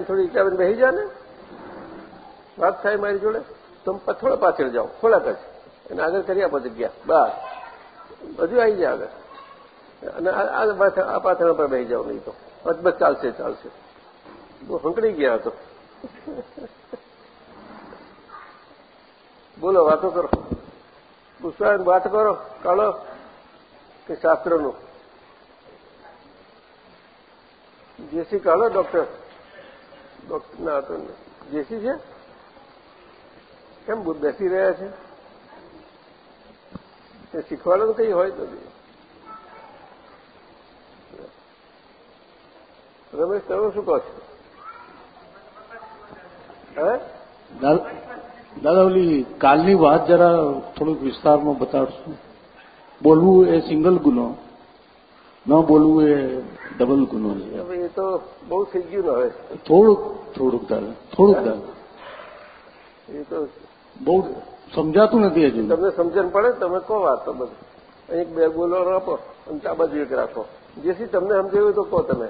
એને થોડી રીટાબેન બેસી જા ને. વાત થાય મારી જોડે. તો થોડો પાછળ જાઓ. થોડાક જ. એને આગળ કરી આપો જગ્યા. બસ. બધું આવી જાય આગળ. અને આ પાથરણ પર બેસી જાઓ નહીં તો. બસ ચાલશે ચાલશે. બહુ હંકડી ગયા હતો બોલો, વાતો કરો. પુષ્પાયન વાત કરો, કાળો કે શાસ્ત્રનું? જેસી કાળો, ડોક્ટર. ના જેસી છે? કેમ બેસી રહ્યા છે? શીખવાડો કઈ હોય તો રમેશ, તમે શું કહો છો? દાદા ઓલી કાલની વાત જરા થોડુંક વિસ્તારમાં બતાડશું. બોલવું એ સિંગલ ગુનો. ન બોલવું એ ડબલ ગુનો એ તો બહુ થઈ ગયું ને હવે થોડુંક થોડુંક દાદા થોડુંક દાદા એ તો બહુ સમજાતું નથી હજુ તમને સમજણ પડે તમે કહો વાત તો બધું એક બે બોલો આપો અને આ બાજુ એક રાખો જેથી તમને સમજાવ્યું તો કહો તમે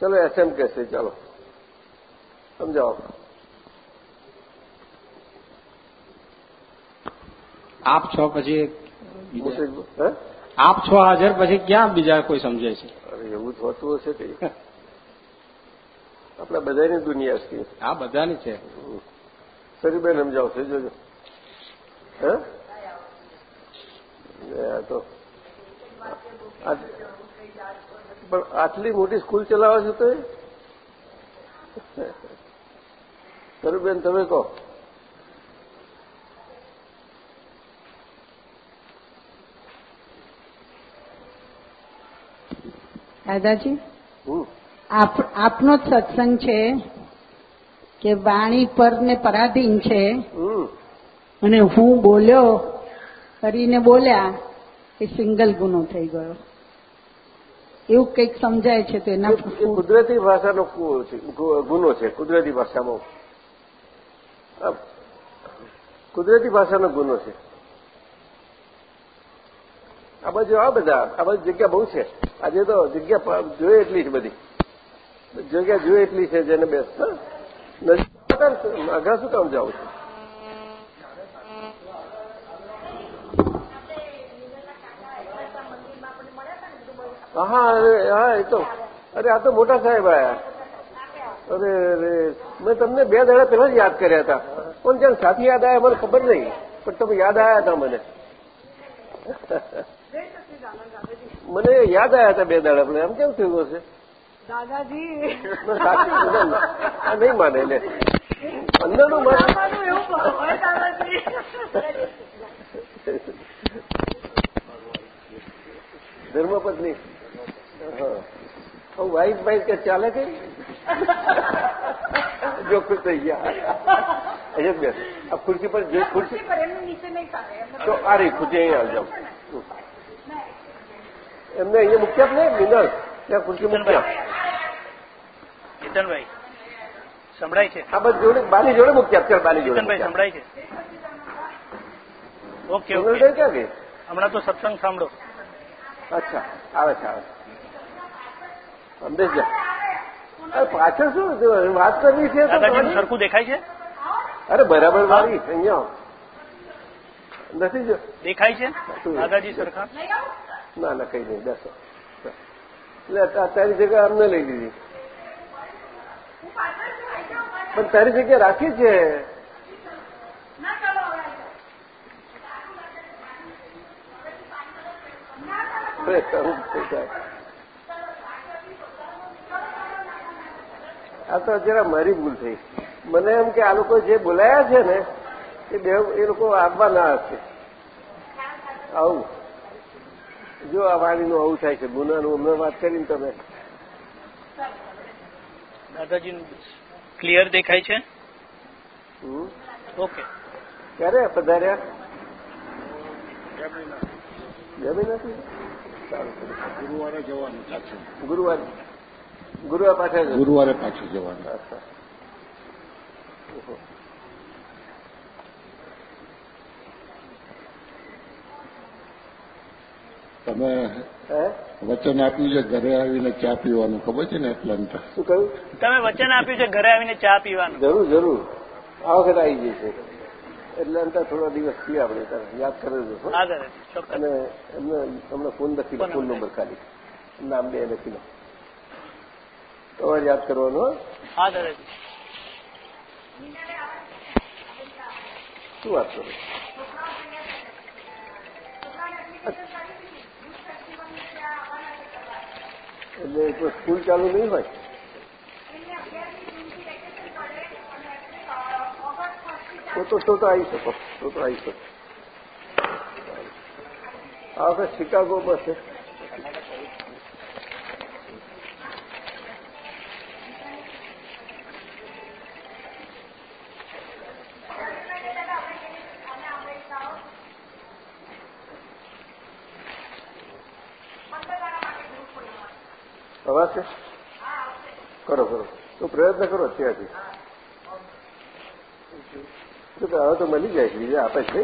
ચલો એસએમ કહેશે ચાલો સમજાવો આપ છો પછી હે આપ છો હાજર પછી ક્યાં બીજા કોઈ સમજે છે? અરે એવું હોતું હશે કઈ આપણા બધાની દુનિયા છે. આ બધાની છે. સરીબેન સમજાવશે જોજો. હે? તો પણ આટલી મોટી સ્કૂલ ચલાવે છો તો સરુબેન તમે કહો. દાદાજી? આપનો જ સત્સંગ છે કે વાણી પર ને પરાધીન છે. અને હું બોલ્યો કરીને બોલ્યા એ સિંગલ ગુનો થઈ ગયો. એવું કંઈક સમજાય છે તો એના? કુદરતી ભાષાનો ગુનો છે કુદરતી ભાષામાં. કુદરતી ભાષાનો ગુનો છે. આ બાજુ આ બધા, આ બાજુ જગ્યા બહુ છે. આજે તો જગ્યા જોઈએ એટલી છે બધી. જગ્યા જોઈએ એટલી છે જેને બેસ્ટ? નજીક આગળ શું કામ જાઉં છું? હા, અરે, હા, એ તો. અરે, આ તો મોટા સાહેબ આયા. અરે અરે, મેં તમને બે દાડા પહેલા જ યાદ કર્યા હતા. પણ જ્યાં સાથી યાદ આવ્યા મને ખબર નહીં. પણ તમે યાદ આવ્યા હતા મને. મને યાદ આવ્યા હતા બે દાડા પણ એમ કેમ થયું હશે? દાદાજી. નહીં માને એટલે અંદરનું માને. ધર્મપત્ની. હા. વાઇફ વાઈફ વાઈફ કે ચાલે કઈ જો ખુશ થઈ ગયા. અહીંયા જ બેસ. આ ખુરશી પર જે ખુરશી તો આ રહી ખુરશી અહીંયા આવી જાઓ. એમને અહીંયા મૂક્યા ને મિનર ત્યાં ખુરશી મૂક્યા. ચેતનભાઈ સંભળાય છે? આ બધા જોડે બાલી જોડે મૂક્યા અત્યારે બાલી જોડે સંભળાય છે? Okay okay. ક્યાં ગઈ? હમણાં તો સત્સંગ સાંભળો. અચ્છા આવે છે આવે છે. અંબેશ પાછળ શું? જો વાત કરવી છે. સરખું દેખાય છે? અરે બરાબર મારી અહીંયા આવો. નથી જો દેખાય છે દાદાજી સરખા ના ના કઈ નહીં બેસો એટલે આ તારી જગ્યા અમને લઈ દીધી પણ તારી જગ્યા રાખી છે અરે, આવું થઈ જાય. આ તો જરા મારી ભૂલ થઈ મને એમ કે આ લોકો જે બોલાયા છે ને એ બે એ લોકો આવવા ના હશે. આવું. જો આ વાણીનું આવું થાય છે ગુનાનું હમણાં વાત કરીને તમે. દાદાજીનું ક્લિયર દેખાય છે? હમ? ઓકે. ક્યારે પધાર્યા? જમી નથી સારું ગુરુવારે જવાનું ગુરુવારે. ગુરુવાર પાછળ પાછા ગુરુવારે પાછું જવાનું. તમે વચન આપ્યું છે ઘરે આવીને ચા પીવાનું ખબર છે ને એટલા શું કહ્યું? તમે વચન આપ્યું છે ઘરે આવીને ચા પીવાનું. જરૂર જરૂર. આ વખત આવી જશે એટલે અંતર થોડા દિવસથી આપણે યાદ કરી દેજો હો? હા દાદાજી ચોક્કસ. અને એમને તમને ફોન લખી લો ફોન. નંબર ખાલી. નામ બે લખી લો તમારે યાદ કરવાનું હા દાદાજી. શું વાત કરો? એટલે તો સ્કૂલ ચાલુ નહીં હોય? તો તો તો આવી શકો, તો તો આવી શકો. આ વખત શિકાગોમાં છે. છે કરો કરો. તો પ્રયત્ન કરો અત્યારથી. હવે તો મળી જાય બીજા આપે છે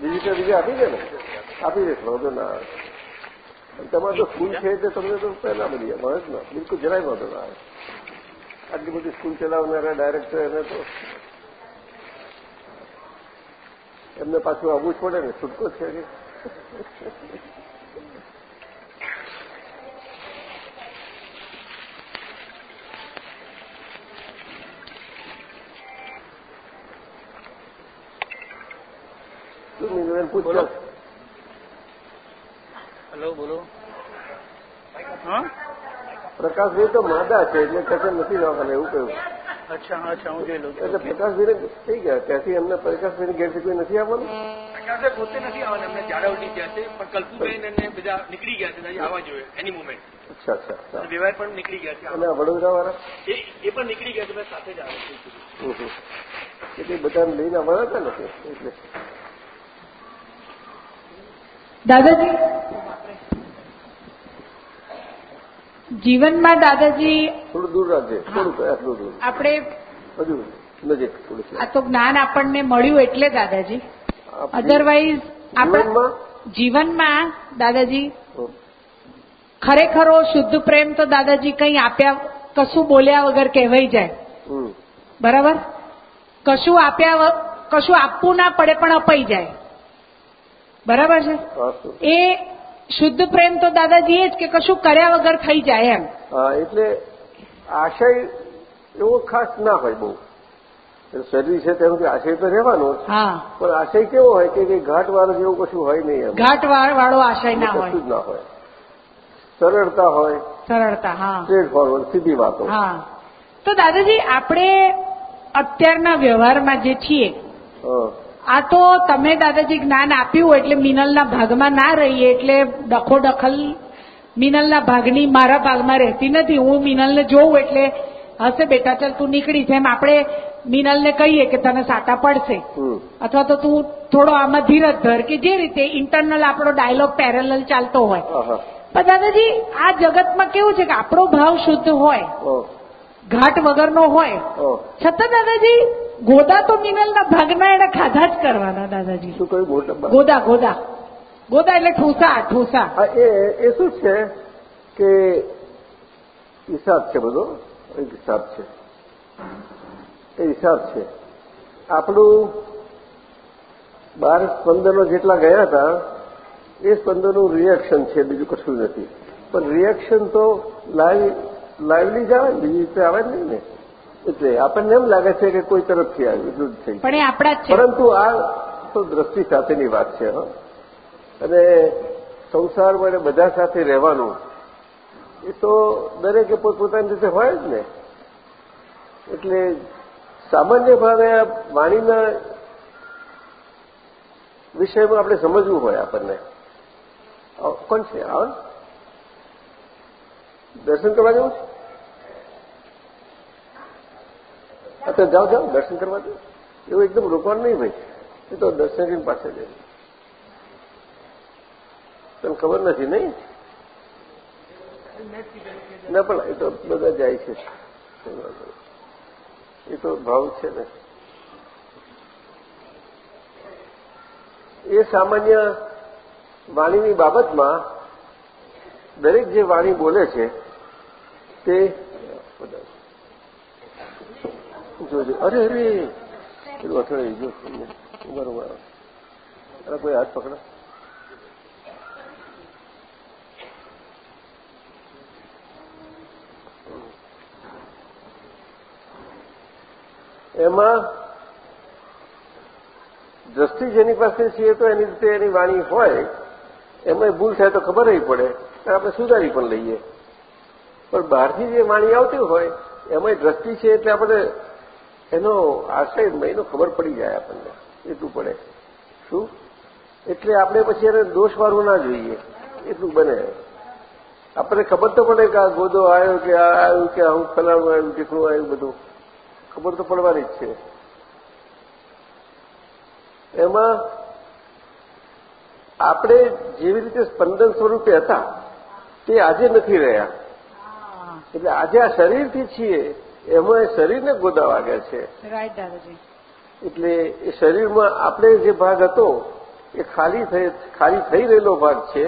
બીજી બીજા આપી દે ને. આપી દેશે વાંધો ના આવે. તમારે તો સ્કૂલ છે એટલે તમને તો પહેલા મળી જાય, મળે જ ના. બિલકુલ જરાય વાંધો ના આવે. આટલી બધી સ્કૂલ ચલાવનારા ડાયરેક્ટર એને તો એમને પાછું આવવું જ પડે ને, છૂટકો છે શું પૂછો બોલો. હેલો બોલો. હા? પ્રકાશભાઈ તો માદા છે એટલે કશે નથી જવાના એવું કહ્યું. અચ્છા અચ્છા હું જોઈ લઉં એટલે પ્રકાશભાઈને થઈ ગયા. ત્યાંથી એમને પ્રકાશભાઈને ઘેરથી કોઈ નથી આવવાનું? પ્રકાશે પોતે નથી આવવાના એમને જાળવણી ત્યાં છે પણ કલ્પુબેન અને બધા નીકળી ગયા છે આવવા જોઈએ એની મુમેન્ટ અચ્છા અચ્છા વેવાય પણ નીકળી ગયા છે અને વડોદરા વાળા એ પણ નીકળી ગયા છે સાથે જ આવે છે. એટલે બધાને લઈને આવવાના હતા ને? એટલે દાદાજી? જીવનમાં દાદાજી થોડું દૂર રાખજે થોડું આટલું દૂર. આપણે હજુ નજીક થોડું આ તો જ્ઞાન આપણને મળ્યું એટલે દાદાજી. અધરવાઇઝ આપણા જીવનમાં? દાદાજી. ખરેખરો શુદ્ધ પ્રેમ તો દાદાજી કંઈ આપ્યા કશું બોલ્યા વગર કહેવાય જાય. બરાબર? કશું આપ્યા કશું આપવું ના પડે પણ અપાઈ જાય. બરાબર છે? એ શુદ્ધ પ્રેમ તો દાદાજી એ જ કે કશું કર્યા વગર થઈ જાય એમ. એટલે આશય એવો ખાસ ના હોય બહુ. શરીર છે તેનાથી આશય તો રહેવાનો હા. પણ આશય કેવો હોય કે ઘાટ વાળો જેવું કશું હોય નહીં ઘાટ વાળો આશય ના હોય કશું જ ના હોય. સરળતા હોય. સરળતા હા. સ્ટ્રેટ ફોરવર્ડ સીધી વાતો. હા. તો દાદાજી આપણે અત્યારના વ્યવહારમાં જે છીએ. આ તો તમે દાદાજી જ્ઞાન આપ્યું એટલે મિનલના ભાગમાં ના રહીએ એટલે ડખો દખલ મિનલના ભાગની મારા ભાગમાં રહેતી નથી. હું મિનલને જોઉં એટલે હશે બેટા ચાલ તું નીકળી. છે એમ આપણે મિનલને કહીએ કે તને સાટા પડશે. અથવા તો તું થોડો આમાં ધીરજ ધર કે જે રીતે ઇન્ટરનલ આપણો ડાયલોગ પેરેલલ ચાલતો હોય. પણ દાદાજી આ જગતમાં કેવું છે કે આપણો ભાવ શુદ્ધ હોય ઘાટ વગરનો હોય. છતાં દાદાજી ગોદા તો મિનલના ભાગના એને ખાધા જ કરવાના દાદાજી. શું કહ્યું? ગોદા ગોદા ગોદા. ગોદા એટલે ઠૂસા ઠૂસા. એ એ શું છે કે હિસાબ છે બધો? એક હિસાબ છે. એ હિસાબ છે. આપણું બાર સ્પંદનો જેટલા ગયા હતા એ સ્પંદનનું રિએક્શન છે બીજું કશું નથી. પણ રિએક્શન તો લાઈવ લાઈવલી જ આવે ને બીજી રીતે આવે જ નહીં ને? એટલે આપણને એમ લાગે છે કે કોઈ તરફથી આવ્યું એટલું જ થઈ પણ એ આપણા જ પરંતુ આ તો દ્રષ્ટિ સાથેની વાત છે હં. અને સંસાર માટે બધા સાથે રહેવાનું એ તો દરેકે પોતપોતાની રીતે હોય જ ને. એટલે સામાન્ય ભાવે આ વાણીના વિષયમાં આપણે સમજવું હોય આપણને. કોણ છે? આવ દર્શન કરવા જવું છે હા તો જાઓ જાઓ, દર્શન કરવા જાઓ એવું એકદમ રોકવાનું નહીં ભાઈ એ તો દર્શનજી પાસે જાય તને ખબર નથી, નહીં? ના, પણ એ તો બધા જાય છે. એ તો ભાવ છે ને. એ સામાન્ય વાણીની બાબતમાં દરેક જે વાણી બોલે છે, તે જોજો અરે અરે પેલું અથડાઈ જો બરોબર અરે કોઈ હાથ પકડો એમાં દ્રષ્ટિ જેની પાસે છીએ તો એની રીતે એની વાણી હોય. એમાં ભૂલ થાય તો ખબર નહીં પડે. આપણે સુધારી પણ લઈએ. પણ બહારથી જે વાણી આવતી હોય એમાં દ્રષ્ટિ છે એટલે આપણે એનો આશય મહિનો ખબર પડી જાય આપણને એટલું પડે. શું? એટલે આપણે પછી એને દોષવાળું ના જોઈએ. એટલું બને. આપણને ખબર તો પડે કે આ ગોદો આવ્યો કે આ આવ્યું કે હું ફલાણું આવ્યું ટીકણું આવ્યું બધું. ખબર તો પડવાની જ છે. એમાં આપણે જેવી રીતે સ્પંદન સ્વરૂપે હતા તે આજે નથી રહ્યા. એટલે આજે આ શરીરથી છીએ એમાં એ શરીરને ગોદા વાગે છે. રાઈટ દાદાજી. એટલે એ શરીરમાં આપણે જે ભાગ હતો એ ખાલી થઈ ખાલી થઈ રહેલો ભાગ છે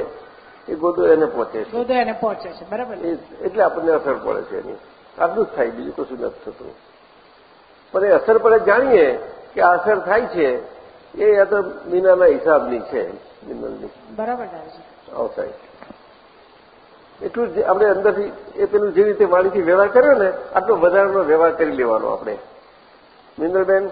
એ ગોદો એને પહોંચે છે. ગોદો એને પહોંચે છે બરાબર એટલે આપણને અસર પડે છે એની. આટલું જ થાય બીજું કશું નથી થતું. પણ એ અસર પડે જાણીએ કે આ અસર થાય છે એ આ તો મીનાના હિસાબની છે મિનલની. બરાબર આવશે એટલું જ આપણે અંદરથી એ પેલું જે રીતે વાણીથી વ્યવહાર કર્યો ને આટલો વધારાનો વ્યવહાર કરી લેવાનો આપણે. મિન્દ્રબેન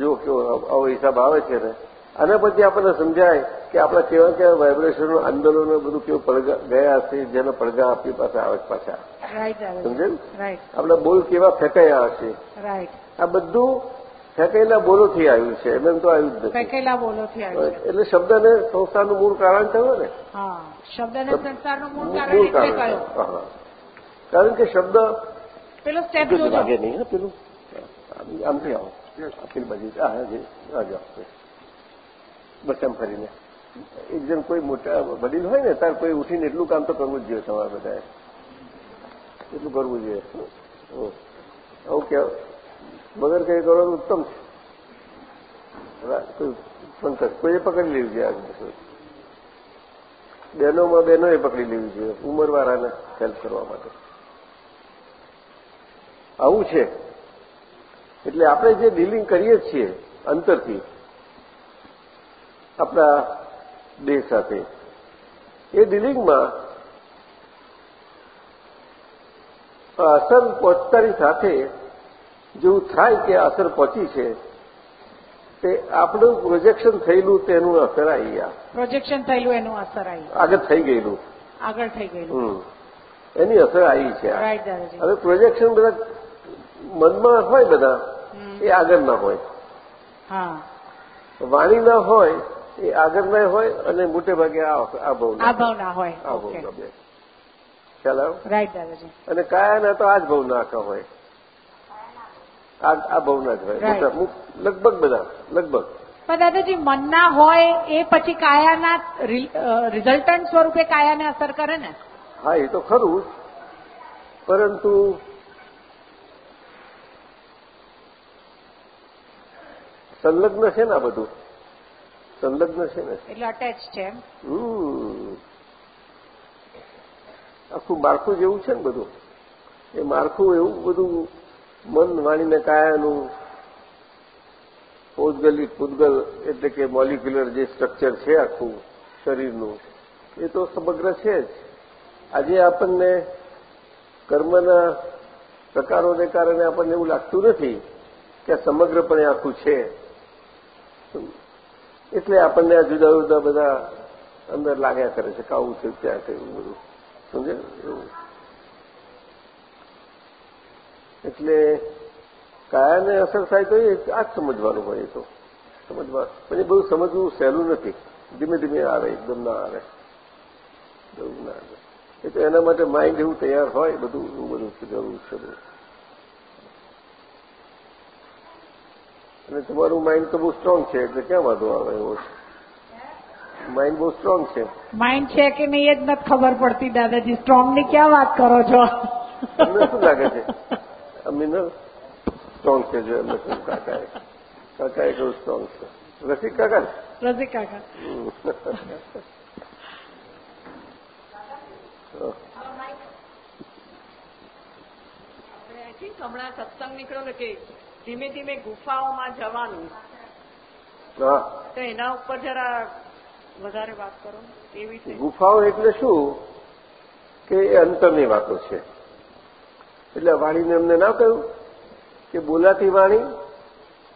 જો કેવો આવો હિસાબ આવે છે ને આના પછી આપણને સમજાય કે આપણા કેવા કેવા વાઇબ્રેશનો આંદોલનો બધું કેવું પડગા ગયા હશે જેના પડઘા આપણી પાસે આવે પાછા. રાઈટ આપણા બોલ કેવા ફેંકાયા હશે. આ બધું ફેંકાયેલા બોલોથી આવ્યું છે એમ તો આવ્યું જ નથી. ફેંકેલા બોલોથી આવ્યું એટલે શબ્દને સંસ્થાનું મૂળ કારણ થયું ને? શબ્દને સંસારનું મૂળ કારણ એટલે કારણ કે શબ્દ પેલો સ્ટેપ જોજો. લાગે નહીં હે પેલું. આમ- આમથી આવો. આ બાજુ. હા, જાઓ. બસ એમ ફરીને. એક જણ કોઈ મોટા વડીલ હોય ને તાર કોઈ ઉઠીને એટલું કામ તો કરવું જ જોઈએ તમારે બધાએ. એટલું કરવું જોઈએ. હમ. વગર કઈ કરવાનું ઉત્તમ છે. પંકજ કોઈએ પકડી લેવી જોઈએ બહેનોમાં બહેનોએ પકડી લેવી જોઈએ, ઉંમરવાળાને હેલ્પ કરવા માટે. આવું છે. એટલે આપણે જે ડીલિંગ કરીએ છીએ અંતરથી, આપણા દેહ સાથે, એ ડીલિંગમાં અસર પહોંચતાની સાથે જેવું થાય કે અસર પહોંચી છે તે આપણું પ્રોજેક્શન થયેલું તેનું અસર આવી આ પ્રોજેક્શન થયેલું એનું અસર આવી. આગળ થઈ ગયેલું. આગળ થઈ ગયેલું. એની અસર આવી છે હવે પ્રોજેક્શન બધા મનમાં હોય બધા એ આગળ ના હોય. હા. વાણી ના હોય એ આગળ ના હોય અને મોટે ભાગે આ આ ભાવ આ ભાવ ના હોય. આ ભાવ ના બે. ખ્યાલ આવ્યો? રાઈટ દાદાજી. અને કાયાના તો આ જ ભાવ નાખા હોય. આ ભાવના જ હોય. લગભગ બધા લગભગ. પણ દાદાજી મનના હોય એ પછી કાયાના રિઝલ્ટન્ટ સ્વરૂપે કાયાને અસર કરે ને? હા એ તો ખરું જ. પરંતુ સંલગ્ન છે ને આ બધું? સંલગ્ન છે ને? એટલે અટેચ છે. આખું માળખું જેવું છે ને બધું? એ માળખું એવું બધું મન વાણીને કાયાનું પૌદગલિક પૂદગલ એટલે કે મોલિક્યુલર જે સ્ટ્રક્ચર છે આખું શરીરનું, એ તો સમગ્ર છે જ. આજે આપણને કર્મના પ્રકારોને કારણે આપણને એવું લાગતું નથી કે સમગ્રપણે આખું છે. એટલે આપણને આ જુદા જુદા બધા અંદર લાગ્યા કરે છે કે આવું છે ત્યાં થયું બધું. સમજે એવું. એટલે કાયાને અસર થાય તો એ આ જ સમજવાનું હોય એ તો. સમજવા પણ એ બધું સમજવું સહેલું નથી. ધીમે ધીમે આવે એકદમ ના આવે. એવું ના આવે. એ તો એના માટે માઇન્ડ એવું તૈયાર હોય બધું એવું બધું જરૂર છે અને તમારું માઇન્ડ તો બહુ સ્ટ્રોંગ છે એટલે ક્યાં વાંધો આવે એવો? માઇન્ડ બહુ સ્ટ્રોંગ છે. માઇન્ડ છે કે નહીં એ જ નથી ખબર પડતી દાદાજી. સ્ટ્રોંગની ક્યાં વાત કરો છો? તમને શું લાગે છે? આ સ્ટ્રોંગ છે જો એમને શું કાકાએ કાકાએ કહ્યું સ્ટ્રોંગ છે રસિક કાકા ને? રસિક કાકા હમણાં સત્સંગ નીકળ્યો ને કે ધીમે ધીમે ગુફાઓમાં જવાનું. તો એના ઉપર જરા વધારે વાત કરો એવી છે ગુફાઓ એટલે શું? કે એ અંતરની વાતો છે. એટલે વાણીને એમને ના કહ્યું કે બોલાતી વાણી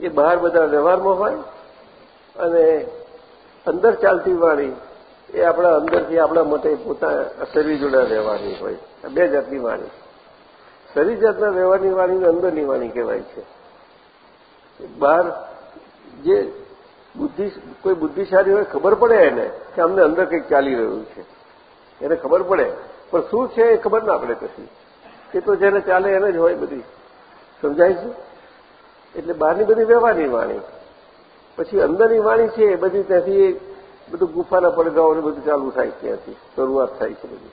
એ બહાર બધા વ્યવહારમાં હોય અને અંદર ચાલતી વાણી એ આપણા અંદરથી આપણા માટે પોતા શરીર જોડે રહેવાની હોય બે જાતની વાણી. શરીર જાતના વ્યવહારની વાણીને અંદરની વાણી કહેવાય છે. બહાર જે બુદ્ધિ કોઈ બુદ્ધિશાળી હોય ખબર પડે એને કે અમને અંદર કંઈક ચાલી રહ્યું છે. એને ખબર પડે. પણ શું છે એ ખબર ના પડે કશી એ તો જેને ચાલે એને જ હોય બધી. સમજાય છે? એટલે બહારની બધી વ્યવહારની વાણી. પછી અંદરની વાણી છે એ બધી ત્યાંથી બધું ગુફાના પડગાઓને બધું ચાલુ થાય ત્યાંથી. શરૂઆત થાય છે બધી.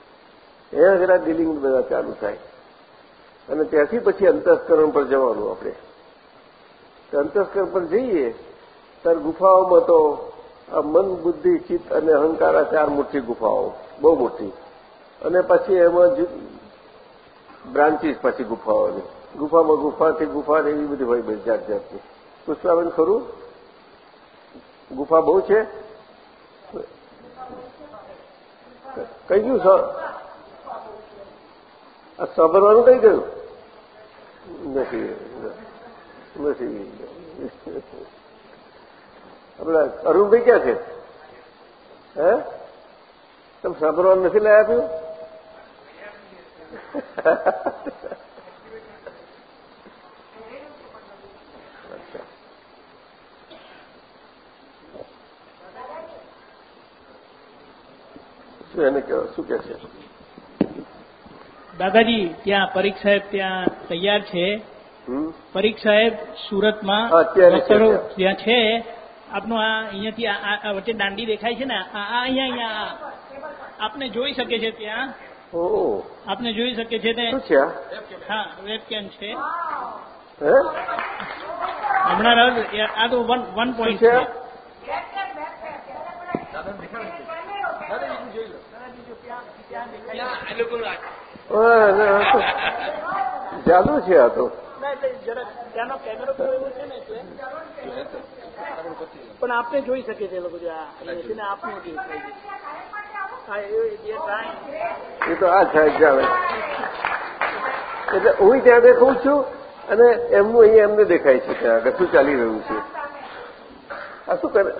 એના જરા ડીલિંગ બધા ચાલુ થાય. અને ત્યાંથી પછી અંતસ્કરણ પર જવાનું આપણે. અંતસ્કરણ પર જઈએ ત્યારે ગુફાઓમાં તો આ મન, બુદ્ધિ, ચિત્ત અને અહંકાર આ ચાર મોટી ગુફાઓ. બહુ મોટી. અને પછી એમાં બ્રાન્ચીસ પછી ગુફાઓની. ગુફામાં ગુફાથી ગુફા એવી બધી હોય જાત જાતની. પુષ્પાબેન ખરું? ગુફા બહુ છે? કઈ ગયું સર આ સાંભળવાનું કઈ ગયું? નથી. નથી. આપણા અરુણભાઈ ક્યાં છે? હે? તમે સાંભળવાનું નથી લાયા આપ્યું શું એને કહેવાય શું કે છે? દાદાજી ત્યાં પરીખ સાહેબ ત્યાં તૈયાર છે. પરીખ સાહેબ સુરતમાં છે ડોક્ટરો ત્યાં. છે આપનું આ અહીંયાથી વચ્ચે દાંડી દેખાય છે ને? આ અહીંયા અહીંયા આપને જોઈ શકે છે ત્યાં? ઓ. આપને જોઈ શકીએ છીએ તે? છે? હા વેબકેમ છે. હમણાં આ તો વન વન પોઈન્ટ છે? જાદુ છે આ તો. પણ આપને જોઈ શકે છે એ લોકો જે એ તો આ સાહેબ જાણે એટલે હું ત્યાં દેખાઉં છું અને એમનું અહીંયા એમને દેખાય છે ત્યાં આગળ. શું ચાલી રહ્યું છે? આ શું કરે?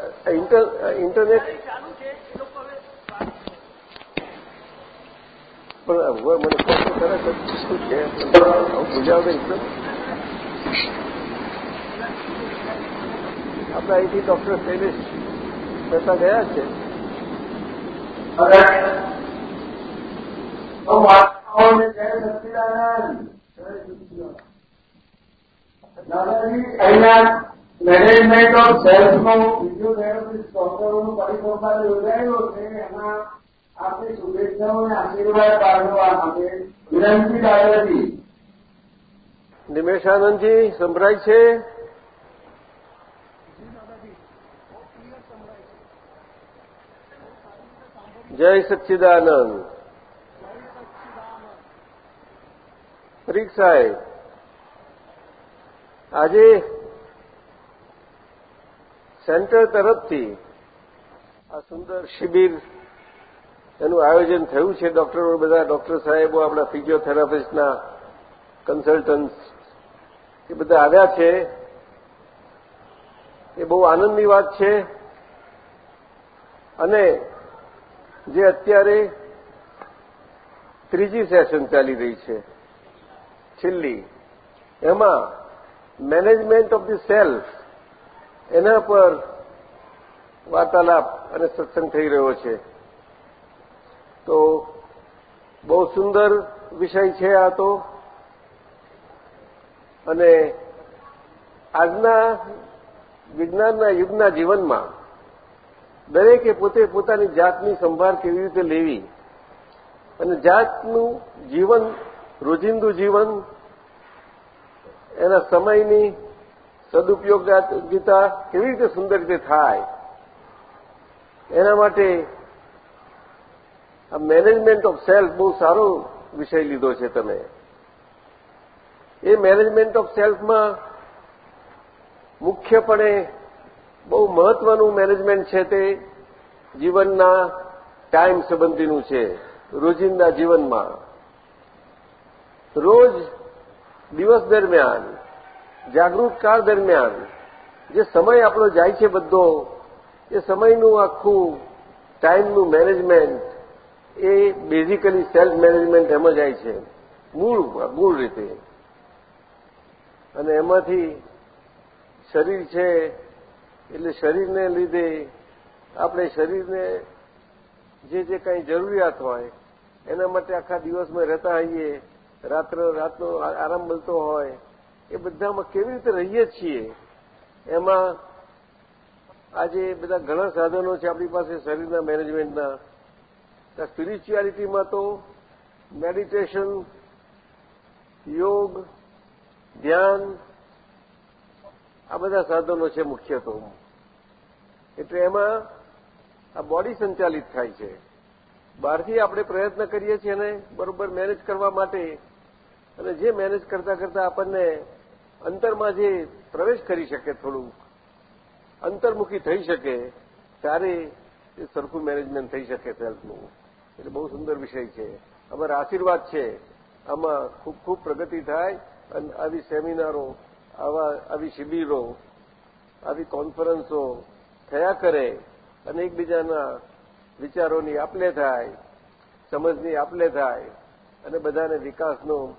ઇન્ટરનેટ? પણ હવે મને કહો તો શું છે? હું બુજાવ એકદમ આપણે અહીંથી ડોક્ટર શૈલેષ મહેતા ગયા છે. દાદાજી એમાં આપની શુભેચ્છાઓ અને આશીર્વાદ પાઠવવા માટે વિનંતી દાદાજી નિમેશ સંભળાય છે. જય સચ્ચિદાનંદ. પરીક્ષ સાહેબ, આજે સેન્ટર તરફથી આ સુંદર શિબિર એનું આયોજન થયું છે. ડોક્ટરો બધા, ડોક્ટર સાહેબો, આપણા ફિઝિયોથેરાપિસ્ટના કન્સલ્ટન્ટ એ બધા આવ્યા છે. એ બહુ આનંદની વાત છે. અને જે અત્યારે ત્રીજી સેશન ચાલી રહી છે, છેલ્લી. એમાં મેનેજમેન્ટ ઓફ ધી સેલ્ફ એના પર વાર્તાલાપ અને સત્સંગ થઈ રહ્યો છે. તો બહુ સુંદર વિષય છે આ તો. અને આજના વિજ્ઞાનના યુગના જીવનમાં દરેકે પોતે પોતાની જાતની સંભાળ કેવી રીતે લેવી? અને જાતનું જીવન, રોજિંદુ જીવન, એના સમયની સદુપયોગિતા કેવી રીતે સુંદર રીતે થાય? એના માટે આ મેનેજમેન્ટ ઓફ સેલ્ફ બહુ સારો વિષય લીધો છે તમે. એ મેનેજમેન્ટ ઓફ સેલ્ફમાં મુખ્યપણે બહુ મહત્વનું મેનેજમેન્ટ છે તે જીવનના ટાઈમ સંબંધીનું છે, રોજિંદા જીવનમાં. રોજ દિવસ દરમિયાન, જાગૃત કાળ દરમિયાન, જે સમય આપણો જાય છે બધો, એ સમયનું આખું ટાઈમનું મેનેજમેન્ટ એ બેઝિકલી સેલ્ફ મેનેજમેન્ટ એમાં જાય છે. મૂળ મૂળ રીતે. અને એમાંથી શરીર છે એટલે શરીરને લીધે આપણે શરીરને જે જે કંઈ જરૂરિયાત હોય, એના માટે આખા દિવસમાં રહેતા હોઈએ રાત્ર રાતનો આરામ મળતો હોય, એ બધામાં કેવી રીતે રહીએ છીએ? એમાં આજે બધા ઘણા સાધનો છે આપણી પાસે શરીરના મેનેજમેન્ટના. સ્પિરિચ્યુઆલિટીમાં તો મેડિટેશન, યોગ, ધ્યાન આ બધા સાધનો છે મુખ્ય તો એટલે એમાં આ બોડી સંચાલિત થાય છે. બહારથી આપણે પ્રયત્ન કરીએ છીએ અને બરોબર મેનેજ કરવા માટે અને જે મેનેજ કરતા કરતા આપણને અંતરમાં જે પ્રવેશ કરી શકે થોડું અંતર્મુખી થઈ શકે, ત્યારે એ સરખું મેનેજમેન્ટ થઈ શકે સેલ્ફનું એટલે બહુ સુંદર વિષય છે. અમારા આશીર્વાદ છે. આમાં ખૂબ ખૂબ પ્રગતિ થાય અને આવી સેમિનારો આવા, આવી શિબિરો, આવી કોન્ફરન્સો થયા કરે અને એકબીજાના વિચારોની આપલે થાય, સમજની આપલે થાય અને બધાને વિકાસનો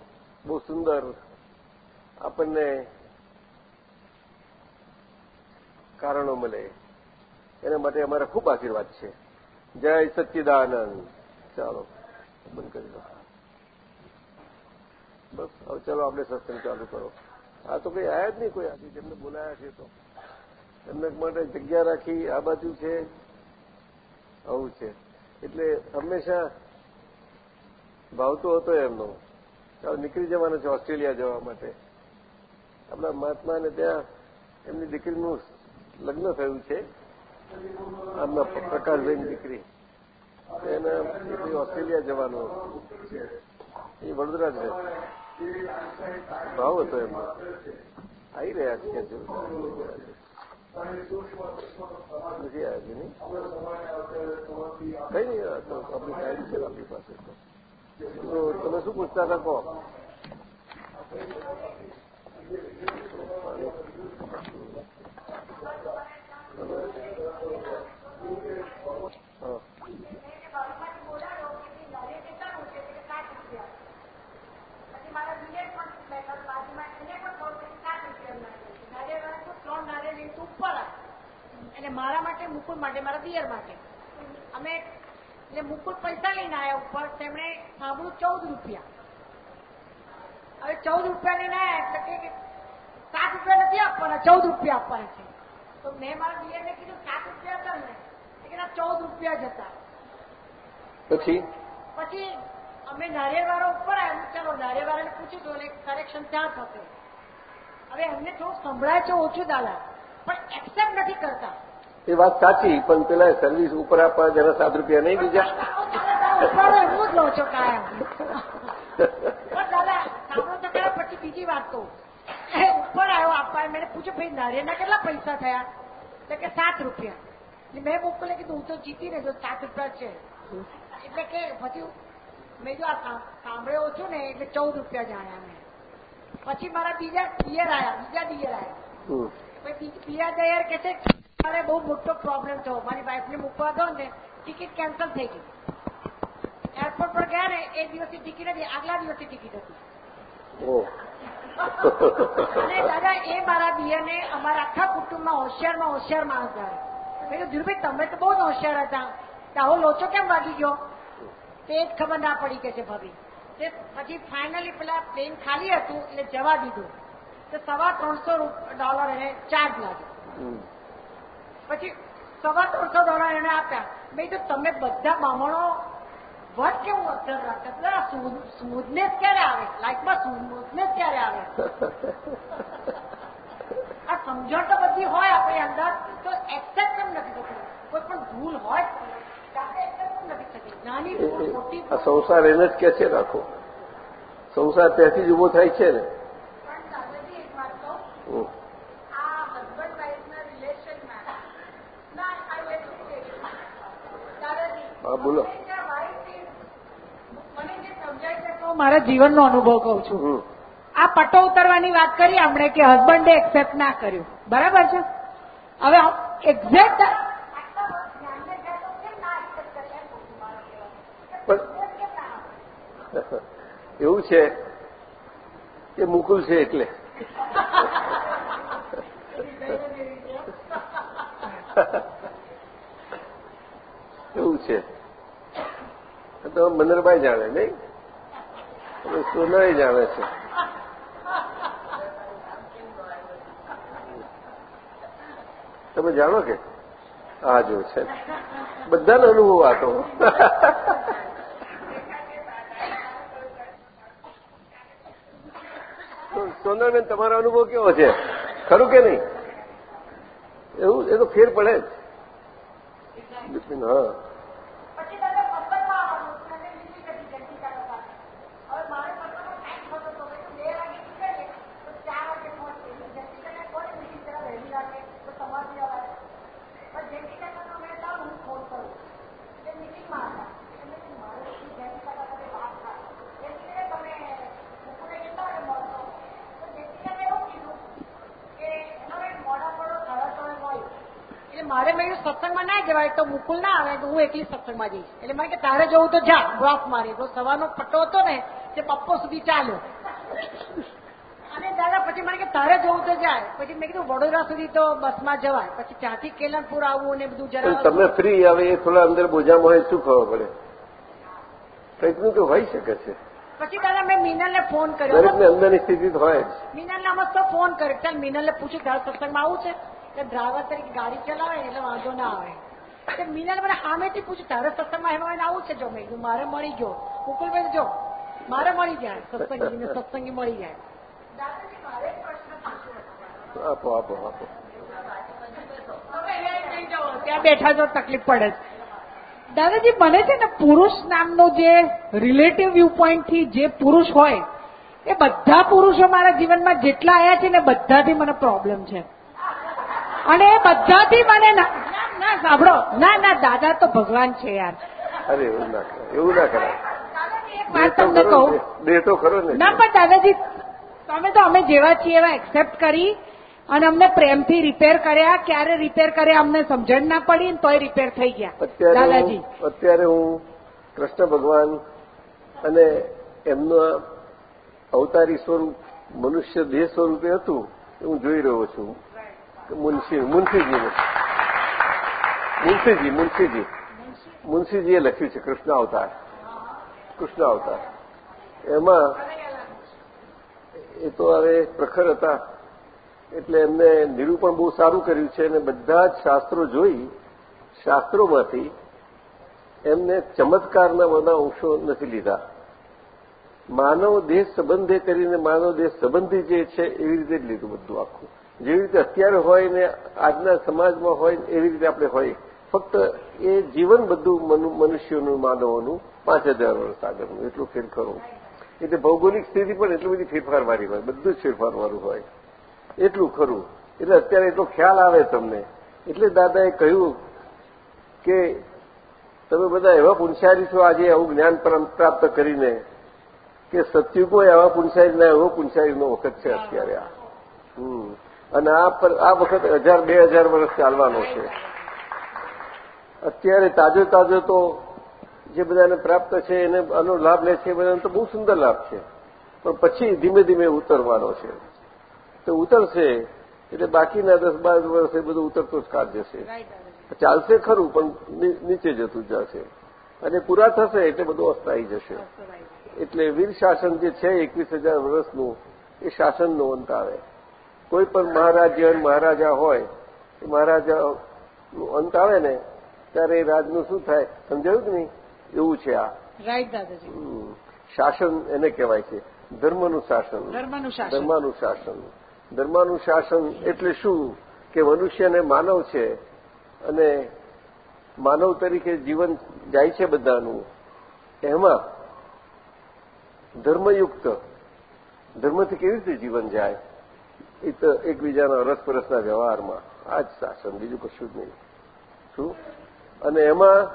બહુ સુંદર આપણને કારણો મળે. એના માટે અમારા ખૂબ આશીર્વાદ છે. જય સચ્ચિદાનંદ. ચાલો, બંધ કરી દો. બસ, હવે ચાલો આપણે સત્સંગ ચાલુ કરો. આ તો કંઈ આયા જ નહીં કોઈ આથી, જેમને બોલાયા છે તો. એમને માટે જગ્યા રાખી આ બાજુ છે, આવું છે. એટલે હંમેશા ભાવતો હતો એમનો. નીકળી જવાનો છે ઓસ્ટ્રેલિયા જવા માટે. આપણા મહાત્માને ત્યાં એમની દીકરીનું લગ્ન થયું છે. આમના પ્રકાશભાઈની દીકરી. એના ઓસ્ટ્રેલિયા જવાનું એ વડોદરા જ રહે. ભાવ હતો એમાં. આવી રહ્યા છે નથી આવ્યા છે નહીં? કઈ નહીં આપણી ટાઈમ છે આપણી પાસે. તો તમે શું પૂછતા હતા કહો? એટલે મારા માટે મુકુલ માટે મારા દિયર માટે. અમે એટલે મુકુલ પૈસા લઈને આવ્યા ઉપર તેમણે સાંભળ્યું ચૌદ રૂપિયા. હવે ચૌદ રૂપિયા લઈને આવ્યા એટલે કે સાત રૂપિયા નથી આપવાના ચૌદ રૂપિયા આપવાના છે. તો મેં મારા દિયરને કીધું સાત રૂપિયા હતા ને. કે ચૌદ રૂપિયા જ હતા. પછી? પછી અમે નારિયેળવાળો ઉપર આવ્યું ચાલો નારિયેળવાળાને પૂછ્યું તો એટલે કરેક્શન ત્યાં થશે. હવે અમને થોડું સંભળાય છે ઓછું દાદા પણ એક્સેપ્ટ નથી કરતા. એ વાત સાચી પણ પેલા સર્વિસ ઉપર આપવા જરા સાત રૂપિયા નહીં બીજા. ઉપાડો જ લો છો કાયમ. દાદા સાંભળો તો ખરા પછી બીજી વાત તો ઉપર આવ્યો આપવા મેં પૂછ્યું ભાઈ નારિયેળના કેટલા પૈસા થયા? એટલે કે સાત રૂપિયા. મેં મોકલે કીધું હું તો જીતી ને જો સાત રૂપિયા છે. એટલે કે પછી મેં જો આ સાંભળ્યો છું ને એટલે ચૌદ રૂપિયા જાણ્યા મેં. પછી મારા બીજા પિયર આવ્યા બીજા દિયર આવ્યા બીજા દયર કે છે મારે બહુ મોટો પ્રોબ્લેમ થયો. મારી વાઈફને મૂકવા દો ને ટિકિટ કેન્સલ થઈ ગઈ. એરપોર્ટ પર ગયા ને એ દિવસની ટિકિટ હતી આગલા દિવસની ટિકિટ હતી. અને દાદા એ મારા દિયરને અમારા આખા કુટુંબમાં હોશિયારમાં હોશિયાર માણસ હતા. મેં ધીરુભાઈ તમે તો બહુ જ હોશિયાર હતા. તો આવો લોચો કેમ વાગી ગયો? તે જ ખબર ના પડી કે છે ભાભી. તે પછી ફાઇનલી પેલા પ્લેન ખાલી હતું એટલે જવા દીધું. તો સવા ત્રણસો ડોલર એને ચાર્જ લાગ્યો. પછી સવા ત્રણસો દોડા એને આપ્યા. મેં તો તમે બધા બ્રાહ્મણો વટ કેવું અસર રાખે? સ્મૂથનેસ ક્યારે આવે? લાઈફમાં સ્મૂથનેસ ક્યારે આવે? આ સમજણ તો બધી હોય આપણી અંદર તો એક્સેપ્ટ કેમ નથી થતું? કોઈ પણ ભૂલ હોય આ સંસાર એને જ કે છે રાખો સંસાર ત્યાંથી જ ઊભો થાય છે ને? હા બોલો. મારા જીવનનો અનુભવ કહું છું. આ પટ્ટો ઉતરવાની વાત કરી આપણે કે હસબન્ડે એક્સેપ્ટ ના કર્યું. બરાબર છે? હવે એક્ઝેક્ટ એવું છે કે મુકુલ છે એટલે. એવું છે. તો મનરભાઈ જાણે, નહીં? હવે સોનાઈ જાણે છે. તમે જાણો કે? આ જો છે. બધાને અનુભવ આતો સોનાબેન તમારો અનુભવ કેવો છે? ખરું કે નહીં? એવું? એ તો ફેર પડે જ. હા પછી તમે મફતમાં આવવાનું અને બીજી બધી જલ્દી કરો હવે મારે મફતમાં ટાઈમ થતો હતો તો બે વાગે નીકળીએ તો ચાર વાગે પહોંચીએ જલ્દી કરીને કોને બીજી જરા વહેલી લાગે તો સમાધિ આવે પણ જલ્દી કરતા તો મેં લાવ હું ફોન કરું એટલે મિટિંગમાં હતા એટલે મેં મારે જલ્દી કરતા તમે વાત થાય જલ્દી કરીને તમે મુકુને કેટલા વાગે મળશો તો જલ્દી કરીને એવું કીધું કે એનો એક મોડા મોડો સાડા ત્રણ હોય એટલે મારે મેં કીધું સત્સંગમાં ના જવાય તો મુકુલ ના હું એકલી સત્સંગમાં જઈશ. એટલે મેં કે તારે જવું તો જા ડ્રોપ મારી. તો સવારનો પટ્ટો હતો ને તે બપ્પો સુધી ચાલ્યો. અને દાદા પછી મને કે તારે જવું તો જાય. પછી મેં કીધું વડોદરા સુધી તો બસમાં જવાય. પછી ત્યાંથી કેલનપુર આવવું ને બધું જરા તમે ફ્રી આવે એ થોડા અંદર બોજામાં હોય શું ખબર પડે? કંઈકનું તો હોઈ શકે છે. પછી દાદા મેં મિનલને ફોન કર્યો. દરેકને અંદરની સ્થિતિ હોય મિનલને અમે તો ફોન કર્યો. ચાલ મિનલને પૂછ્યું તારા સત્સંગમાં આવું છે? કે ડ્રાઈવર તરીકે ગાડી ચલાવે એટલે વાંધો ના આવે. એટલે મીનાને મને સામેથી પૂછ્યું તારે સત્સંગમાં હેમાબેન આવું છે જો? મેં કીધું મારે મળી ગયો. મુકુલભાઈ જો મારે મળી જાય સત્સંગી સત્સંગી મળી જાય. આપો આપો આપો. ત્યાં બેઠા જો તકલીફ પડે છે. દાદાજી મને છે ને પુરુષ નામનો જે રિલેટિવ વ્યૂ પોઈન્ટથી જે પુરુષ હોય એ બધા પુરુષો મારા જીવનમાં જેટલા આવ્યા છે ને બધાથી મને પ્રોબ્લેમ છે. અને એ બધાથી મને ના સાંભળો. ના ના દાદા તો ભગવાન છે યાર. અરે એવું ના એવું ના કરાય. વાત તો તમને ખરો કહું ને દેહ તો ખરો ને. ના પણ દાદાજી તમે તો અમે જેવા છીએ એવા એક્સેપ્ટ કરી અને અમને પ્રેમથી રિપેર કર્યા. ક્યારે રિપેર કર્યા અમને સમજણ ના પડી ને તોય રિપેર થઈ ગયા. દાદાજી. અત્યારે હું કૃષ્ણ ભગવાન અને એમનો અવતારી સ્વરૂપ મનુષ્ય દેહ સ્વરૂપે હતું હું જોઈ રહ્યો છું. મુનશી મુનશીજીને. મુનશીજી મુનશીજી મુનશીજીએ લખ્યું છે કૃષ્ણ અવતાર કૃષ્ણ અવતાર એમાં એ તો હવે પ્રખર હતા. એટલે એમને નિરૂપણ બહુ સારું કર્યું છે અને બધા જ શાસ્ત્રો જોઈ, શાસ્ત્રોમાંથી એમને ચમત્કારના બધા અંશો નથી લીધા. માનવ દેહ સંબંધે કરીને માનવ દેહ સંબંધી જે છે, એવી રીતે જ લીધું બધું આખું. જેવી રીતે અત્યારે હોય ને આજના સમાજમાં હોય એવી રીતે આપણે હોય ફક્ત એ જીવન બધું મનુ- મનુષ્યોનું, માનવોનું, પાંચ હજાર વર્ષ આગળનું, એટલું ફેર એટલે ભૌગોલિક સ્થિતિ પણ એટલી બધી ફેરફારવાળી હોય, બધું જ ફેરફારવાળું હોય. એટલું ખરું. એટલે અત્યારે એટલો ખ્યાલ આવે તમને. એટલે દાદાએ કહ્યું કે તમે બધા એવા પુંસારી છો આજે આવું જ્ઞાન પ્રાપ્ત કરીને કે સત્યુગો એવા પુંસારી ના, એવો પુંસારીનો વખત છે અત્યારે આ. અને આ વખત હજાર, બે હજાર વર્ષ ચાલવાનો છે. અત્યારે તાજો તાજો તો જે બધાને પ્રાપ્ત છે એને આનો લાભ લે છે બધાને તો બહુ સુંદર લાભ છે. પણ પછી ધીમે ધીમે ઉતરવાનો છે. તો ઉતરશે એટલે બાકીના દસ બાર વર્ષ એ બધું ઉતરતો જ કાઢ જશે ચાલશે ખરું પણ નીચે જતું જશે. અને પૂરા થશે એટલે બધું અસ્થાયી જશે. એટલે વીર શાસન જે છે એકવીસ હજાર વર્ષનું એ શાસનનો અંત આવે. કોઈ પણ મહારાજ્ય અને મહારાજા હોય એ મહારાજાનું અંત આવે ને ત્યારે એ રાજનું શું થાય? સમજાયું કે નહીં? એવું છે આ. રાઈટ દાદાજી. શાસન એને કહેવાય છે. ધર્મનું શાસન. ધર્માનું શાસન. ધર્માનું શાસન એટલે શું? કે મનુષ્યને માનવ છે અને માનવ તરીકે જીવન જાય છે બધાનું. એમાં ધર્મયુક્ત ધર્મથી કેવી રીતે જીવન જાય? એ તો એકબીજાના રસપરસના વ્યવહારમાં. આ જ શાસન બીજું કશું જ નહીં. શું? અને એમાં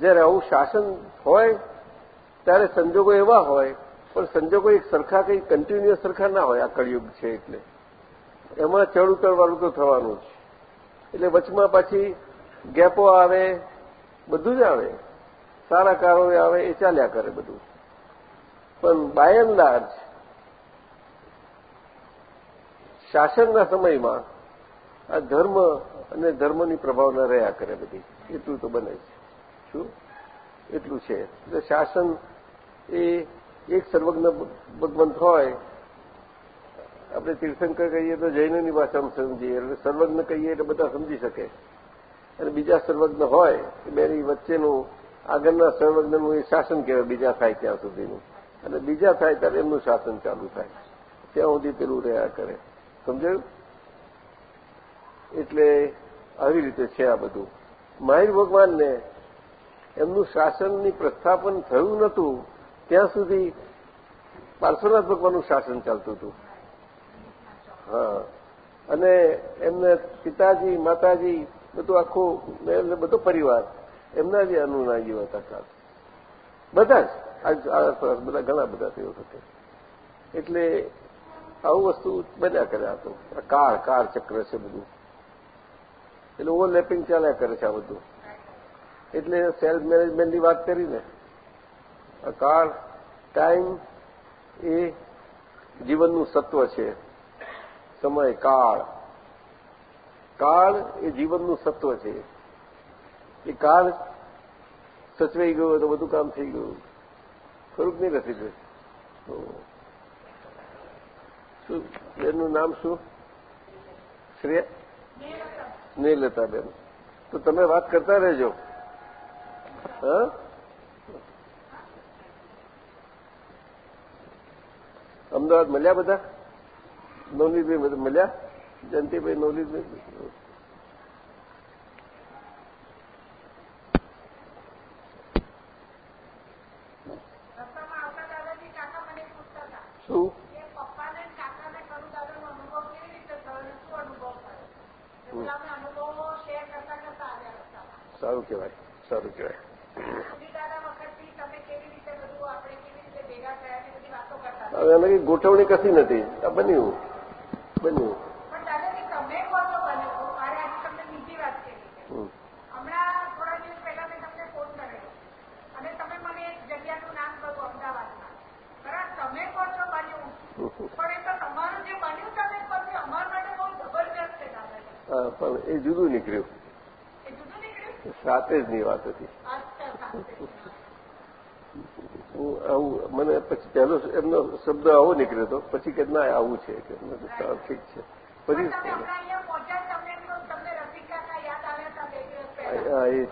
જ્યારે આવું શાસન હોય, ત્યારે સંજોગો એવા હોય, પણ સંજોગો એક સરખા કંઈ કન્ટિન્યુઅસ સરખા ના હોય, આ કળિયુગ છે એટલે. એમાં ચડ ઉતરવાળું તો થવાનું જ. એટલે વચમાં પાછી ગેપો આવે, બધું જ આવે. સારા કારો આવે, એ ચાલ્યા કરે બધું. પણ બાય એન્ડ લાર્જ શાસનના સમયમાં આ ધર્મ અને ધર્મની પ્રભાવના રહ્યા કરે બધી. એટલું તો બને છે શું? એટલું છે. એટલે શાસન એ એક સર્વજ્ઞ ભગવંત હોય, આપણે તીર્થંકર કહીએ તો જૈનની ભાષામાં સમજીએ, એટલે સર્વજ્ઞ કહીએ એટલે બધા સમજી શકે. અને બીજા સર્વજ્ઞ હોય કે બેની વચ્ચેનું, આગળના સર્વજ્ઞનું એ શાસન કહેવાય, બીજા થાય ત્યાં સુધીનું. અને બીજા થાય ત્યારે એમનું શાસન ચાલુ થાય. ત્યાં સુધી પેલું રહ્યા કરે. સમજાયું? એટલે આવી રીતે છે આ બધું. મહાવીર ભગવાનને એમનું શાસનની પ્રસ્થાપન થયું નહોતું, ત્યાં સુધી પાર્શ્વનાથ ભગવાનનું શાસન ચાલતું હતું. હા. અને એમને પિતાજી, માતાજી, બધું આખું એમને બધો પરિવાર, એમના જે અનુનાયીઓ હતા ખાસ બધા જ. બધા, ઘણા બધા તે વખતે એટલે આવું વસ્તુ બન્યા કર્યા હતો કાળ કાળ ચક્ર છે બધું. એટલે ઓવરલેપિંગ ચાલ્યા કરે છે આ બધું. એટલે સેલ્ફ મેનેજમેન્ટની વાત કરીને કાળ ટાઈમ એ જીવનનું સત્વ છે. સમય, કાળ. કાળ એ જીવનનું સત્વ છે. એ કાળ સચવાઈ ગયો તો બધું કામ થઈ ગયું ખરું નહીં નથી શું એનું નામ શું? શ્રેય? નહીં લેતા બેન. તો તમે વાત કરતા રહેજો. હા? અમદાવાદ મળ્યા બધા? નવનીતભાઈ મળ્યા? જયંતિભાઈ નવનીતભાઈ? શું? સારું કહેવાય સારું કહેવાય. હવે અમે ગોઠવણી કશી નથી. આ બન્યું બન્યું. સાથે જ ની વાત હતી. હું આવું મને પછી પહેલો એમનો શબ્દ આવો નીકળ્યો હતો પછી કે ના આવું છે કે ઠીક છે. પછી હા એ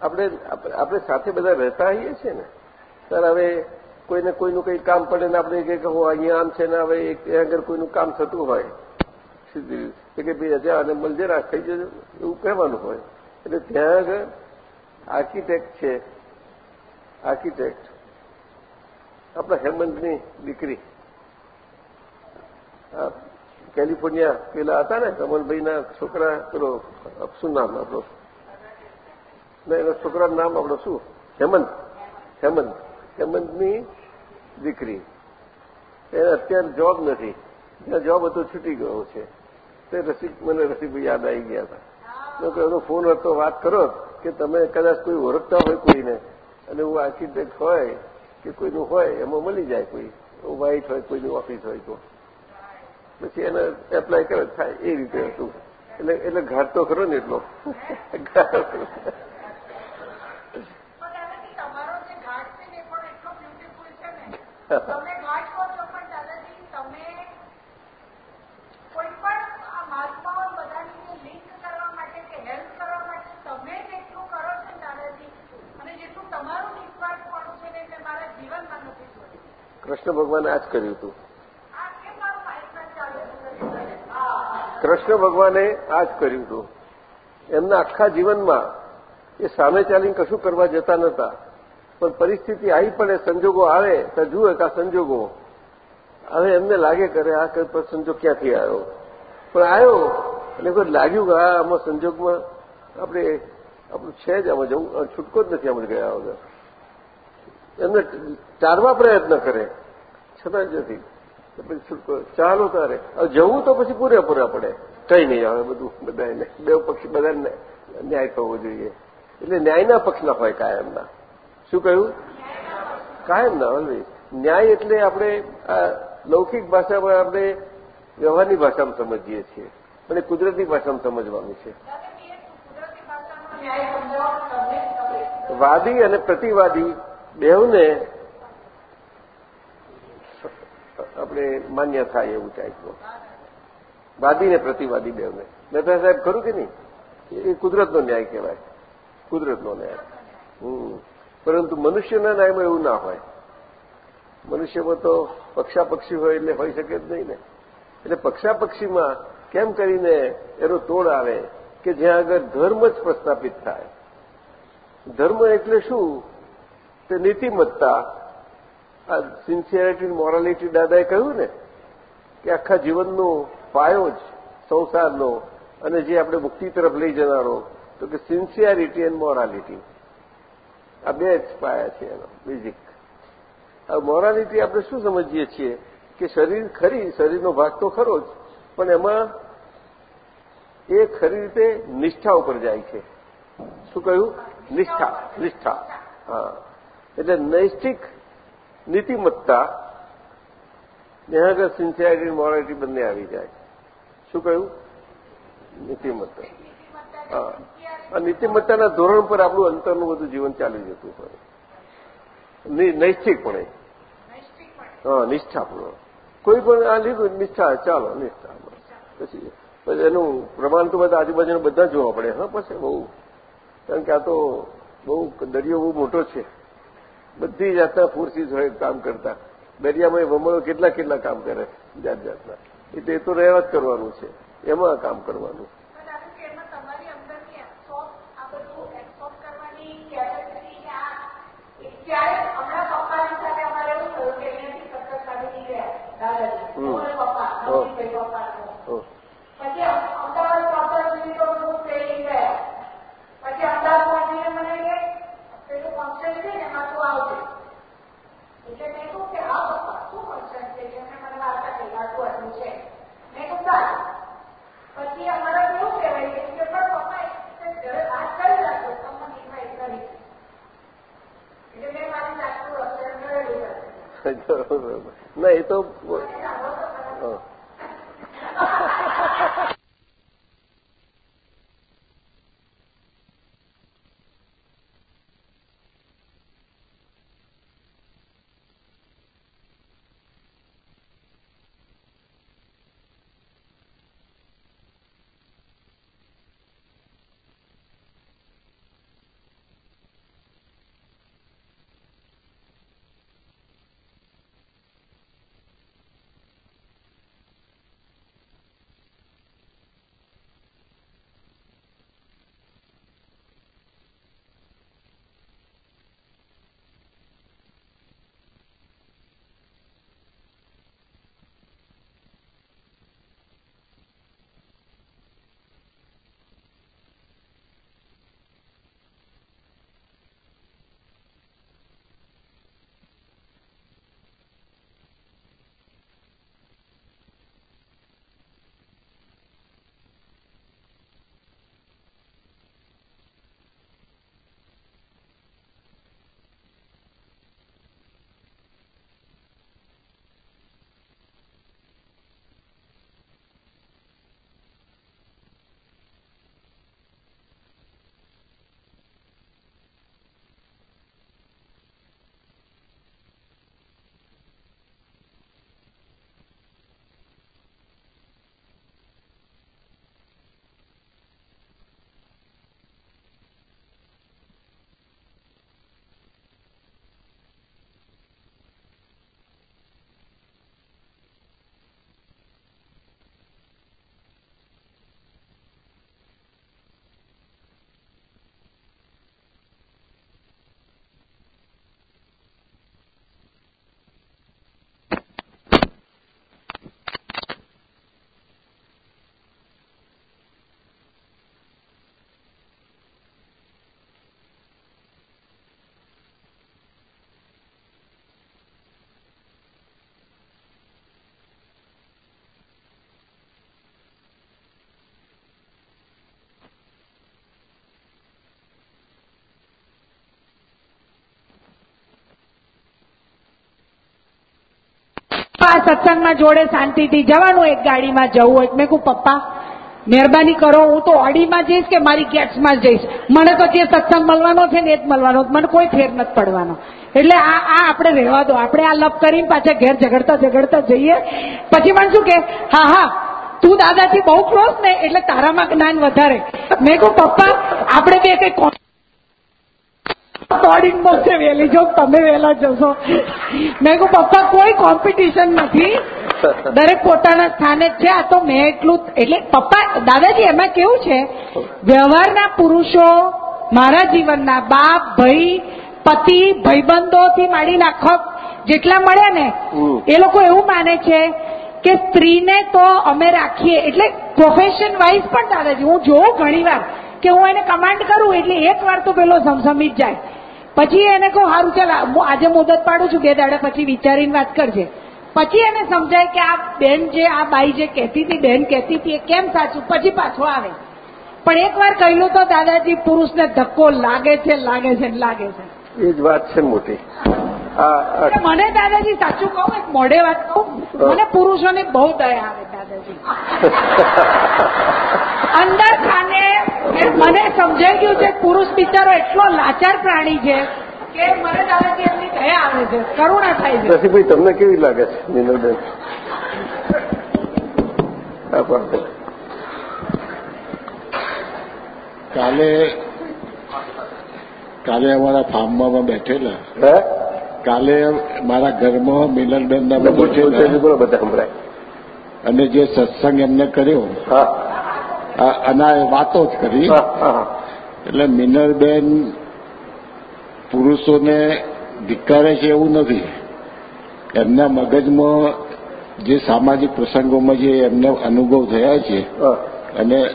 આપણે આપણે સાથે બધા રહેતા હોઈએ છીએ ને? ત્યારે હવે કોઈને કોઈનું કંઈ કામ પડે ને આપણે કે હું, અહીંયા આમ છે ને હવે ત્યાં આગળ કોઈનું કામ થતું હોય, સીધી કે ભાઈ હજાર અને મલજેરા થઈ જજો, એવું કહેવાનું હોય. એટલે ત્યાં આગળ આર્કિટેક્ટ છે. આર્કિટેક્ટ. આપણા હેમંતની દીકરી. કેલિફોર્નિયા પેલા હતા ને, કમલભાઈના છોકરા, પેલો શું નામ આપણો? ના, એના છોકરાનું નામ આપણો શું? હેમંત. હેમંત. હેમંતની દીકરી. એને અત્યારે જોબ નથી. ત્યાં જોબ હતો, છૂટી ગયો છે. તે રસિક, મને રસિકભાઈ યાદ આવી ગયા હતા. તો એનો ફોન હતો, વાત કરો કે તમે કદાચ કોઈ ઓળખતા હોય કોઈને. અને હું આર્કિટેક્ટ હોય કે કોઈનું હોય, એમાં મળી જાય કોઈ. વ્હાઇટ હોય, કોઈની ઓફિસ હોય તો. પછી એને એપ્લાય કરે, થાય, એ રીતે હતું. એટલે એટલે ઘાટ તો ખરો ને એટલો. તમે ઘાટ કહો છો પણ દાદાજી તમે કોઈ પણ મહાત્માઓ બધાની લિંક કરવા માટે કે હેલ્પ કરવા માટે તમે જેટલું કરો છો દાદાજી અને જેટલું તમારું નિસ્વાર્થ પણ છે ને એટલે મારા જીવનમાં નથી જોયું કૃષ્ણ ભગવાને આ જ કર્યું હતું. કૃષ્ણ ભગવાને આ જ કર્યું હતું. એમના આખા જીવનમાં એ સામે ચાલીને કશું કરવા જતા નહોતા. પણ પરિસ્થિતિ આવી પડે સંજોગો આવે તો જુએ કે આ સંજોગો. હવે એમને લાગે કરે આ કઈ સંજોગ ક્યાંથી આવ્યો? પણ આવ્યો એટલે કોઈ લાગ્યું કે આ આમાં સંજોગમાં આપણે, આપણું છે જ આમાં જવું. છૂટકો જ નથી આપણે ગયા વગર. એમને ચારવા પ્રયત્ન કરે. છતાં જ નથી. પછી છૂટકો. ચાલો તારે. જવું તો પછી પૂરેપૂરા પડે. કઈ નહીં આવે બધું. બધાને બે પક્ષ બધાને ન્યાય થવો જોઈએ. એટલે ન્યાયના પક્ષના હોય કાયમના. શું કહ્યું? કાયમ ના ઓલવેઝ ન્યાય એટલે આપણે લૌકિક ભાષામાં આપણે વ્યવહારની ભાષામાં સમજીએ છીએ અને કુદરતી ભાષામાં સમજવાનું છે. વાદી અને પ્રતિવાદી બેઉને આપણે માન્ય થાય એવું ટાઈપનું વાદી ને પ્રતિવાદી બેઉને મહેતા સાહેબ ખરું કે નહીં? એ કુદરતનો ન્યાય કહેવાય. કુદરતનો ન્યાય. હમ. પરંતુ મનુષ્યના ન્યાયમાં એવું ના હોય. મનુષ્યમાં તો પક્ષાપક્ષી હોય એટલે હોઈ શકે જ નહીં ને. એટલે પક્ષાપક્ષીમાં કેમ કરીને એનો તોડ આવે કે જ્યાં આગળ ધર્મ જ પ્રસ્થાપિત થાય? ધર્મ એટલે શું? તે નીતિમત્તા. આ સિન્સિયરિટી મોરાલિટી દાદાએ કહ્યું ને કે આખા જીવનનો પાયો જ સંસારનો અને જે આપણે મુક્તિ તરફ લઈ જનારો, તો કે સિન્સિયરિટી એન્ડ મોરાલિટી આ બે જ પાયા છે એનો, બેઝિક. હવે મોરાલિટી આપણે શું સમજીએ છીએ? કે શરીર ખરી, શરીરનો ભાગ તો ખરો જ, પણ એમાં એ ખરી રીતે નિષ્ઠા ઉપર જાય છે. શું કહ્યું? નિષ્ઠા નિષ્ઠા. હા. એટલે નૈષ્ઠિક નીતિમત્તા ત્યાં સિન્સિયરિટી મોરાલિટી બંને આવી જાય. શું કહ્યું? નીતિમત્તા. હા. આ નીતિમત્તાના ધોરણ પર આપણું અંતરનું બધું જીવન ચાલી જતું હોય. નૈષ્ઠિકપણે. હા, નિષ્ઠાપૂર્વક. કોઈ પણ આ લીધું નિષ્ઠા, ચાલો, નિષ્ઠા. પછી એનું પ્રમાણ તો બધા આજુબાજુના બધા જોવા પડે. હા, પછી બહુ. કારણ કે આ તો બહુ દરિયો બહુ મોટો છે. બધી જાતના ફોર્સીસ હોય, કામ કરતા. દરિયામાં વમળો કેટલા કેટલા કામ કરે, જાત જાતના. એટલે એ તો રહેવા જ કરવાનું છે. એમાં કામ કરવાનું. ત્યારે હમણાં પપ્પાની સાથે અમારે એવું થયું કે અહીંયાથી સત્તર સાડી ગયા દાદાજી. હું અને પપ્પા નવજીભાઈ પપ્પા પછી અમદાવાદ પહોંચવા સુધી તો બધું ટ્રેનિંગ ગયા. પછી અમદાવાદ પહોંચીને મને કે પેલું ફંક્શન છે ને એમાં તું આવજે. એટલે મેં કહું કે હા પપ્પા શું ફંક્શન છે? કે એમને મને વાર્તા કહી આટલું આટલું છે. મેં કહું સારું. પછી અમારા કેવું કહેવાય કે પણ પપ્પા એક ઘરે વાત કરી રાખો તો મને ઇન્વાઇટ કરી એટલે મેં મારી જાતનું રક્ષણ કરેલું ના એ તો આ સત્સંગમાં જોડે શાંતિથી જવાનું એક ગાડીમાં જવું હોય. મેં કહું પપ્પા, મહેરબાની કરો. હું તો ઓડીમાં જઈશ કે મારી ગેટ્સમાં જઈશ? મને તો જે સત્સંગ મળવાનો છે ને એ જ મળવાનો મને કોઈ ફેર નથી પડવાનો. એટલે આ આ આપણે રહેવા દો. આપણે આ લપ કરીને પાછા ઘેર ઝઘડતા ઝઘડતા જઈએ. પછી પણ શું કે, હા હા, તું દાદાથી બહુ ક્લોઝ ને, એટલે તારામાં જ્ઞાન વધારે. મેં કહું પપ્પા, આપણે બે કઈ બોર્ડિંગ મળશે વહેલી. જો તમે વહેલા જશો. મેં કહું પપ્પા કોઈ કોમ્પિટિશન નથી. દરેક પોતાના સ્થાને જ છે. આ તો મેં એટલું એટલે પપ્પા દાદાજી એમાં કેવું છે? વ્યવહારના પુરુષો મારા જીવનના બાપ ભાઈ પતિ ભાઈબંધોથી માંડીને આખો જેટલા મળ્યા ને એ લોકો એવું માને છે કે સ્ત્રીને તો અમે રાખીએ. એટલે પ્રોફેશન વાઇઝ પણ દાદાજી હું જોઉં ઘણી વાર કે હું એને કમાન્ડ કરું એટલે એક વાર તો પેલો સમસમી જ જાય. પછી એને કહું સારું ચાલ આજે મુદત પાડું છું બે દાડા પછી વિચારીને વાત કરજે. પછી એને સમજાય કે આ બેન જે આ બાઈ જે કહેતી હતી બેન કહેતી હતી એ કેમ સાચું? પછી પાછો આવે. પણ એકવાર કહી કહ્યું તો દાદાજી પુરુષને ધક્કો લાગે છે લાગે છે ને લાગે છે. એ જ વાત છે મોટી. મને દાદાજી સાચું કહું એક મોઢે વાત કહું મને પુરુષોને બહુ દયા આવે દાદાજી. અંદર ખાને મને સમજાઈ ગયું છે પુરુષ બિચારો એટલો લાચાર પ્રાણી છે કે મને દાદાજી એમની દયા આવે છે કરુણા થાય છે. નસીબભાઈ તમને કેવી લાગે છે મિનલબેન કાલે કાલે અમારા ફાર્મમાં બેઠેલા. હે? કાલે મારા ઘરમાં મિલનબેનના ના. બધા સંભળાય. અને જે સત્સંગ એમને કર્યો હા અને એ વાતો જ કરી. એટલે મિનરબેન પુરુષોને ધિક્કારે છે એવું નથી. એમના મગજમાં જે સામાજિક પ્રસંગોમાં જે એમને અનુભવ થયા છે અને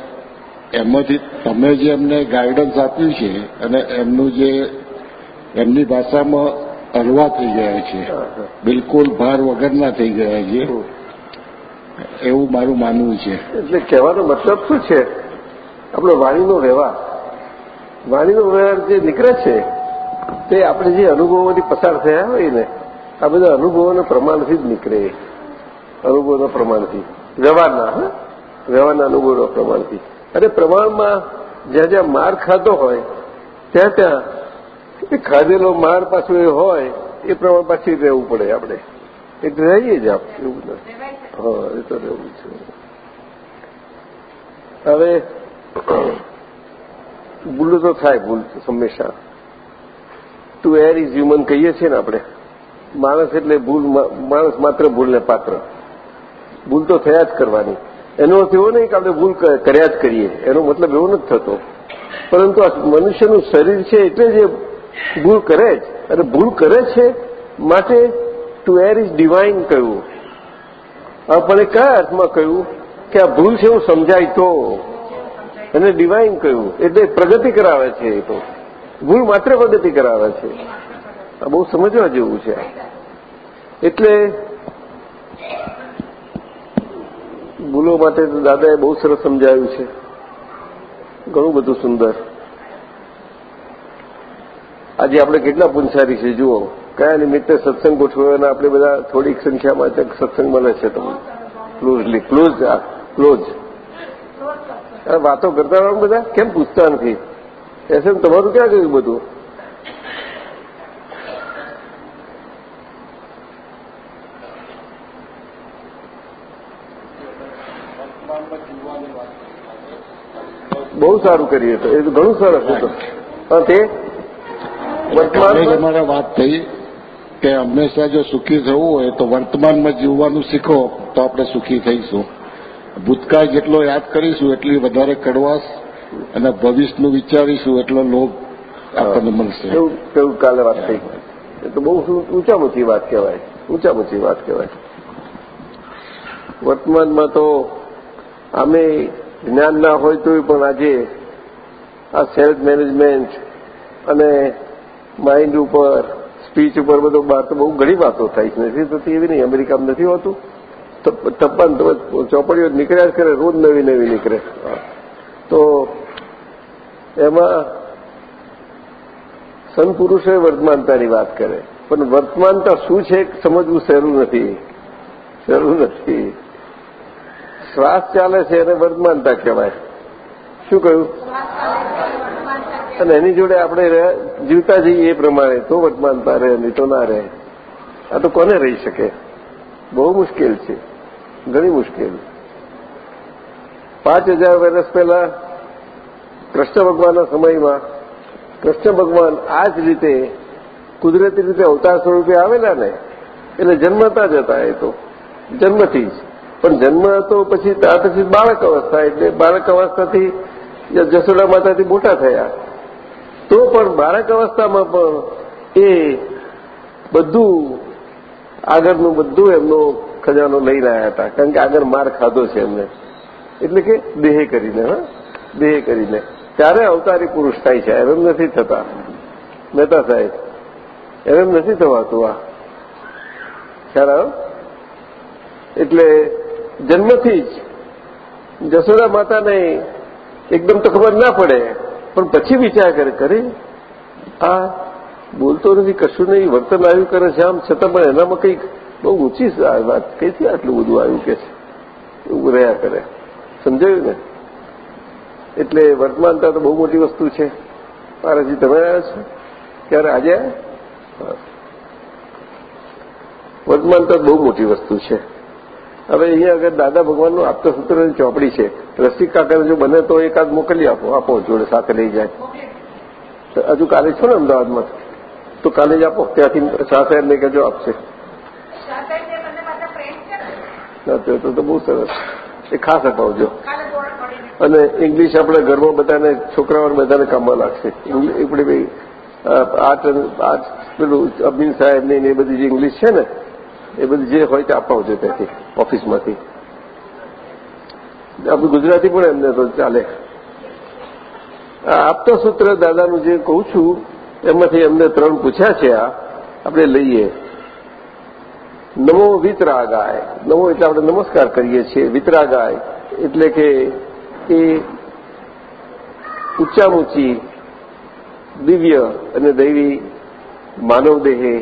એમાંથી તમે જે એમને ગાઈડન્સ આપ્યું છે અને એમનું જે એમની ભાષામાં હળવા થઈ ગયા છે. બિલકુલ ભાર વગરના થઈ ગયા છે. એવું મારું માનવું છે. એટલે કહેવાનો મતલબ શું છે? આપણો વાણીનો વ્યવહાર વાણીનો વ્યવહાર જે નીકળે છે, તે આપણે જે અનુભવોથી પસાર થયા હોય ને, આ બધા અનુભવોના પ્રમાણથી જ નીકળે. અનુભવના પ્રમાણથી. વ્યવહારના, હા? વ્યવહારના અનુભવના પ્રમાણથી. અને પ્રમાણમાં જ્યાં જ્યાં માર ખાધો હોય, ત્યાં ત્યાં એ ખાધેલો માર પાછું એ હોય, એ પ્રમાણ પાછી રહેવું પડે આપણે. એ રહીએ જ આપ એવું નથી. હા, એ તો રહેવું છે હવે, ભૂલ તો થાય, ભૂલ હંમેશા. ટુ એર ઇઝ હ્યુમન કહીએ છીએ ને આપણે. માણસ એટલે ભૂલ માણસ માત્ર ભૂલને પાત્ર. ભૂલ તો થયા જ કરવાની. એનો અર્થ એવો નહીં કે આપણે ભૂલ કર્યા જ કરીએ. એનો મતલબ એવો નથી થતો. પરંતુ મનુષ્યનું શરીર છે એટલે જ ભૂલ કરે જ. અને ભૂલ કરે છે માટે ટુ એર ઇઝ ડિવાઇન કહ્યું. આપણે કયા અર્થમાં કહ્યું? કે આ ભૂલ છે એવું સમજાય તો? એને ડિવાઇન કહ્યું. એટલે પ્રગતિ કરાવે છે એ તો. ભૂલ માત્ર પ્રગતિ કરાવે છે. આ બહુ સમજવા જેવું છે. એટલે ભૂલો માટે તો દાદાએ બહુ સરસ સમજાવ્યું છે. ઘણું બધું સુંદર. આજે આપણે કેટલા પુંસારી છે, જુઓ. કયા નિમિત્તે સત્સંગ ગોઠવ્યો અને આપણે બધા થોડીક સંખ્યામાં સત્સંગ મળે છે તમને? ક્લોઝલી ક્લોઝ ક્લોઝ વાતો કરતા રહો બધા? કેમ પૂછતા નથી? એસએમ તમારું ક્યાં ગયું બધું? બહુ સારું કરીએ તો એ તો ઘણું સરસ હતું તે. અમારે વાત થઈ. કે હંમેશા જો સુખી થવું હોય તો વર્તમાનમાં જીવવાનું શીખો, તો આપણે સુખી થઈશું. ભૂતકાળ જેટલો યાદ કરીશું, એટલી વધારે કડવાશ અને ભવિષ્યનું વિચારીશું, એટલો લોભ આપણને મળશે. એવું કાલે વાત થઈ. એ તો બહુ ઊંચા ઊંચી વાત કહેવાય. ઊંચા ઊંચી વાત કહેવાય. વર્તમાનમાં તો આમે જ્ઞાન ના હોય તોય પણ આજે આ સેલ્ફ મેનેજમેન્ટ અને માઇન્ડ ઉપર સ્પીચ ઉપર બધો બહાર તો બહુ ઘણી વાતો થાય છે. નથી થતી એવી નહીં, અમેરિકામાં નથી હોતું. ટપ્પાન ચોપડીઓ નીકળ્યા જ કરે, રોજ નવી નવી નીકળે. તો એમાં સંત પુરુષોએ વર્તમાનતાની વાત કરે. પણ વર્તમાનતા શું છે સમજવું સહેલું નથી. સહેલું નથી. શ્વાસ ચાલે છે એને વર્તમાનતા કહેવાય. શું કહ્યું? અને એની જોડે આપણે જીવતા જઈએ એ પ્રમાણે, તો વર્તમાનતા રહે, નહીં તો ના રહે. આ તો કોને રહી શકે? બહુ મુશ્કેલ છે. ઘણી મુશ્કેલ. પાંચ હજાર વર્ષ પહેલા કૃષ્ણ ભગવાનના સમયમાં, કૃષ્ણ ભગવાન આ જ રીતે કુદરતી રીતે અવતાર સ્વરૂપે આવેલા ને, એટલે જન્મતા જ હતા એ તો. જન્મથી જ. પણ જન્મ હતો પછી, ત્યાર પછી બાળક અવસ્થા, એટલે બાળક અવસ્થાથી જસોડા માતાથી મોટા થયા. તો પણ બાળક અવસ્થામાં પણ એ બધું આગળનું બધું એમનો ખજાનો લઈ રહ્યા હતા. કારણ કે આગળ માર ખાધો છે એમને. એટલે કે દેહે કરીને, હા? દેહે કરીને. ત્યારે અવતારી પુરુષ થાય છે. એમ નથી થતા. મહેતા સાહેબ, એમ નથી થવાતું આ. ખ્યાલ એટલે જન્મથી જ જસોદા માતાને એકદમ તો ખબર ના પડે પણ પછી વિચાર કરે કરે આ બોલતો નથી, કશું નહીં, વર્તન આવ્યું કરે છે, આમ છતાં પણ એનામાં કંઈક બહુ ઊંચી વાત કઈથી આટલું બધું આવ્યું કે છે? એવું રહ્યા કરે. સમજાયું ને? એટલે વર્તમાનતા તો બહુ મોટી વસ્તુ છે. મારાજી તમે આવ્યા છો? ક્યારે? આજે વર્તમાનતા બહુ મોટી વસ્તુ છે. હવે અહીંયા આગળ દાદા ભગવાનનું આપતો સૂત્રની ચોપડી છે રસિક કાકાને જો બને તો એકાદ મોકલી આપો આપો જોડે સાથે લઈ જાય. હજુ કાલે છો ને અમદાવાદમાં? તો કાલે જ આપો ત્યાંથી શાહ સાહેબને કહેજો આપશે. તો તો બહુ સરસ. એ ખાસ અપાવજો. અને ઇંગ્લિશ આપણે ઘરમાં બધાને છોકરાઓને બધાને કામમાં લાગશે. આપણે ભાઈ આર્ટ આર્ટ પેલું અબીન સાહેબની ને એ બધી જે ઇંગ્લિશ છે ને એ બધું જે હોય તે અપાવજો ત્યાંથી, ઓફિસમાંથી. આપણું ગુજરાતી પણ એમને તો ચાલે. આપતા સૂત્ર દાદાનું જે કહું છું, એમાંથી એમને ત્રણ પૂછ્યા છે આ. આપણે લઈએ. નમો વિતરાગાય. નમો એટલે આપણે નમસ્કાર કરીએ છીએ. વિતરાગાય એટલે કે એ ઊંચામૂંચી ઊંચી દિવ્ય અને દૈવી માનવદેહ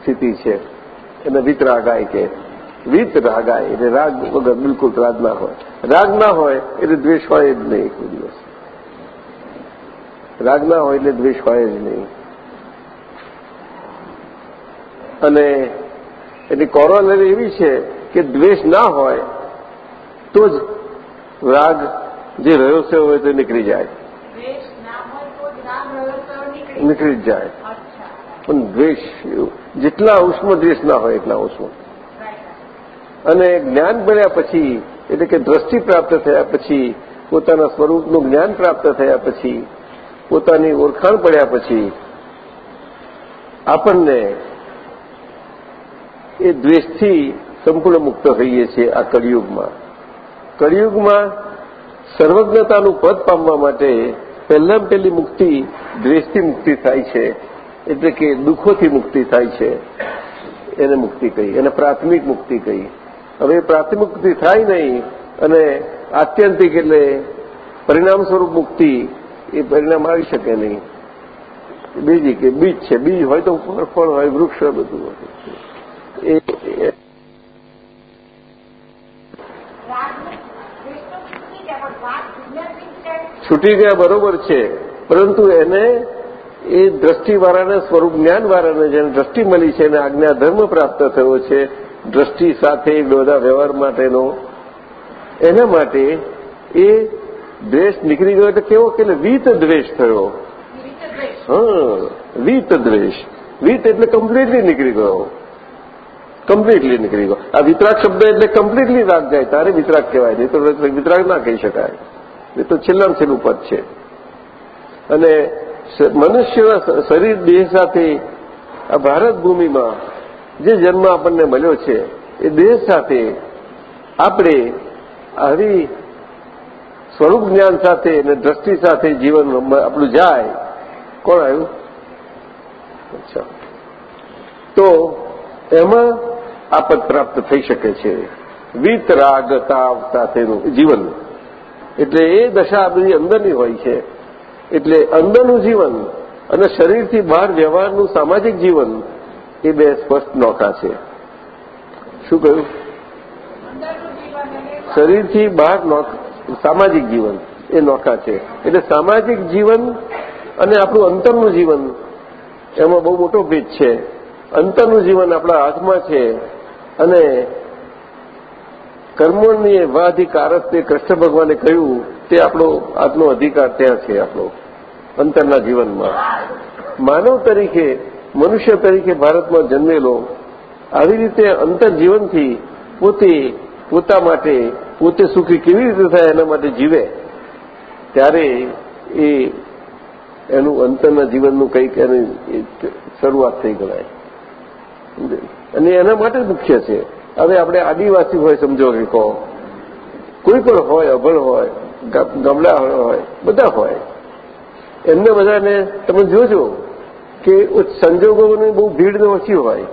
સ્થિતિ છે. એને વિતરાગાય કે. વિત રાગાય એટલે રાગ વગર બિલકુલ રાગ ના હોય. રાગ ના હોય એટલે દ્વેષ હોય જ નહીં કોઈ દિવસ. રાગ ના હોય એટલે દ્વેષ હોય જ નહીં. અને એની કોરોનરી એવી છે કે દ્વેષ ના હોય તો જ રાગ જે રહ્યો છે હોય તો નીકળી જાય. નીકળી જ જાય. પણ દ્વેષ જેટલા ઉષ્મ દ્વેષ ના હોય એટલા ઉષ્મ. અને જ્ઞાન મળ્યા પછી, એટલે કે દ્રષ્ટિ પ્રાપ્ત થયા પછી, પોતાના સ્વરૂપનું જ્ઞાન પ્રાપ્ત થયા પછી, પોતાની ઓળખાણ પડ્યા પછી, આપણને એ દ્વેષથી સંપૂર્ણ મુક્ત થઈએ છીએ આ કળિયુગમાં. કળિયુગમાં સર્વજ્ઞતાનું પદ પામવા માટે પહેલાં પહેલી મુક્તિ દ્વેષથી મુક્તિ થાય છે. એટલે કે દુઃખોથી મુક્તિ થાય છે. એને મુક્તિ કહી એને પ્રાથમિક મુક્તિ કહી. હવે પ્રાથમિક મુક્તિ થાય નહીં અને આત્યંતિક એટલે પરિણામ સ્વરૂપ મુક્તિ એ પરિણામ આવી શકે નહીં. બીજી કે બીજ છે બીજ હોય તો ફળ હોય વૃક્ષ હોય બધું હોય. એ છૂટી ગયા બરોબર છે પરંતુ એને એ દ્રષ્ટિવાળાને સ્વરૂપ, જ્ઞાનવાળાને જેને દ્રષ્ટિ મળી છે એને આજ્ઞા ધર્મ પ્રાપ્ત થયો છે, દ્રષ્ટિ સાથે બધા વ્યવહાર માટેનો. એના માટે એ દ્વેષ નીકળી ગયો એટલે કેવો કે વીત દ્વેષ થયો. હા, વીત દ્વેષ. વીત એટલે કમ્પ્લીટલી નીકળી ગયો. કમ્પ્લીટલી નીકળી ગયો. આ વિતરાક શબ્દ એટલે કમ્પ્લીટલી રાગ જાય. તારે વિતરાગ કહેવાય નહીં, તો વિતરાગ ના કહી શકાય. એ તો છેલ્લામાં છેલ્લું પદ છે. અને મનુષ્યના શરીર દેહ સાથે આ ભારત ભૂમિમાં જે જન્મ આપણને મળ્યો છે, એ દેહ સાથે આપણે આવી સ્વરૂપ જ્ઞાન સાથે અને દ્રષ્ટિ સાથે જીવન આપણું જાય. કોણ આવ્યું? અચ્છા. તો એમાં આપદ પ્રાપ્ત થઈ શકે છે. વિતરાગતા સાથેનું જીવન. એટલે એ દશા બધી અંદરની હોય છે. એટલે અંદરનું જીવન અને શરીરથી બહાર વ્યવહારનું સામાજિક જીવન એ બે સ્પષ્ટ નોખા છે. શું કહ્યું? શરીરથી બહાર સામાજિક જીવન એ નોખા છે. એટલે સામાજિક જીવન અને આપણું અંતરનું જીવન એમાં બહુ મોટો ભેદ છે. અંતરનું જીવન આપણા હાથમાં છે અને કર્મોની વાધિકારક તે કૃષ્ણ ભગવાને કહ્યું, તે આપણો આજનો અધિકાર ત્યાં છે આપણો, અંતરના જીવનમાં. માનવ તરીકે, મનુષ્ય તરીકે ભારતમાં જન્મેલો, આવી રીતે અંતર જીવનથી પોતે પોતા માટે, પોતે સુખી કેવી રીતે થાય એના માટે જીવે? ત્યારે એ એનું અંતરના જીવનનું કંઈક એની શરૂઆત થઈ ગણાય. અને એના માટે મુખ્ય છે. હવે આપણે આદિવાસી હોય સમજો કે કહો કોઈ પણ હોય અભળ હોય ગામડા હોય, બધા હોય. એમને બધાને તમે જોજો કે સંજોગોની બહુ ભીડ ઓછી હોય.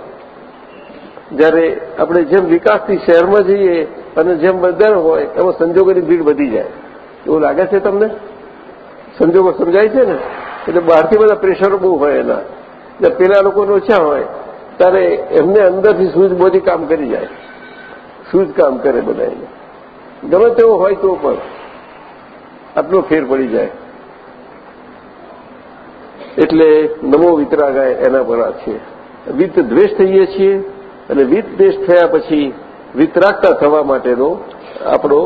જ્યારે આપણે જેમ વિકાસથી શહેરમાં જઈએ અને જેમ બધા હોય, એમાં સંજોગોની ભીડ વધી જાય. એવું લાગે છે તમને? સંજોગો સમજાય છે ને? એટલે બહારથી બધા પ્રેશરો બહુ હોય એના. એટલે પેલા લોકોને ઓછા હોય. ત્યારે એમને અંદરથી સૂઝ બોધી કામ કરી જાય. સૂઝ કામ કરે બધા એને ગમે તેવો હોય તો પણ આટલો ફેર પડી જાય. એટલે નમો વિતરાગાય એના પર આ છે. વિત દ્વેષ થઈએ છીએ અને વિત દ્વેષ થયા પછી વિતરાગતા થવા માટેનો આપણો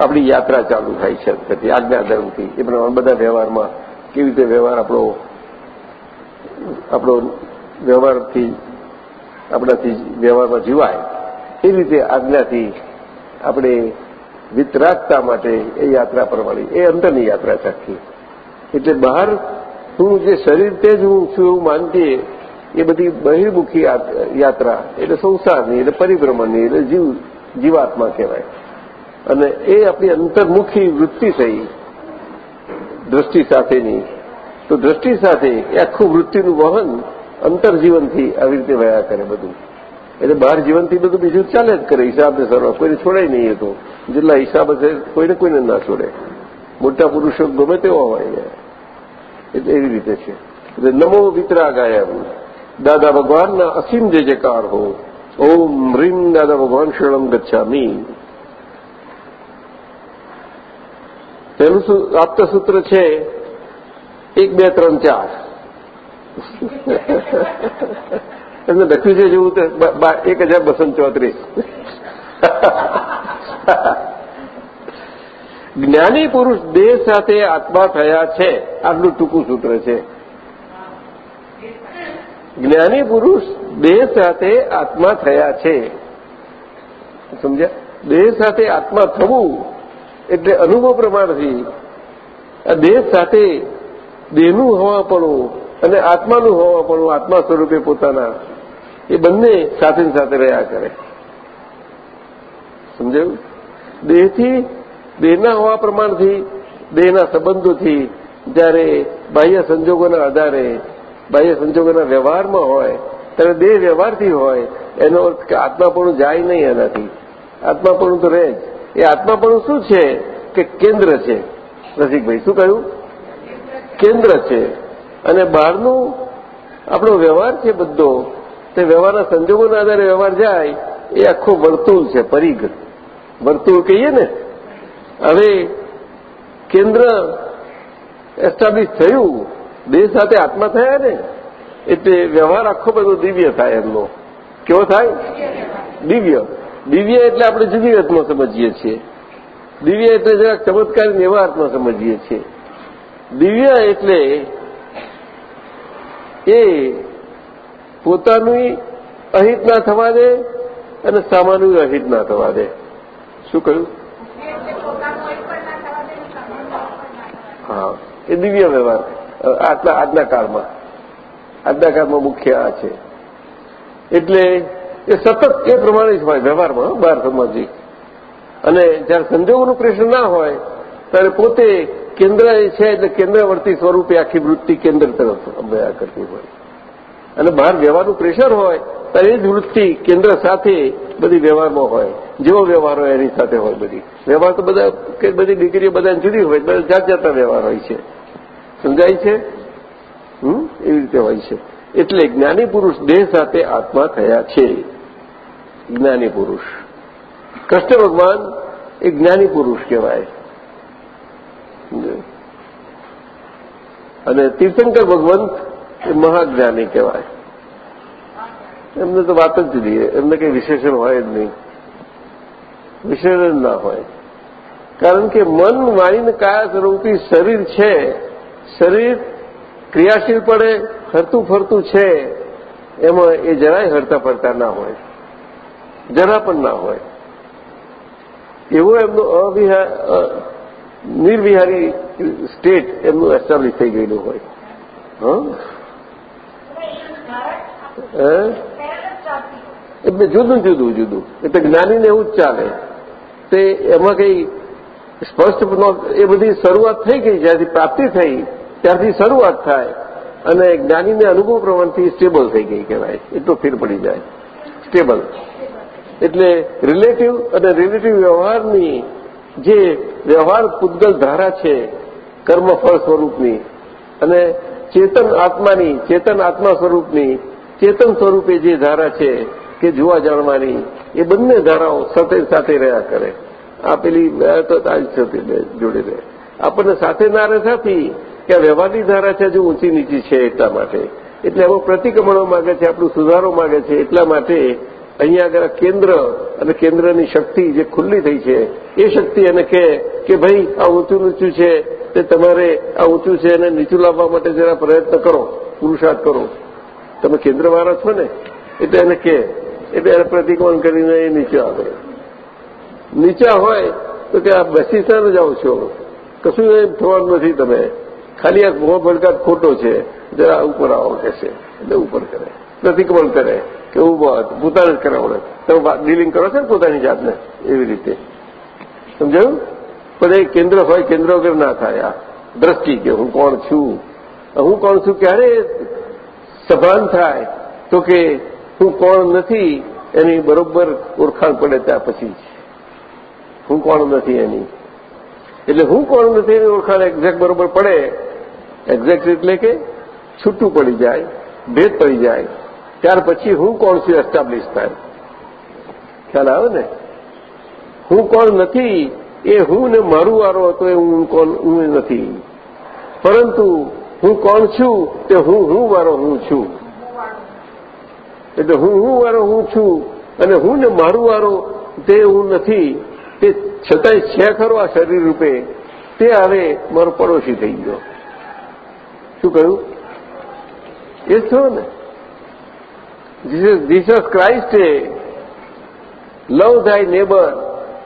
આપણી યાત્રા ચાલુ થાય છે પછી આજ્ઞા ધર્મથી એ પ્રમાણે બધા વ્યવહારમાં કેવી રીતે વ્યવહાર આપણો આપણો વ્યવહારથી આપણાથી વ્યવહારમાં જીવાય, એ રીતે આજ્ઞાથી આપણે વિતરાગતા માટે એ યાત્રા પ્રમાણે એ અંદરની યાત્રા છે એટલે બહાર હું જે શરીર તે જ હું છું એવું માનતી એ બધી બહિર્મુખી યાત્રા, એટલે સંસારની, એટલે પરિભ્રમણની, એટલે જીવ, જીવાત્મા કહેવાય. અને એ આપણી અંતર્મુખી વૃત્તિ થઈ, દ્રષ્ટિ સાથેની. તો દ્રષ્ટિ સાથે એ આખું વૃત્તિનું વહન અંતરજીવનથી આવી રીતે વયા કરે બધું. એટલે બહાર જીવનથી બધું બીજું ચાલે જ કરે, હિસાબને સર્વ. કોઈને છોડાય નહીં તો. જેટલા હિસાબ હશે, કોઈને કોઈને ના છોડે મોટા પુરુષો ગમે તેવા હોય એટલે એવી રીતે છે. એટલે નમો વિતરાગાય. દાદા ભગવાનના અસીમ જે જયકાર હો, ઓમ રીમ દાદા ભગવાન શરણમ ગચ્છામી. પહેલું આપતા સૂત્ર છે એક, બે, ત્રણ, ચાર. એમને લખ્યું છે જેવું એક હજાર બસો ચોત્રીસ. જ્ઞાની પુરુષ દેહ સાથે આત્મા થયા છે. આટલું ટૂંકું સૂત્ર છે. જ્ઞાની પુરુષ દેહ સાથે આત્મા થયા છે. સમજ્યા? દેહ સાથે આત્મા થવું એટલે અનુભવ પ્રમાણથી આ દેહ સાથે દેહનું હોવાપણું અને આત્માનું હોવા પણ આત્મા સ્વરૂપે પોતાના એ બંને સાથે સાથે રહ્યા કરે. સમજાયું? દેહથી, દેહના હોવા પ્રમાણથી, દેહના સંબંધોથી જ્યારે બાહ્ય સંજોગોના આધારે, બાહ્ય સંજોગોના વ્યવહારમાં હોય, ત્યારે દેહ વ્યવહારથી હોય, એનો અર્થ કે આત્માપણું જાય નહીં એનાથી આત્માપણું તો રહે જ. એ આત્માપણું શું છે? કે કેન્દ્ર છે. રસિકભાઈ, શું કહ્યું? કેન્દ્ર છે. અને બહારનું આપણો વ્યવહાર છે બધો, તે વ્યવહારના સંજોગોના આધારે વ્યવહાર જાય, એ આખો વર્તુળ છે, પરિઘ. વર્તુળ કહીએ ને? હવે કેન્દ્ર એસ્ટાબ્લિશ થયું દેહ સાથે આત્મા થયા ને, એટલે વ્યવહાર આખો બધો દિવ્ય થાય એમનો. કેવો થાય? દિવ્ય. દિવ્ય એટલે આપણે જુદી અર્થમાં સમજીએ છીએ. દિવ્ય એટલે જરાક ચમત્કારી એવા અર્થમાં સમજીએ છીએ. દિવ્ય એટલે એ પોતાનું અહિત ના થવા દે અને સામાનું અહિત ના થવા દે. શું કહ્યું? હા, એ દિવ્ય વ્યવહાર. આજના આજના કાળમાં. આજના કાળમાં મુખ્ય આ છે. એટલે એ સતત એ પ્રમાણે જ હોય વ્યવહારમાં બહાર સમાજી અને જ્યારે સંજોગોનું પ્રેશર ના હોય ત્યારે પોતે કેન્દ્ર છે એટલે કેન્દ્રવર્તી સ્વરૂપે આખી વૃત્તિ કેન્દ્ર તરફ અભ્યા કરતી હોય. અને બહાર વ્યવહારનું પ્રેશર હોય, ત્યારે એ જ વૃત્તિ કેન્દ્ર સાથે બધી વ્યવહારમાં હોય. જેવો વ્યવહાર હોય એની સાથે હોય બધી. વ્યવહાર તો બધા કે બધી ડિગ્રીઓ બધા જુદી હોય, બધા જાત જાતના વ્યવહાર હોય છે. સમજાય છે? હમ? એવી રીતે હોય છે. એટલે જ્ઞાની પુરુષ દેહ સાથે આત્મા થયા છે. જ્ઞાની પુરુષ. કૃષ્ણ ભગવાન એ જ્ઞાની પુરુષ કહેવાય. અને તીર્થંકર ભગવંત એ મહાજ્ઞાની કહેવાય. એમને તો વાત જ જુદી એમને કંઈ વિશેષણ હોય જ નહીં. વિશેષણ ના હોય. કારણ કે મન વાણીને કાયા સ્વરૂપી શરીર છે. શરીર ક્રિયાશીલ પડે, હરતું ફરતું છે. એમાં એ જરાય હરતા ફરતા ના હોય. જરા પણ ના હોય. એવો એમનો અવિહાર નિર્વિહારી સ્ટેટ એમનું એસ્ટાબ્લિશ થઈ ગયેલું હોય. એટલે જુદું જુદું જુદું. એટલે જ્ઞાનીને એવું જ ચાલે. તે એમાં કંઈ સ્પષ્ટ એ બધી શરૂઆત થઈ ગઈ. જ્યાંથી પ્રાપ્તિ થઈ, ત્યારથી શરૂઆત થાય. અને જ્ઞાનીને અનુભવ પ્રમાણથી સ્ટેબલ થઈ ગઈ કહેવાય. એટલો ફેર પડી જાય. સ્ટેબલ એટલે રિલેટિવ અને રિલેટિવ વ્યવહારની જે વ્યવહાર પૂતગલ ધારા છે, કર્મફળ સ્વરૂપની, અને ચેતન આત્માની, ચેતન આત્મા સ્વરૂપની, ચેતન સ્વરૂપે જે ધારા છે કે જોવા જાણવાની, એ બંને ધારાઓ સાથે સાથે રહ્યા કરે. આ પેલી તો જોડે રહે. આપણને સાથે ના રહેવાથી કે આ વ્યવહારની ધારા છે જો ઊંચી નીચી છે એટલા માટે. એટલે એમાં પ્રતિક્રમણો માગે છે, આપણું સુધારો માગે છે એટલા માટે અહીંયા આગળ કેન્દ્ર અને કેન્દ્રની શક્તિ જે ખુલ્લી થઈ છે, એ શક્તિ એને કહે કે ભાઈ આ ઊંચું નીચું છે, તે તમારે આ ઊંચું છે એને નીચું લાવવા માટે જરા પ્રયત્ન કરો, પુરુષાર્થ કરો. તમે કેન્દ્રવાળા છો ને, એટલે એને કહે, એટલે એને પ્રતિક્રમણ કરીને એ નીચે આવે. નીચા હોય તો કે આ બેસી શાને જાઓ છો? કશું થવાનું નથી તમે. ખાલી આ મોહ ભડકાટ ખોટો છે. જરા ઉપર આવો, કહેશે. એટલે ઉપર કરે. પ્રતિક્રમણ કરે. કે ઊભો પોતાને જ કરાવડે તમે ડીલિંગ કરો છો ને પોતાની જાતને એવી રીતે. સમજાયું? પણ એ કેન્દ્ર હોય, કેન્દ્ર વગર ના થાય આ. દ્રષ્ટિ કે હું કોણ છું? હું કોણ છું ક્યારે સભાન થાય? તો કે હું કોણ નથી, એની બરોબર ઓળખાણ પડે ત્યાં પછી હું કોણ નથી એની? એટલે હું કોણ નથી એની ઓળખાણ એક્ઝેક્ટ બરોબર પડે. એક્ઝેક્ટ એટલે કે છૂટું પડી જાય, ભેદ પડી જાય. ત્યાર પછી હું કોણ છું એસ્ટાબ્લિશ થાય? ખ્યાલ આવે ને? હું કોણ નથી? એ હું ને મારું વારો હતો એ હું કોણ, હું નથી. પરંતુ હું કોણ છું? તે હું હું વારો હું છું. એટલે હું હું વારો હું છું અને હું ને મારું વારો તે હું નથી. તે છતાંય છે ખરો આ શરીર રૂપે. તે હવે મારો પડોશી થઈ ગયો. શું કહ્યું? એ જ થયો ને? જીસસ ક્રાઇસ્ટે લવ ધાય નેબર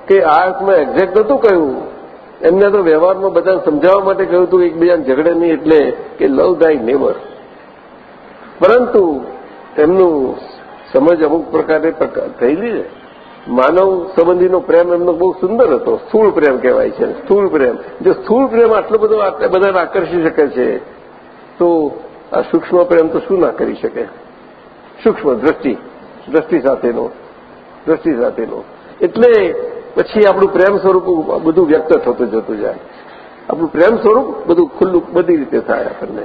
કે આ અર્થમાં એક્ઝેક્ટ નહોતું કહ્યું. એમને તો વ્યવહારમાં બધાને સમજાવવા માટે કહ્યું હતું એકબીજાને ઝઘડે નહીં એટલે કે લવ ધાય નેબર. પરંતુ એમનું સમજ અમુક પ્રકારે થયેલી છે. માનવ સંબંધીનો પ્રેમ એમનો બહુ સુંદર હતો. સ્થૂળ પ્રેમ કહેવાય છે. સ્થૂળ પ્રેમ. જો સ્થૂળ પ્રેમ આટલો બધો બધાને આકર્ષી શકે છે, તો આ સૂક્ષ્મ પ્રેમ તો શું ના કરી શકે? સૂક્ષ્મ દ્રષ્ટિ દ્રષ્ટિ સાથેનો દ્રષ્ટિ સાથેનો. એટલે પછી આપણું પ્રેમ સ્વરૂપ બધું વ્યક્ત થતું જતું જાય. આપણું પ્રેમ સ્વરૂપ બધું ખુલ્લું બધી રીતે થાય આપણને.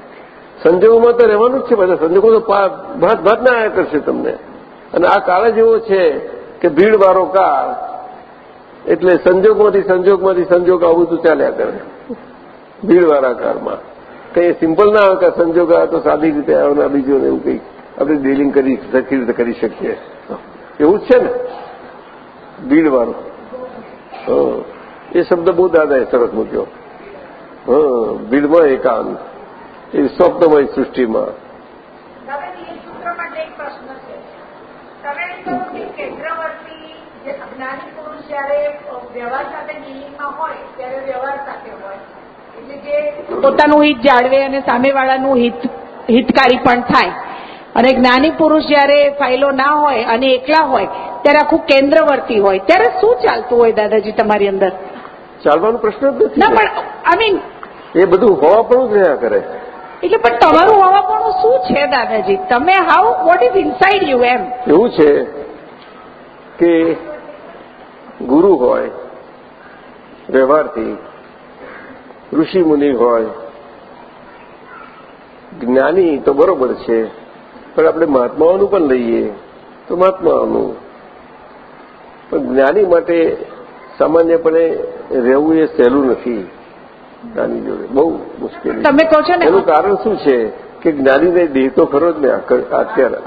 સંજોગોમાં તો રહેવાનું જ છે, બધા સંજોગો તો ભાત ભાત ના આવ્યા કરશે તમને. અને આ કાળ જેવો છે કે ભીડવાળો કાળ. એટલે સંજોગમાંથી સંજોગમાંથી સંજોગ આવું તો ચાલ્યા કરે. ભીડવાળા કાળમાં. કંઈ સિમ્પલ ના આવે કે સંજોગ આવે તો સાદી રીતે આવે બીજું એવું કંઈક. આપણે ડીલિંગ કરી સરખી રીતે કરી શકીએ. એવું જ છે ને? ભીડવાળો. એ શબ્દ બહુ દાદાએ સરસ મૂક્યો. ભીડમાં એકાંત. એ સ્વપ્નમય સૃષ્ટિમાં. સૂત્ર માટે એક પ્રશ્ન છે તમે કહો કે કેન્દ્રવર્તી જે અજ્ઞાની પુરુષ જયારે વ્યવહાર સાથે ડીલિંગમાં હોય ત્યારે વ્યવહાર સાથે હોય. એટલે જે પોતાનું હિત જાળવે અને સામેવાળાનું હિત હિતકારી પણ થાય. અને જ્ઞાની પુરુષ જયારે ફાઇલો ના હોય અને એકલા હોય ત્યારે આખું કેન્દ્રવર્તી હોય. ત્યારે શું ચાલતું હોય દાદાજી તમારી અંદર? ચાલવાનો પ્રશ્ન જ નથી. ના પણ આઈ મીન એ બધું હોવા પણ જ રહ્યા કરે. એટલે પણ તમારું હોવાપણું શું છે દાદાજી? તમે how what is inside you એમ? એવું છે કે ગુરુ હોય વ્યવહારથી ઋષિ મુનિ હોય જ્ઞાની તો બરોબર છે. પણ આપણે મહાત્માઓનું પણ લઈએ તો મહાત્માઓનું. પણ જ્ઞાની માટે સામાન્યપણે રહેવું એ સહેલું નથી જ્ઞાની જોડે. બહુ મુશ્કેલી તમે કહો છો ને એનું કારણ શું છે કે જ્ઞાનીને દેહ તો ખરો જ ને અત્યારે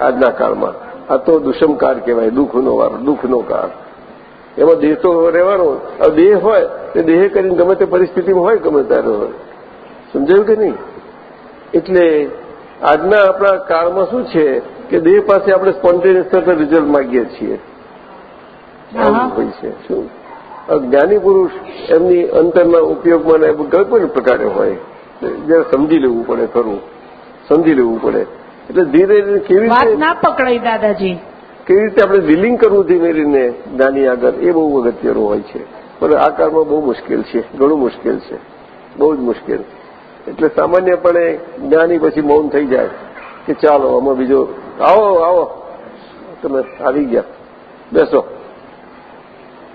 આજના કાળમાં. આ તો દુષમકાર કહેવાય દુઃખનો વાર દુઃખનો કાળ. એમાં દેહ તો રહેવાનો. હવે દેહ હોય તે દેહ કરીને ગમે તે પરિસ્થિતિમાં હોય ગમે ત્યારે હોય. સમજાયું કે નહીં? એટલે આજના આપણા કાળમાં શું છે કે દેહ પાસે આપણે સ્પોન્ટેનિયસ રિઝલ્ટ માગીએ છીએ? હોય છે. શું? જ્ઞાની પુરુષ એમની અંતરના ઉપયોગમાં ને કોઈ પણ પ્રકારે હોય. જયારે સમજી લેવું પડે ખરું. સમજી લેવું પડે. એટલે ધીરે ધીરે કેવી રીતે ના પકડાય દાદાજી. કેવી રીતે આપણે ડીલિંગ કરવું ધીમે ધીમે જ્ઞાની આગળ? એ બહુ અગત્યનું હોય છે. પણ આ કાળમાં બહુ મુશ્કેલ છે. ઘણું મુશ્કેલ છે. બહુ જ મુશ્કેલ એટલે સામાન્યપણે જ્ઞાની પછી મૌન થઈ જાય કે ચાલો, આમાં બીજો આવો આવો. તમે આવી ગયા. બેસો.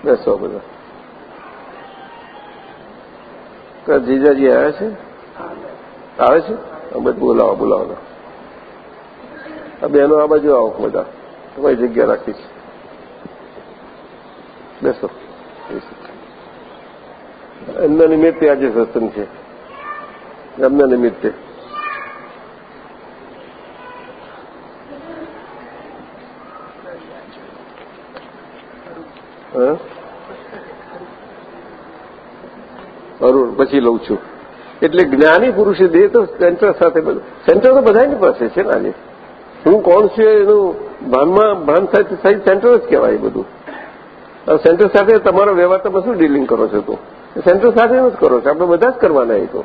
બેસો બધા. ત્યાં જીજાજી આવ્યા છે? આવે છે? અમે બોલાવો બોલાવો આ બહેનો આ બાજુ આવો બધા. તમારી જગ્યા રાખી છે. બેસો. એમના નિમિત્તે આજે સત્સંગ છે. એમના નિમિત્તે. અરુણ, પછી લઉં છું. એટલે જ્ઞાની પુરુષે દેહ તો સેન્ટર સાથે સેન્ટર તો બધાની પાસે છે ને આજે. હું કોણ છું એનું ભાનમાં ભાન સાથે થાય સેન્ટર જ કહેવાય બધું. સેન્ટર સાથે તમારો વ્યવહાર તમે શું ડીલિંગ કરો છો તો. સેન્ટર સાથે જ કરો છો. આપણે બધા જ કરવાના એ તો.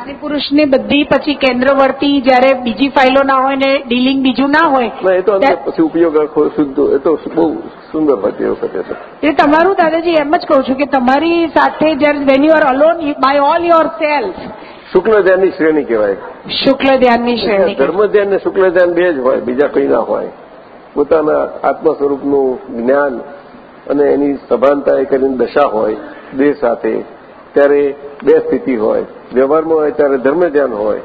જ્ઞાની પુરુષની બધી પછી કેન્દ્રવર્તી જયારે બીજી ફાઇલો ના હોય ને ડીલિંગ બીજું ના હોય એ તો પછી ઉપયોગ શુદ્ધ એ તો બહુ સુંદર હોય વખતે એટલે તમારું દાદાજી એમ જ કહું છું કે તમારી સાથે જયારે when you are alone by all yourself શુક્લ ધ્યાનની શ્રેણી કહેવાય. શુક્લ ધ્યાનની શ્રેણી ધર્મ ધ્યાન ને શુક્લ ધ્યાન બે જ હોય બીજા કંઈ ના હોય. પોતાના આત્મ સ્વરૂપનું જ્ઞાન અને એની સભાનતા એ કરીને દશા હોય દેહ સાથે ત્યારે બે સ્થિતિ હોય. વ્યવહારમાં હોય ત્યારે ધર્મ ધ્યાન હોય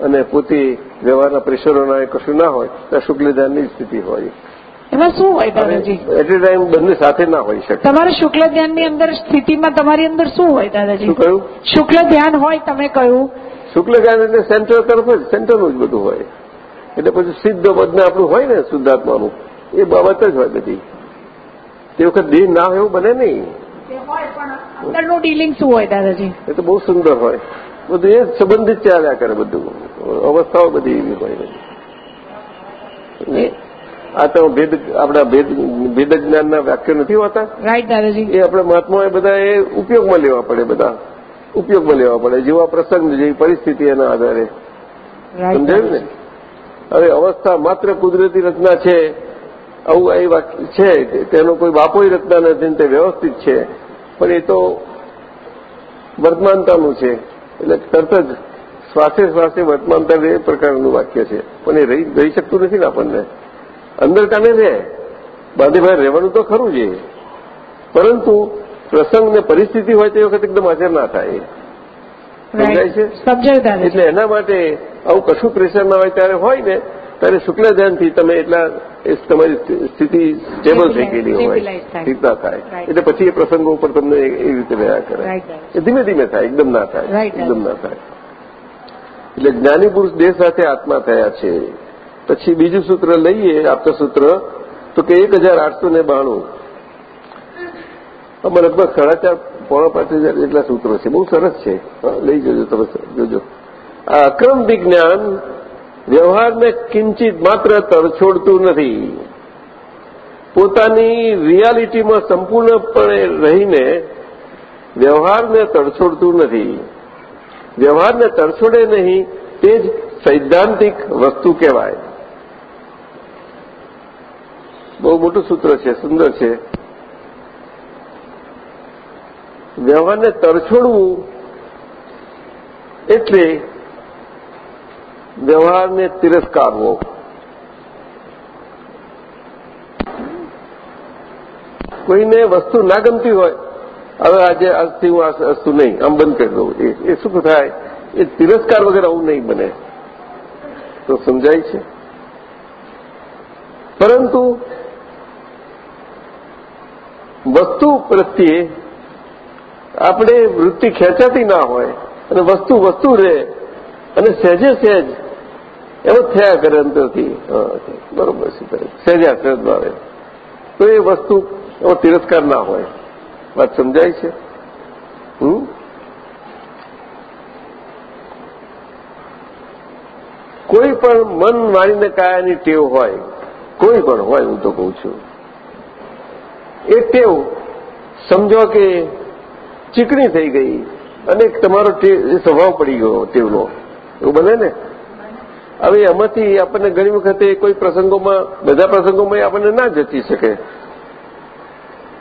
અને પોતે વ્યવહારના પ્રેશરોના કશું ના હોય ત્યારે શુક્લ ધ્યાનની સ્થિતિ હોય. એમાં શું હોય દાદાજી? એટ એ ટાઈમ બંને સાથે ના હોઈ શકે. તમારે શુક્લ ધ્યાનની અંદર સ્થિતિમાં તમારી અંદર શું હોય દાદાજી? શું કહ્યું? શુક્લ ધ્યાન હોય તમે કહ્યું. શુક્લ જ્ઞાન એટલે સેન્ટર તરફ જ સેન્ટરનું જ બધું હોય. એટલે પછી સિદ્ધ પદને આપણું હોય ને શુદ્ધાત્માનું એ બાબત જ હોય બધી. તે વખત દેહ ના હોય એવું બને નહીં. અંદરનું ડીલિંગ શું હોય દાદાજી? એ તો બહુ સુંદર હોય. બધું એ સંબંધિત ચાલ્યા કરે બધું. અવસ્થાઓ બધી એવી હોય બધી આ તો ભેદ આપણા ભેદ ભેદ જ્ઞાનના વાક્યો નથી હોતા? રાઈટ દાદાજી. એ આપણે મહાત્માએ બધા એ ઉપયોગમાં લેવા પડે બધા. ઉપયોગમાં લેવા પડે. જેવા પ્રસંગ જેવી પરિસ્થિતિ એના આધારે. સમજાયું ને? હવે અવસ્થા માત્ર કુદરતી રચના છે. આવું એ વાક્ય છે તેનો કોઈ બાપોય રચના નથી તે વ્યવસ્થિત છે. પણ એ તો વર્તમાનતાનું છે. એટલે તરત જ શ્વાસે શ્વાસે વર્તમાનતા એ પ્રકારનું વાક્ય છે. પણ એ રહી રહી શકતું નથી ને આપણને. અંદર કાને રહે બાંધીભાઈ રહેવાનું તો ખરું છે પરંતુ પ્રસંગ ને પરિસ્થિતિ હોય તે વખત એકદમ હાજર ના થાય. સમજાય છે? એટલે એના માટે આવું કશું પ્રેશર ના હોય ત્યારે હોય ને ત્યારે શુક્લ ધ્યાનથી તમે એટલા એ તમારી સ્થિતિ સ્ટેબલ થઈ ગયેલી હોય. સ્થિરતા થાય. એટલે પછી એ પ્રસંગો ઉપર તમને એ રીતે રહ્યા કરે. એ ધીમે ધીમે થાય એકદમ ના થાય. એકદમ ના થાય. એટલે જ્ઞાની પુરુષ દેહ સાથે આત્મા થયા છે. પછી બીજું સૂત્ર લઈએ આપતા સૂત્ર તો કે એક હજાર આઠસો ને બાણું. અમારે લગભગ સાડા ચાર પોણા પાંચ હજાર જેટલા સૂત્રો છે. બહુ સરસ છે. લઈ જજો તમે જોજો. આ અક્રમ વિજ્ઞાન વ્યવહારને કિંચિત માત્ર તરછોડતું નથી. પોતાની રિયાલિટીમાં સંપૂર્ણપણે રહીને વ્યવહારને તરછોડતું નથી. વ્યવહારને તરછોડે નહીં, તે જ સૈદ્ધાંતિક વસ્તુ કહેવાય. બહુ મોટું સૂત્ર છે, સુંદર છે. વ્યવહારને તરછોડવું એટલે વ્યવહારને તિરસ્કારવો કોઈને વસ્તુ ના ગમતી હોય હવે આજે આજથી હું આ વસ્તુ નહીં આમ બંધ કરી દઉં એ શું થાય એ તિરસ્કાર વગર આવું નહીં બને તો સમજાય છે પરંતુ વસ્તુ પ્રત્યે આપણે વૃત્તિ ખેંચાતી ના હોય અને વસ્તુ વસ્તુ રહે અને સહેજે સહેજ, એવું થયા કરે અંદરથી બરોબર છે સહેજા સહેજ ભાવે તો એ વસ્તુ, એવો તિરસ્કાર ના હોય. વાત સમજાય છે? હમ? કોઈ પણ મન વાણીને કાયાની ટેવ હોય, કોઈ પણ હોય, હું તો કહું છું, એ ટેવ સમજો કે ચીકણી થઈ ગઈ અને તમારો સ્વભાવ પડી ગયો, ટેવનો. એવું બને ને? હવે એમાંથી આપણને ઘણી વખતે કોઈ પ્રસંગોમાં, બધા પ્રસંગોમાં આપણને ના જચી શકે.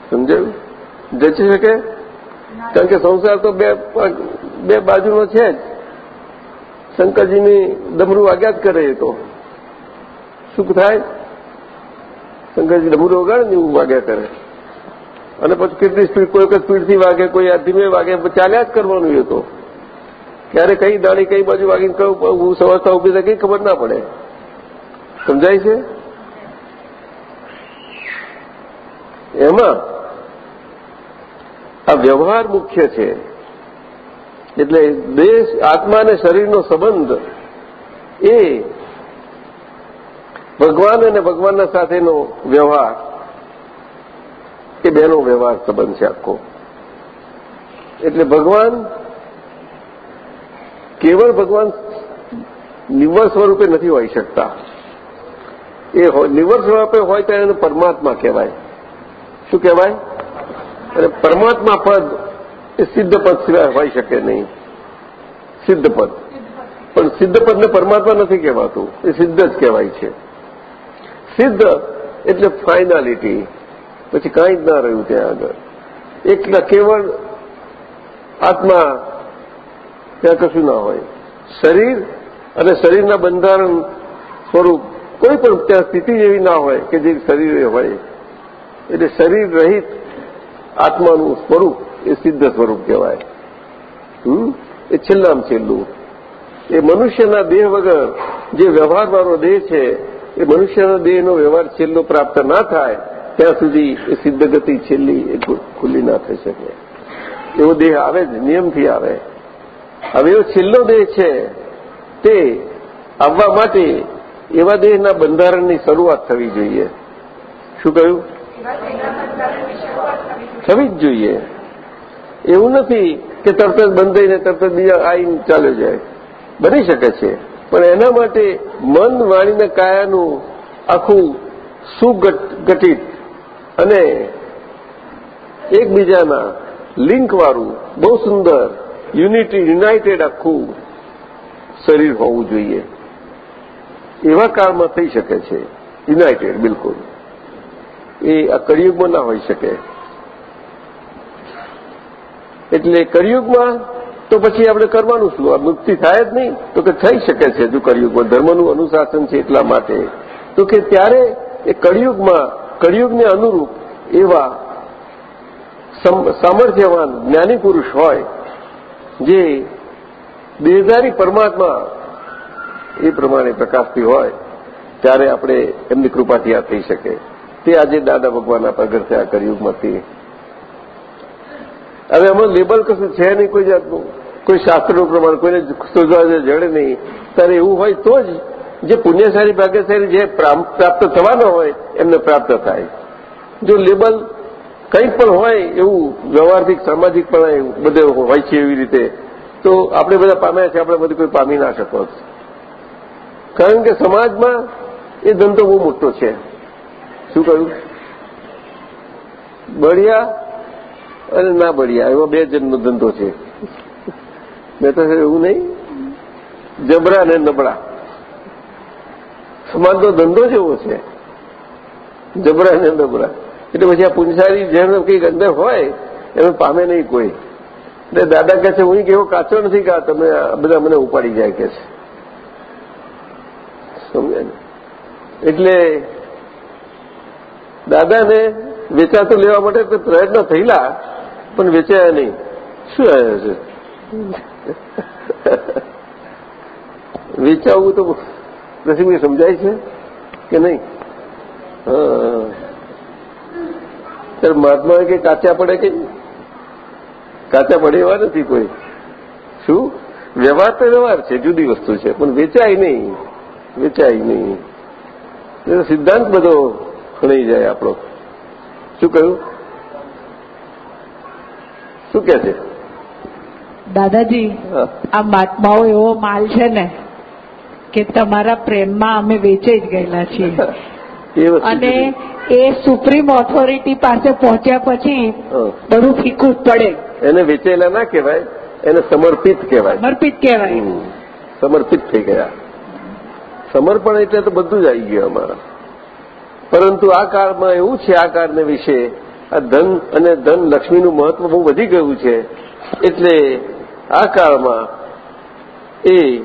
સમજાયું? જચી શકે? કારણ કે સંસાર તો બે બે બાજુનો છે જ. શંકરજીની ડમરું વાગ્યા જ કરે તો. સુખ થાય? શંકરજી ડમરું વગાડે ને એવું વાગ્યા કરે. અને પછી કેટલી સ્પીડ કોઈ વખત સ્પીડથી વાગે, કોઈ ધીમે વાગે, ચાલ્યા જ કરવાનું એ તો. ક્યારે કઈ દાડી કઈ બાજુ વાગીને કયું સંસ્થા ઊભી થાય, કઈ ખબર ના પડે. સમજાય છે? એમાં આ વ્યવહાર મુખ્ય છે. એટલે દેશ, આત્મા અને શરીરનો સંબંધ એ ભગવાન અને ભગવાનના સાથેનો વ્યવહાર, એ બેનો વ્યવહાર સંબંધ છે આખો. એટલે ભગવાન કેવળ ભગવાન નિવર સ્વરૂપે નથી હોઈ શકતા. એ નિવર સ્વરૂપે હોય ત્યારે એને પરમાત્મા કહેવાય. શું કહેવાય? અને પરમાત્મા પદ એ સિદ્ધ પદ સિવાય હોઈ શકે નહીં. સિદ્ધ પદ. પણ સિદ્ધ પદને પરમાત્મા નથી કહેવાતું. એ સિદ્ધ જ કહેવાય છે. સિદ્ધ એટલે ફાઇનાલિટી. પછી કાંઈ જ ના રહ્યું ત્યાં આગળ. એકલા કેવળ આત્મા ત્યાં કશું ના હોય. શરીર અને શરીરના બંધારણ સ્વરૂપ કોઈ પણ ત્યાં સ્થિતિ એવી ના હોય કે જે શરીરે હોય. એટલે શરીર રહિત આત્માનું સ્વરૂપ એ સિદ્ધ સ્વરૂપ કહેવાય. એ છેલ્લામાં છેલ્લું. એ મનુષ્યના દેહ વગર જે વ્યવહારવાળો દેહ છે, એ મનુષ્યના દેહનો વ્યવહાર છેલ્લો પ્રાપ્ત ના થાય, ત્યાં સુધી એ સિદ્ધ ગતિ છેલ્લી એ ખુલ્લી ના થઈ શકે. એવો દેહ આવે જ, નિયમથી આવે. હવે એવો છેલ્લો દેહ છે, તે આવવા માટે એવા દેહના બંધારણની શરૂઆત થવી જોઈએ. શું કહ્યું? થવી જ જોઈએ. એવું નથી કે તરત જ બંધાઈને તરત જ બીજા આઈને ચાલ્યો જાય. બની શકે છે. પણ એના માટે મન વાણીને કાયાનું આખું સુગઠિત અને એકબીજાના લિંકવાળું બહુ સુંદર યુનિટી, યુનાઇટેડ આખું શરીર હોવું જોઈએ. એવા કાળમાં થઈ શકે છે. યુનાઇટેડ, બિલકુલ. એ આ કળિયુગમાં ના હોઈ શકે. એટલે કળિયુગમાં તો પછી આપણે કરવાનું શું? આ મુક્તિ થાય જ નહીં? તો કે થઈ શકે છે હજુ કળિયુગમાં. ધર્મનું અનુશાસન છે એટલા માટે. તો કે ત્યારે એ કળિયુગમાં, કળિયુગને અનુરૂપ એવા સામર્થ્યવાન જ્ઞાની પુરુષ હોય જે દેહધારી પરમાત્મા એ પ્રમાણે પ્રકાશતી હોય, ત્યારે આપણે એમની કૃપાથી આ થઈ શકે. તે આજે દાદા ભગવાનના પ્રગટ થયા કળિયુગમાંથી. હવે આમાં લેબલ કશું છે નહીં, કોઈ જાતનું કોઈ શાસ્ત્રનું પ્રમાણ, કોઈને શોધવા જડે નહીં. ત્યારે એવું હોય તો જ જે પુણ્યશાળી ભાગ્યશાળી જે પ્રાપ્ત થવાનો હોય, એમને પ્રાપ્ત થાય. જો લેબલ કંઈક પણ હોય એવું વ્યવહારથી, સામાજિક પણ બધે હોય છે એવી રીતે, તો આપણે બધા પામ્યા છે, આપણે બધું કોઈ પામી ના શકો કારણ કે સમાજમાં એ ધંધો બહુ મોટો છે. શું કહ્યું? બળિયા અને ના બળિયા, એવો બે જણનો ધંધો છે. મેં તો એવું નહીં. જબરા અને નબળા. સમાજનો ધંધો જ એવો છે. જબરા અને નબળા. એટલે પછી આ પુંસારી જેમ કંઈક અંદર હોય, એમ પામે નહીં કોઈ. એટલે દાદા કહે છે, હું કેવો કાચો નથી કા તમે બધા મને ઉપાડી જાય કે છે. સમજે એટલે દાદાને વેચાતું લેવા માટે પ્રયત્ન થયેલા, પણ વેચાયા નહીં. શું આવ્યો છે? વેચાવવું તો રસીભાઈ સમજાય છે કે નહીં? હા. ત્યારે મહાત્મા કે કાચા પડે કે કાચા પડે એવા નથી કોઈ. શું? વ્યવહાર તો વ્યવહાર છે જુદી વસ્તુ છે પણ વેચાય નહીં. વેચાય નહીં. સિદ્ધાંત બધો ખણી જાય આપણો. શું કહ્યું? શું કે છે? દાદાજી આ મહાત્માઓ એવો માલ છે ને કે તમારા પ્રેમમાં અમે વેચાઈ જ ગયેલા છીએ. અને એ સુપ્રીમ ઓથોરિટી પાસે પહોંચ્યા પછી. બધું ફીકું પડે. એને વેચેલા ના કહેવાય એને સમર્પિત કહેવાય. સમર્પિત કહેવાય. સમર્પિત થઈ ગયા. સમર્પણ એટલે તો બધું જ આવી ગયું અમારા. પરંતુ આ કાળમાં એવું છે આ કાળને વિશે આ ધન અને ધન લક્ષ્મીનું મહત્વ બહુ વધી ગયું છે એટલે આ કાળમાં એ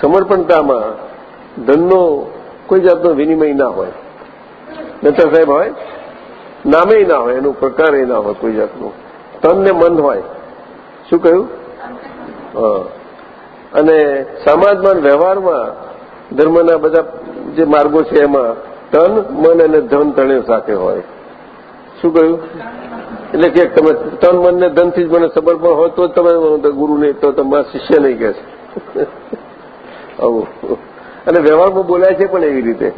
સમર્પણતામાં ધનનો કોઈ જાતનો વિનિમય ના હોય. નેતા સાહેબ હોય, નામે ના હોય, એનું પ્રકાર ના હોય કોઈ જાતનું. તન ને મન હોય. શું કહ્યું? અને સમાજમાં વ્યવહારમાં ધર્મના બધા જે માર્ગો છે એમાં તન, મન અને ધન ત્રણેય સાથે હોય. શું કહ્યું? એટલે કે તમે તન, મન ને ધનથી જ મને સમર્પણ હોય તો જ તમે ગુરુ નહીં તો તમારા શિષ્ય નહીં કહેશે આવું. અને વ્યવહારમાં બોલાય છે પણ એવી રીતે.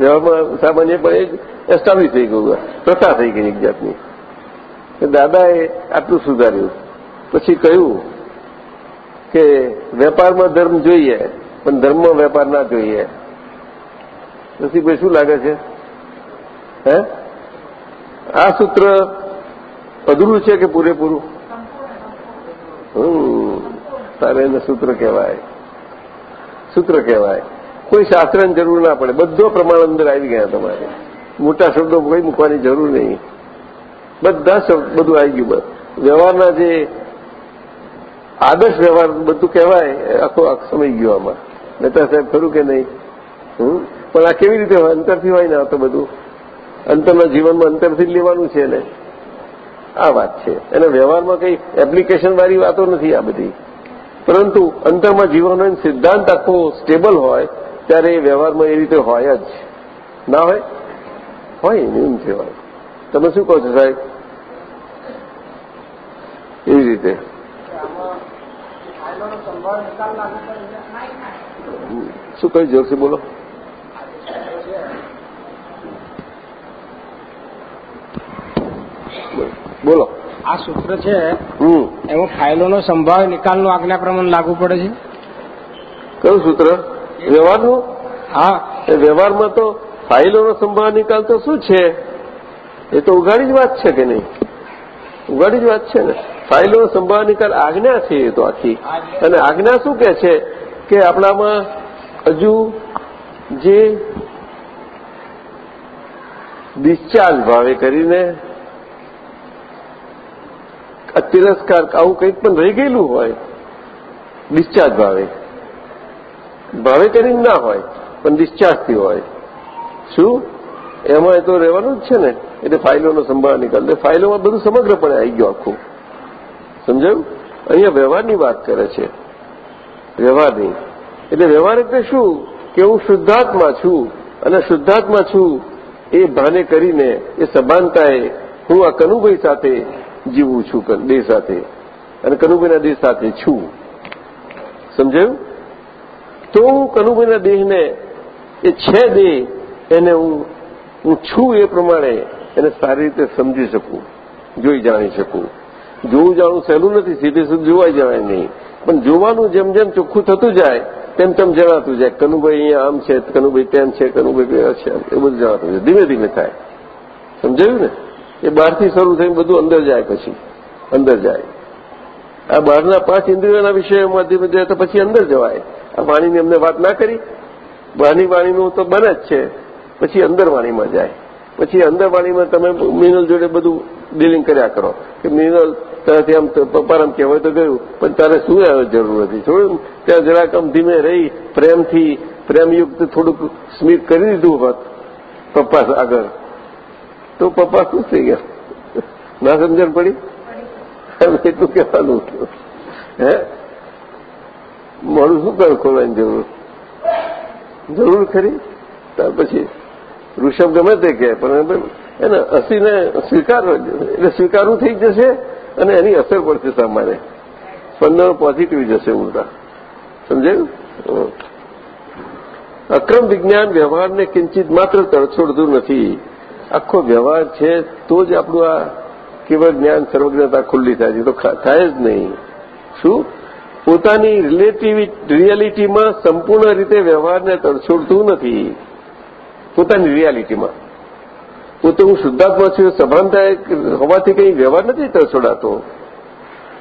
વ્યવહારમાં સામાન્ય પણ એ એસ્ટાબ્લિશ થઈ ગયું પ્રથા થઈ ગઈ એક જાતની. દાદાએ આટલું સુધાર્યું. પછી કહ્યું કે વેપારમાં ધર્મ જોઈએ, પણ ધર્મમાં વેપાર ના જોઈએ. પછી ભાઈ શું લાગે છે? હે? આ સૂત્ર અધૂરું છે કે પૂરેપૂરું? હમ, તારે એને સૂત્ર કહેવાય. સૂત્ર કહેવાય. કોઈ શાસ્ત્રની જરૂર ના પડે. બધો પ્રમાણ અંદર આવી ગયા તમારે. મોટા શબ્દો કોઈ મૂકવાની જરૂર નહીં. બધા શબ્દ બધું આવી ગયું વ્યવહારના જે આદર્શ વ્યવહાર બધું કહેવાય, આખો સમય ગયો આમાં. મહેતા સાહેબ ખરું કે નહીં? પણ આ કેવી રીતે અંતરથી હોય ને આ તો બધું. અંતરના જીવનમાં અંતરથી જ લેવાનું છે ને આ વાત છે. અને વ્યવહારમાં કંઈ એપ્લિકેશન વાળી વાતો નથી આ બધી. પરંતુ અંતરમાં જીવવાનો સિદ્ધાંત આખો સ્ટેબલ હોય, ત્યારે એ વ્યવહારમાં એ રીતે હોય જ. ના હોય? હોય એમ કહેવાય. તમે શું કહો છો સાહેબ? એવી રીતે. શું કહ્યું જોરથી બોલો. બોલો. આ સૂત્ર છે એમાં ફાઇલોનો સંભાવ નિકાલનો આજ્ઞા પ્રમાણે લાગુ પડે છે. કયું સૂત્ર? વ્યવહારનું? હા. એ વ્યવહારમાં તો ફાઇલોનો સંભાળ નિકાલ તો શું છે? એ તો ઉઘાડી જ વાત છે કે નહીં? ઉઘાડી જ વાત છે ને. ફાઇલોનો સંભાળ નિકાલ આજ્ઞા છે એ તો આખી. અને આજ્ઞા શું કે છે? કે આપણામાં હજુ જે ડિસ્ચાર્જ ભાવે કરીને તિરસ્કાર આવું કંઈક પણ રહી ગયેલું હોય, ડિસ્ચાર્જ ભાવે. ભાવે કરીને ના હોય, પણ ડિસ્ચાર્જથી હોય. શું? એમાં એ તો રહેવાનું જ છે ને. એટલે ફાઇલોનો સંભાળ નીકળે એટલે ફાઇલોમાં બધું સમગ્રપણે આવી ગયું આખું. સમજાયું? અહીંયા વ્યવહારની વાત કરે છે. વ્યવહારની. એટલે વ્યવહાર એટલે શું? કે હું શુદ્ધાત્મા છું અને શુદ્ધાત્મા છું એ ભાને કરીને, એ સભાનતાએ હું આ કનુભાઈ સાથે જીવું છું દેહ સાથે. અને કનુભાઈના દેહ સાથે છું. સમજાયું? તો હું કનુભાઈના દેહને, એ છે દેહ, એને હું હું છું એ પ્રમાણે એને સારી રીતે સમજી શકું, જોઈ જાણી શકું. જોવું જાણવું સહેલું નથી, સીધે સીધું જોવાઈ જવાય નહીં. પણ જોવાનું જેમ જેમ ચોખ્ખું થતું જાય, તેમ તેમ જણાતું જાય, કનુભાઈ અહીંયા આમ છે, કનુભાઈ તેમ છે, કનુભાઈ પેલા છે, એ બધું જણાતું જાય. ધીમે ધીમે થાય. સમજાયું ને? એ બહારથી શરૂ થઈને બધું અંદર જાય પછી. અંદર જાય. આ બહારના પાંચ ઇન્દ્રિયોના વિષયોમાં ધીમે ધીમે તો પછી અંદર જવાય. આ વાણીની અમને વાત ના કરી. બહારની વાણીનું તો બને જ છે. પછી અંદર વાણીમાં જાય. પછી અંદર વાણીમાં તમે મિનલ જોડે બધું ડીલિંગ કર્યા કરો. કે મિનલ ત્યાંથી આમ પપ્પારામ કહેવાય તો ગયું, પણ તારે શું જરૂર હતી? થોડું ત્યાં જરાક આમ ધીમે રહી, પ્રેમથી, પ્રેમયુક્ત થોડુંક સ્મિત કરી દીધું હોત પપ્પા આગળ. તો પપ્પા ખુશ થઈ ગયા? ના સમજણ પડી? એટલું કહેવાનું હે? મોડું શું કરું ખોલવાની જરૂર? જરૂર ખરી? ત્યાર પછી ઋષભ ગમે તે કહે પણ એને હસીને સ્વીકાર એટલે સ્વીકારવું થઈ જશે અને એની અસર પડશે તમારે સ્પંદનો પોઝિટિવ જશે ઉલટા. સમજાયું? અક્રમ વિજ્ઞાન વ્યવહારને કિંચિત માત્ર તરછોડતું નથી. આખો વ્યવહાર છે, તો જ આપણું આ કેવળ જ્ઞાન સર્વજ્ઞતા ખુલ્લી થાય છે. તો થાય જ નહીં. શું? પોતાની રિયાલિટીમાં સંપૂર્ણ રીતે વ્યવહારને તરછોડતું નથી. પોતાની રિયાલિટીમાં પોતે હું શુદ્ધાત્મા છું, સભાનતા હોવાથી કંઈ વ્યવહાર નથી તરછોડાતો.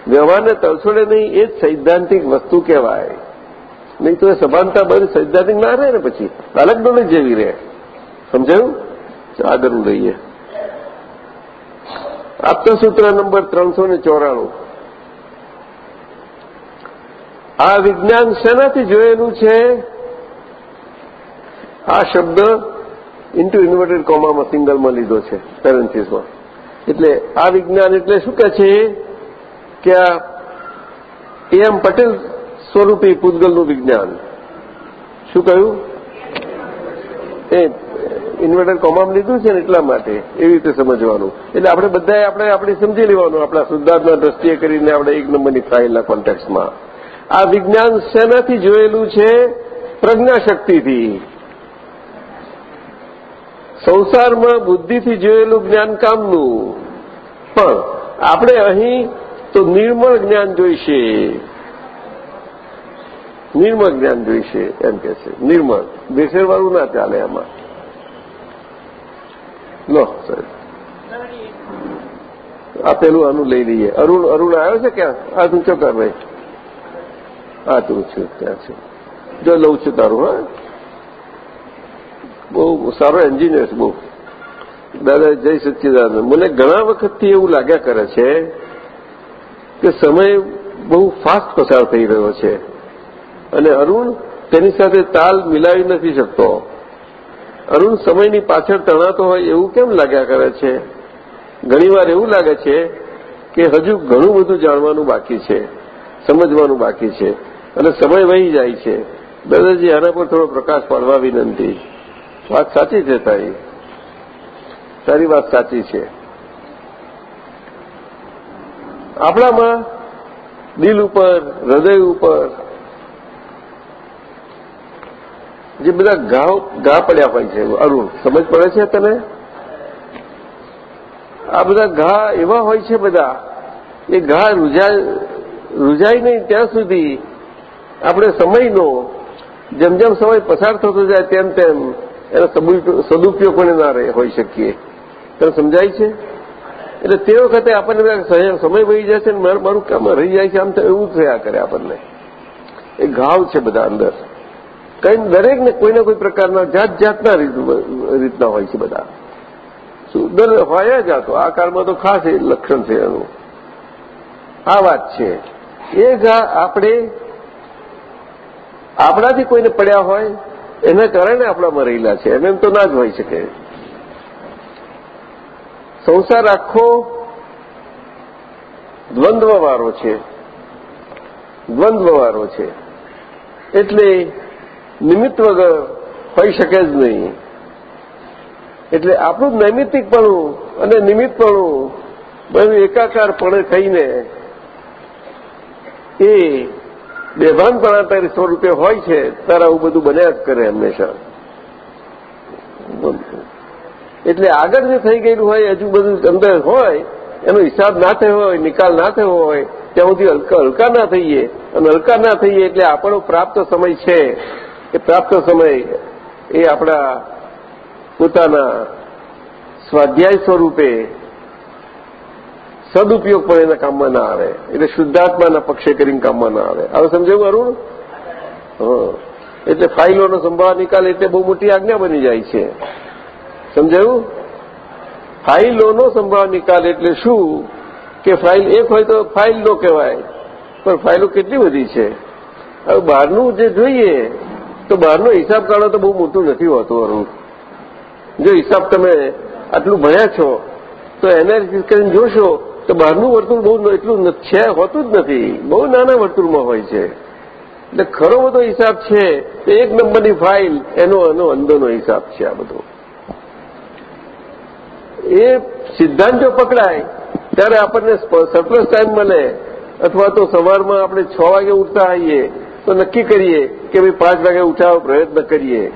વ્યવહારને તરછોડે નહીં, એ જ સૈદ્ધાંતિક વસ્તુ કહેવાય. નહીં તો એ સભાનતા બધી સૈદ્ધાંતિક ના રહે ને પછી. બાલક નોલેજ જેવી રહે. સમજાયું? આગળ લઈએ. આપતા સૂત્ર નંબર ત્રણસો ને ચોરાણું. આ વિજ્ઞાન શેનાથી જોયેલું છે? આ શબ્દ ઇન્ટુ ઇન્વર્ટેડ કોમામાં સિંગલમાં લીધો છે પેરેન્સીસમાં એટલે આ વિજ્ઞાન એટલે શું કહે છે? કે આ એમ પટેલ સ્વરૂપી પૂતગલનું વિજ્ઞાન. શું કહ્યું? એ ઇન્વર્ટેડ કોમામ લીધું છે ને એટલા માટે, એવી રીતે સમજવાનું. એટલે આપણે બધાએ આપણે આપણે સમજી લેવાનું, આપણા શુદ્ધાર્થના દ્રષ્ટિએ કરીને આપણે એક નંબરની ફાઇલના કોન્ટેક્સમાં આ વિજ્ઞાન શેનાથી જોયેલું છે? પ્રજ્ઞાશક્તિથી. સંસારમાં બુદ્ધિથી જોયેલું જ્ઞાન કામનું પણ આપણે અહીં તો નિર્મળ જ્ઞાન જોઈશે. નિર્મળ જ્ઞાન જોઈશે, એમ કે છે. નિર્મળ. બેસેરવાળું ના ચાલે આમાં. લો, સાહેબ. આ પેલું આનું લઈ લઈએ. અરુણ અરુણ આવ્યો છે ક્યાં? આ તું ચોકર ભાઈ આ તું છે, ત્યાં છે. જો લઉં છું તારું, હા? બહુ સારો એન્જિનિયર છે, બહુ. દાદા જય સચ્ચિદાનંદ. મને ઘણા વખતથી એવું લાગ્યા કરે છે કે સમય બહુ ફાસ્ટ પસાર થઈ રહ્યો છે. અને અરુણ તેની સાથે તાલ મિલાવી નથી શકતો. અરુણ સમયની પાછળ તણાતો હોય એવું કેમ લાગ્યા કરે છે? ઘણીવાર એવું લાગે છે કે હજુ ઘણું બધું જાણવાનું બાકી છે, સમજવાનું બાકી છે અને સમય વહી જાય છે. દાદાજી, આના પર થોડો પ્રકાશ પાડવા વિનંતી. વાત સાચી છે તારી? તારી વાત સાચી છે. આપણામાં દિલ ઉપર, હૃદય ઉપર જે બધા ઘાવ ઘા પડ્યા હોય છે, અરુણ, સમજ પડે છે તને? આ બધા ઘા એવા હોય છે બધા, એ ઘા રૂજાય રૂજાય નહીં ત્યાં સુધી આપણે સમયનો, જેમ જેમ સમય પસાર થતો જાય તેમ તેમ એનો સદુપયોગ પણ ના હોઈ શકીએ. તને સમજાય છે? એટલે તે વખતે આપણને સમય વહી જાય છે ને મારું કામ રહી જાય છે, આમ તો એવું થયા કરે આપણને. એ ઘાવ છે બધા અંદર. કઈ દરેકને કોઈને કોઈ પ્રકારના જાત જાતના રીતના હોય છે બધા. સુંદર હોય જ આ તો. આ કાળમાં તો ખાસ લક્ષણ છે એનું. આ વાત છે. એ જ આપણે આપણાથી કોઈને પડ્યા હોય, એના કારણે આપણામાં રહેલા છે. એમ તો ના જ હોઈ શકે. સંસાર આખો દ્વંદ્વવાળો છે. દ્વંદ્વવાળો છે. એટલે નિમિત્ત વગર હોઈ શકે જ નહીં. એટલે આપણું નૈમિતિકપણું અને નિમિત્તપણું બધું એકાકારપણે થઈને એ બેભાનપણા તારી સ્વરૂપે હોય છે, તારા આવું બધું બન્યા જ કરે હંમેશા. એટલે આગળ જે થઈ ગયેલું હોય, હજુ બધું અંદર હોય, એનો હિસાબ ના થયો હોય, નિકાલ ના થયો હોય, ત્યાં સુધી હલકા ના થઈએ. અને હલકા ના થઈએ એટલે આપણો પ્રાપ્ત સમય છે. એ પ્રાપ્ત સમય એ આપણા પોતાના સ્વાધ્યાય સ્વરૂપે સદુપયોગ પણ એના કામમાં ના આવે. એટલે શુદ્ધાત્માના પક્ષે કરીને કામમાં ના આવે. હવે સમજાયું અરુણ? એટલે ફાઇલોનો સંભાળ નિકાલ એટલે બહુ મોટી આજ્ઞા બની જાય છે. સમજાયું? ફાઇલોનો સંભાળ નિકાલ એટલે શું? કે ફાઇલ એક હોય તો ફાઇલ નો કહેવાય. પણ ફાઇલો કેટલી બધી છે? હવે બહારનું જે જોઈએ તો બહારનો હિસાબ કાઢો તો બહુ મોટું નથી હોતું અરુણ. જો હિસાબ તમે આટલું ભણ્યા છો, તો એનાલિસિસ કરીને જોશો, તો બહારનું વર્તુળ બહુ એટલું છે, હોતું જ નથી. બહુ નાના વર્તુળમાં હોય છે. એટલે ખરો બધો હિસાબ છે, તો એક નંબરની ફાઇલ એનો એનો અંદરનો હિસાબ છે આ બધો. એ સિદ્ધાંત જો પકડાય, ત્યારે આપણને સરપ્લસ ટાઈમ મળે, અથવા તો સવારમાં આપણે છ વાગે ઉઠતા આવીએ તો નક્કી કરીએ કે ભાઈ પાંચ વાગે ઉઠાવવા પ્રયત્ન કરીએ.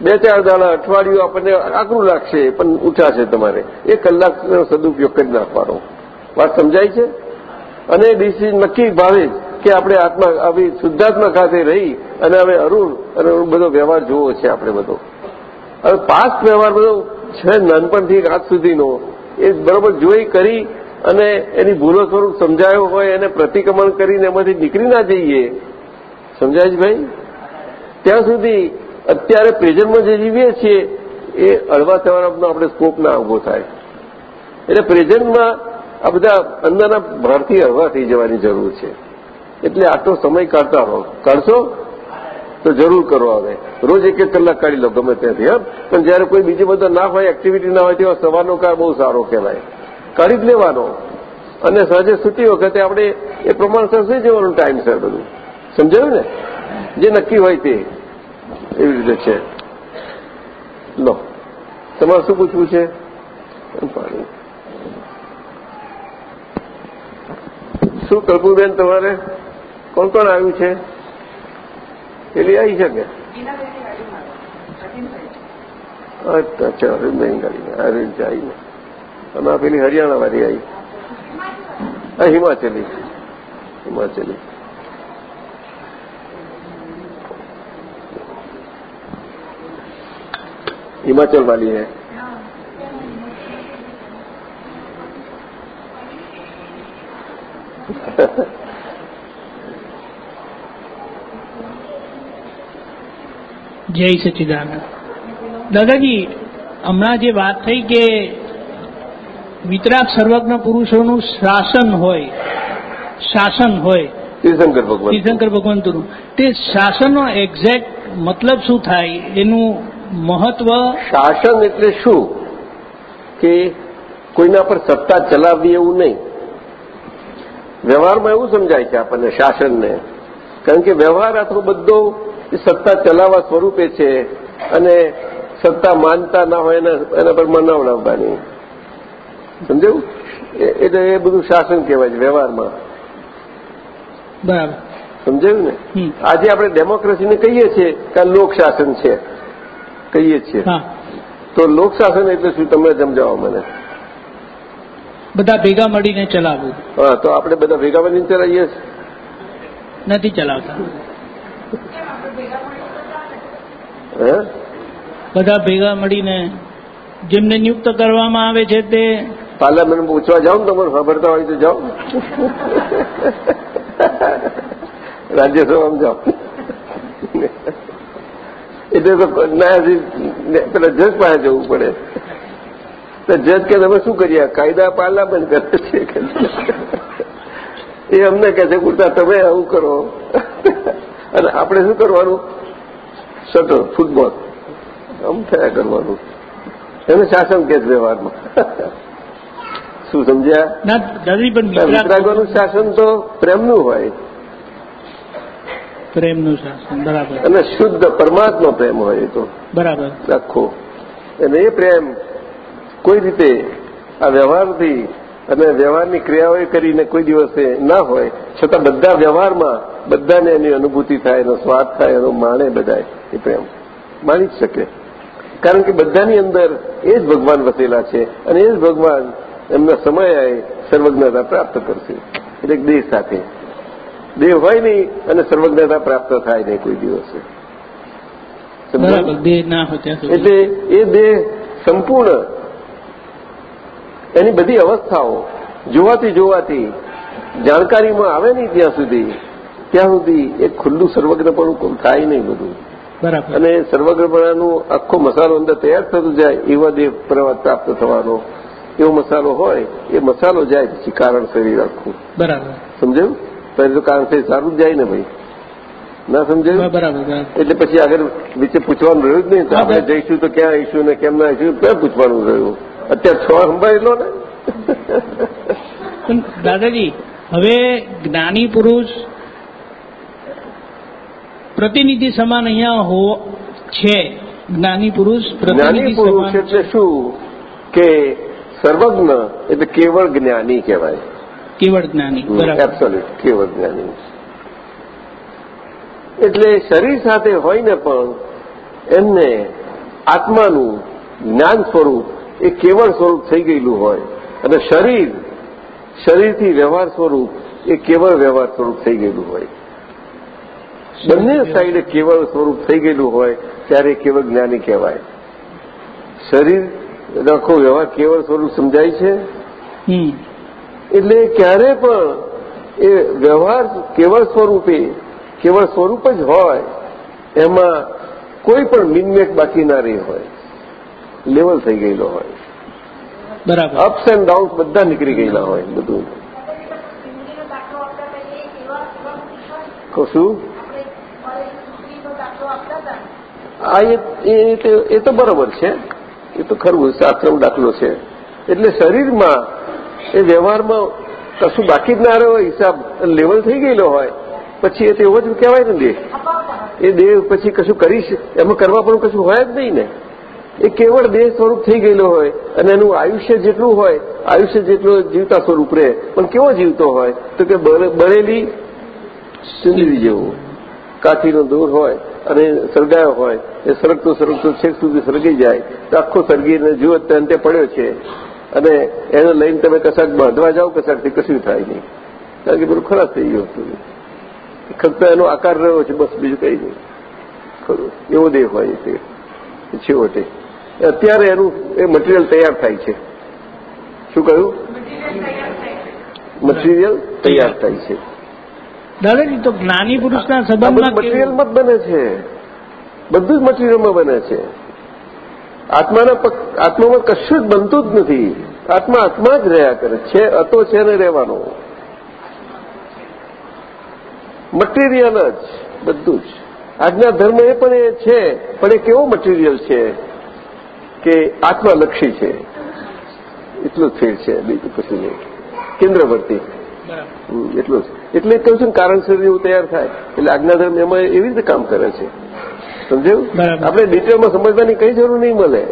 બે ચાર દાડા અઠવાડિયું આપણને આકરું લાગશે, પણ ઉઠાશે તમારે. એ કલાકનો સદુપયોગ કરી નાખવાનો. વાત સમજાય છે? અને ડિસિઝન નક્કી ભાવે કે આપણે આત્મા, આવી શુદ્ધાત્મા ખાતે રહી અને હવે અરુણ અને બધો વ્યવહાર જોવો છે આપણે બધો. હવે પાસ્ટ વ્યવહાર બધો છે નાનપણથી આજ સુધીનો. એ બરોબર જોઈ કરી અને એની ભૂલો સ્વરૂપ સમજાયો હોય, એને પ્રતિક્રમણ કરીને એમાંથી નીકળી ના જઈએ સમજાય છે ભાઈ? ત્યાં સુધી અત્યારે પ્રેઝન્ટમાં જે જીવીએ છીએ, એ હળવા થવાનો આપણે સ્કોપ ના ઊભો થાય. એટલે પ્રેઝન્ટમાં આ બધા અંદરના ભારથી હળવા થઈ જવાની જરૂર છે. એટલે આટલો સમય કાઢતા રહો. કાઢશો? તો જરૂર કરો હવે. રોજ એક એક કલાક કાઢી લો, ગમે ત્યાંથી, હા? પણ જયારે કોઈ બીજી બધા ના હોય એક્ટિવિટી ના હોય, તેવા સવારનો કાળ બહુ સારો કહેવાય. કાઢી જ લેવાનો. અને સાંજે સૂતી વખતે આપણે એ પ્રમાણસર સુઈ જવાનું ટાઈમસર બધું. સમજાયું ને? જે નક્કી હોય તે એવી રીતે છે. લો તમારે શું પૂછવું છે? શું કલ્પુબેન તમારે? કોણ કોણ આવ્યું છે? પેલી આવી શકે અચ્છા અરવિંદભાઈ ગાડી અરવિંદ આવીને અને આ પેલી હરિયાણા વાળી આવી હિમાચલી. હિમાચલી. हिमाचल वाली है જય સચિદાનંદ દાદાજી હમણાં જે વાત થઈ કે વિતરાગ સર્વજ્ઞ પુરુષોનું શાસન હોય શાસન હોય તીર્થંકર ભગવાન તીર્થંકર ભગવંતનું તે શાસનનો એક્ઝેક્ટ મતલબ શું થાય એનું મહત્વ શાસન એટલે શું? કે કોઈના પર સત્તા ચલાવવી એવું નહીં. વ્યવહારમાં એવું સમજાય છે આપણને શાસનને. કારણ કે વ્યવહાર આપણો બધો સત્તા ચલાવવા સ્વરૂપે છે અને સત્તા માનતા ના હોય એના એના પર મનાવડાવવાની સમજાયું? એટલે એ બધું શાસન કહેવાય છે વ્યવહારમાં. બરાબર. સમજાયું ને? આજે આપણે ડેમોક્રેસીને કહીએ છીએ કે આ લોકશાસન છે. કહીએ છીએ. હા. તો લોકશાસન એટલે શું? તમે સમજાવો મને. બધા ભેગા મળીને ચલાવવું. હા તો આપણે બધા ભેગા મળીને ચલાવીએ નથી ચલાવતા. બધા ભેગા મળીને જેમને નિયુક્ત કરવામાં આવે છે તે પાર્લામેન્ટ પૂછવા જાઓ ને તમારે ખબરતા હોય તો જાઓ. રાજ્યસભામાં જાઓ. એટલે તો ના પેલા જજ પાસે જવું પડે. તો જજ કે તમે શું કરીએ કાયદા પાર્લામેન્ટ કરે છે? એ અમને કહે છે કુર્તા તમે આવું કરો. અને આપણે શું કરવાનું? Shutter football. આમ થયા કરવાનું. એને શાસન કે વ્યવહારમાં. શું સમજ્યા? ના દાદી પણ વિતરાગોનું શાસન તો પ્રેમનું હોય. પ્રેમનું શાસન બરાબર. અને શુદ્ધ પરમાત્મા પ્રેમ હોય તો. બરાબર. આખો અને એ પ્રેમ કોઈ રીતે આ વ્યવહારથી અને વ્યવહારની ક્રિયાઓ કરીને કોઈ દિવસે ના હોય છતાં બધા વ્યવહારમાં બધાને એની અનુભૂતિ થાય એનો સ્વાદ થાય એનો માણે બધાય એ પ્રેમ. માણી જ શકે. કારણ કે બધાની અંદર એ જ ભગવાન વસેલા છે અને એ જ ભગવાન એમના સમયે સર્વજ્ઞતા પ્રાપ્ત કરશે. એટલે દેશ દેહ સાથે. દેહ હોય નહીં અને સર્વજ્ઞતા પ્રાપ્ત થાય નહીં કોઈ દિવસે. એટલે એ દેહ સંપૂર્ણ એની બધી અવસ્થાઓ જોવાથી જોવાથી જાણકારીમાં આવે નહીં ત્યાં સુધી ત્યાં સુધી એ ખુલ્લું સર્વજ્ઞપણું થાય નહીં બધું. બરાબર. અને સર્વજ્ઞપણાનું આખો મસાલો અંદર તૈયાર થતો જાય એવા દેહ પ્રવાહ પ્રાપ્ત થવાનો. એવો મસાલો હોય એ મસાલો જાય પછી કારણ શરીર આખું. બરાબર. સમજાયું? તો કારણ શરીર સારું જ જાય ને ભાઈ? ના સમજાયું? બરાબર એટલે પછી આગળ વિશે પૂછવાનું રહ્યું જ નહીં તો આપણે જઈશું તો ક્યાં આવીશું ને કેમ ના આવીશું ક્યાં પૂછવાનું રહ્યું? અત્યારે છ સંભાળી લો ને દાદાજી હવે જ્ઞાની પુરુષ પ્રતિનિધિ સમાન અહીંયા હો છે. જ્ઞાની પુરુષ જ્ઞાની પુરુષ એટલે શું? કે સર્વજ્ઞ એટલે કેવળ જ્ઞાની કહેવાય. કેવળ જ્ઞાની બરાબર. એબ્સોલ્યુટ કેવળ જ્ઞાની. એટલે શરીર સાથે હોય ને પણ એમને આત્માનું જ્ઞાન સ્વરૂપ એ કેવળ સ્વરૂપ થઈ ગયેલું હોય. અને શરીર શરીરથી વ્યવહાર સ્વરૂપ એ કેવળ વ્યવહાર સ્વરૂપ થઈ ગયેલું હોય. બંને સાઈડે કેવળ સ્વરૂપ થઈ ગયેલું હોય ત્યારે કેવળ જ્ઞાની કહેવાય. શરીર આખો વ્યવહાર કેવળ સ્વરૂપ સમજાય છે? એટલે ક્યારે પણ એ વ્યવહાર કેવળ સ્વરૂપે કેવળ સ્વરૂપ જ હોય એમાં કોઈ પણ મિનમેક બાકી ના રહી હોય. લેવલ થઈ ગયેલો હોય. બરાબર. અપ્સ એન્ડ ડાઉન્સ બધા નીકળી ગયેલા હોય બધું. કશું આ એ તો બરોબર છે. એ તો ખરું શાસ્ત્રનો દાખલો છે. એટલે શરીરમાં એ વ્યવહારમાં કશું બાકી જ ના રહ્યો હોય, હિસાબ લેવલ થઈ ગયેલો હોય, પછી એ તો એવો જ કહેવાય ને દેહ. એ દેહ પછી કશું કરીશ, એમાં કરવા પણ કશું હોય જ નહીં ને. એ કેવળ દેહ સ્વરૂપ થઈ ગયેલો હોય અને એનું આયુષ્ય જેટલું હોય, આયુષ્ય જેટલું જીવતા સ્વરૂપ રહે, પણ કેવો જીવતો હોય? તો કે બળે- બળેલી સિંદરી જેવું. કાઠીનો દૂર હોય અને સળગાયો હોય, એ સરગતો સરગતો છેક સુધી સળગી જાય. તો આખો સળગીને જુઓ તે અંતે પડ્યો છે. અને એને લઈને તમે કશાક બાંધવા જાઓ કશાકથી કશું થાય નહીં. કારણ કે બધું ખરાબ થઈ ગયું હતું. ખરેખર એનો આકાર રહ્યો છે બસ બીજું કંઈ નહીં. ખરું. એવો દેહ હોય છે. છેવટે. અત્યારે એનું એ મટીરિયલ તૈયાર થાય છે. શું કહ્યું? મટીરિયલ તૈયાર થાય છે. દાદાજી તો જ્ઞાની પુરુષના સંબંધમાં મટીરિયલમાં જ બને છે. બધું જ મટીરિયલમાં બને છે. આત્માના આત્મામાં કશું જ બનતું જ નથી. આત્મા આત્મા જ રહ્યા કરે છે હતો છે ને રહેવાનો. મટીરિયલ જ બધું જ. આજના ધર્મ એ પણ એ છે પણ એ કેવો મટીરિયલ છે કે આત્માલક્ષી છે? એટલું જ ફેર છે બીજું કશું નહીં. કેન્દ્રવર્તી. એટલું જ. એટલે કહું છું ને કારણ શરીર એવું તૈયાર થાય. એટલે આજ્ઞાધર્મ એમાં એવી રીતે કામ કરે છે. સમજાયું. આપણે ડિટેલમાં સમજવાની કઈ જરૂર નહીં મળે.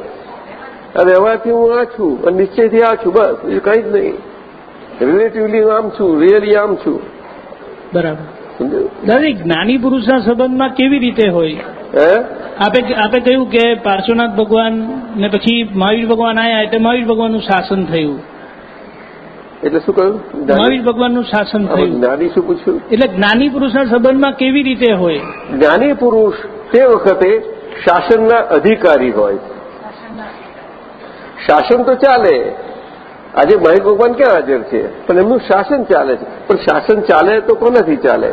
આ વ્યવહારથી હું આ છું અને નિશ્ચયથી આ છું બસ બીજું કંઈ જ નહીં. રિલેટિવલી આમ છું રિયલી આમ છું. બરાબર. દાદા જ્ઞાની પુરુષના સંબંધમાં કેવી રીતે હોય? આપે આપે કહ્યું કે પાર્શ્વનાથ ભગવાન ને પછી મહાવીર ભગવાન આવ્યા એટલે મહાવીર ભગવાનનું શાસન થયું. એટલે શું કહ્યું? મહાવીર ભગવાનનું શાસન થયું. જ્ઞાની શું પૂછ્યું? એટલે જ્ઞાની પુરુષના સંબંધમાં કેવી રીતે હોય? જ્ઞાની પુરુષ તે વખતે શાસનના અધિકારી હોય. શાસન તો ચાલે. આજે મહેક ભગવાન ક્યાં હાજર છે? પણ એમનું શાસન ચાલે છે. પણ શાસન ચાલે તો કોનાથી ચાલે?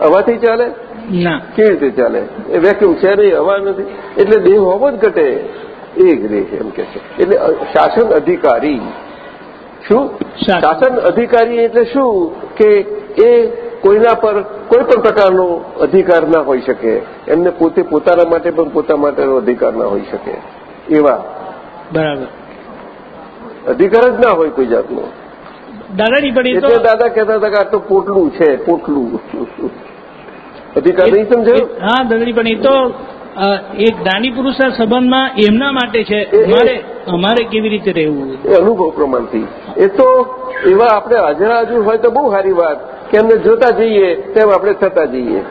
હવાથી ચાલે? કેવી રીતે ચાલે? એ વેક્યુમ છે નહીં હવા નથી. એટલે દેહ હોવો જ ઘટે. એ જ રહે એમ કે છે. એટલે શાસન અધિકારી. શું. શાસન અધિકારી એટલે શું? કે એ કોઈના પર કોઈ પણ પ્રકારનો અધિકાર ના હોઈ શકે. એમને પોતે પોતાના માટે પણ પોતા માટેનો અધિકાર ના હોઈ શકે. એવા. બરાબર. અધિકાર જ ના હોય કોઈ જાતનો. દાદાની પણ એટલે દાદા કહેતા હતા કે આ તો પોટલું છે પોટલું. અધિકાર નહીં સમજાયું? હા દાદાની પણ એ તો એક જ્ઞાની પુરુષના સંબંધમાં એમના માટે છે. અમારે અમારે કેવી રીતે રહેવું? એ અનુભવ પ્રમાણથી. એ તો એવા આપણે હાજરા હજુ હોય તો બહુ સારી વાત. કે એમને જોતા જઈએ તેમ આપણે થતા જઈએ.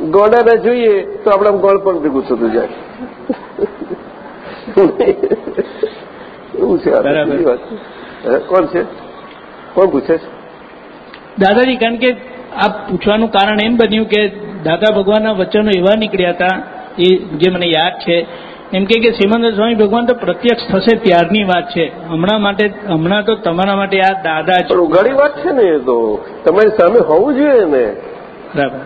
ગોડાને જોઈએ તો આપણે આમ ગોળ પણ ભેગું થતું જાય. એવું છે કોણ છે? કોણ પૂછે છે? દાદાજી કારણ કે આ પૂછવાનું કારણ એમ બન્યું કે દાદા ભગવાનના વચનો એવા નીકળ્યા હતા એ જે મને યાદ છે એમ કે શ્રીમંદર સ્વામી ભગવાન તો પ્રત્યક્ષ થશે ત્યારની વાત છે. હમણાં માટે હમણાં તો તમારા માટે આ દાદા છે. ઘણી ઉઘાડી વાત છે ને એ તો. તમારી સામે હોવું જોઈએ ને. બરાબર.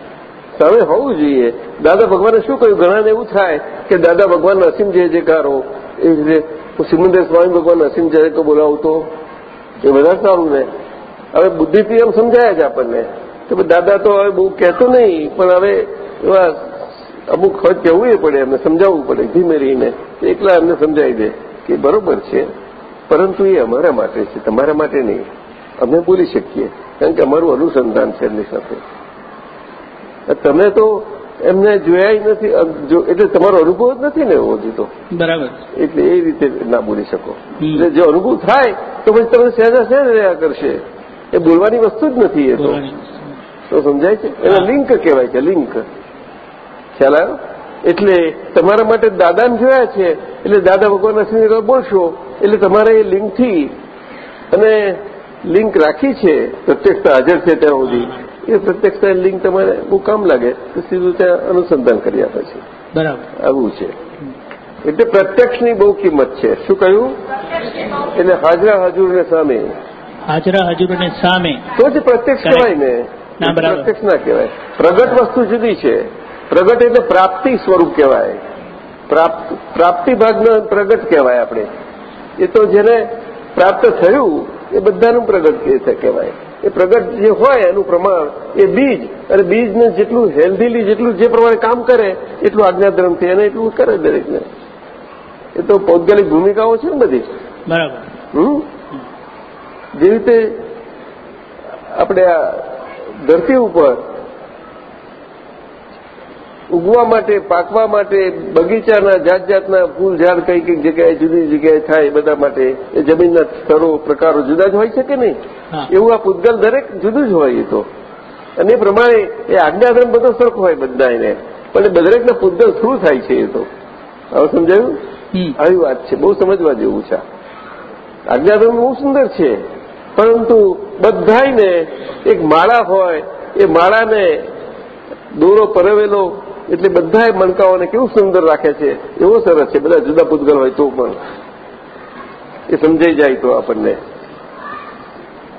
સામે હોવું જોઈએ. દાદા ભગવાને શું કહ્યું? ઘણાને એવું થાય કે દાદા ભગવાન અસીમ જય કારો એ રીતે હું સિમંદર સ્વામી ભગવાન અસીમ જય તો બોલાવતો એ વધારે સારું ને હવે બુદ્ધિથી એમ સમજાય જ આપણને. કે દાદા તો હવે બહુ કહેતો નહીં પણ હવે એવા અમુક ખર્ચ કહેવું એ પડે એમને સમજાવવું પડે ધીમે રહીને. એકલા એમને સમજાવી દે કે બરોબર છે પરંતુ એ અમારા માટે છે તમારા માટે નહીં. અમે બોલી શકીએ કારણ કે અમારું અનુસંધાન છે એમની સાથે. તમે તો એમને જોયા નથી એટલે તમારો અનુભવ જ નથી ને એવો જીતો બરાબર. એટલે એ રીતે ના બોલી શકો. એટલે જો અનુભવ થાય તો પછી તમે સહેજા સહેજ રહ્યા કરશે. એ બોલવાની વસ્તુ જ નથી એ તો. તો સમજાય છે? એના લિંક કહેવાય છે લિંક. ખ્યાલ આવ્યો? એટલે તમારા માટે દાદાને જોયા છે એટલે દાદા ભગવાનના સિંહ બોલશો એટલે તમારે એ લિંકથી અને લિંક રાખી છે પ્રત્યક્ષતા હાજર છે ત્યાં સુધી. એ પ્રત્યક્ષતા લિંક તમારે બહુ કામ લાગે તો સીધું ત્યાં અનુસંધાન કરી આપે છે. બરાબર. આવું છે. એટલે પ્રત્યક્ષની બહુ કિંમત છે. શું કહ્યું? એટલે હાજરા હજુરને સામે. હાજરા હજુરની સામે. તો જ પ્રત્યક્ષ. કહેવાય ને. ના, પ્રત્યક્ષ ના કહેવાય. પ્રગટ વસ્તુ જુદી છે. પ્રગટ એટલે પ્રાપ્તિ સ્વરૂપ કહેવાય. પ્રાપ્ત- પ્રાપ્તિ ભાગનો પ્રગટ કહેવાય આપણે. એ તો જેને પ્રાપ્ત થયું એ બધાનું પ્રગટ કહેવાય. એ પ્રગટ જે હોય એનું પ્રમાણ એ બીજ અને બીજને જેટલું હેલ્ધીલી જેટલું જે પ્રમાણે કામ કરે એટલું આજ્ઞાધર્મથી એને એટલું કરે દરેકને. એ તો પૌદ્ગલિક ભૂમિકાઓ છે ને બધી. બરાબર. હમ? જેવી રીતે આપણે આ ધરતી ઉપર ઉગવા માટે પાકવા માટે બગીચાના જાત જાતના ફૂલ ઝાડ કઈ કઈ જગ્યાએ જુદી જગ્યાએ થાય એ બધા માટે એ જમીનના સ્તરો પ્રકારો જુદા જ હોય છે કે નહીં? એવું આ પૂતગલ દરેક જુદું જ હોય એ તો. અને એ પ્રમાણે એ આજ્ઞાધર્મ બધો સરખો હોય બધા એને પણ એ દરેકના પૂતગલ થ્રુ થાય છે એ તો. હવે સમજાયું? આવી વાત છે. બહુ સમજવા જેવું છે આજ્ઞાધર્મ બહુ સુંદર છે. પરંતુ બધાયને એક માળા હોય એ માળાને દોરો પરવેલો એટલે બધાય મણકાઓને કેવું સુંદર રાખે છે? એવો સરસ છે. બધા જુદા પૂતગલ હોય તો પણ. એ સમજાઈ જાય તો આપણને.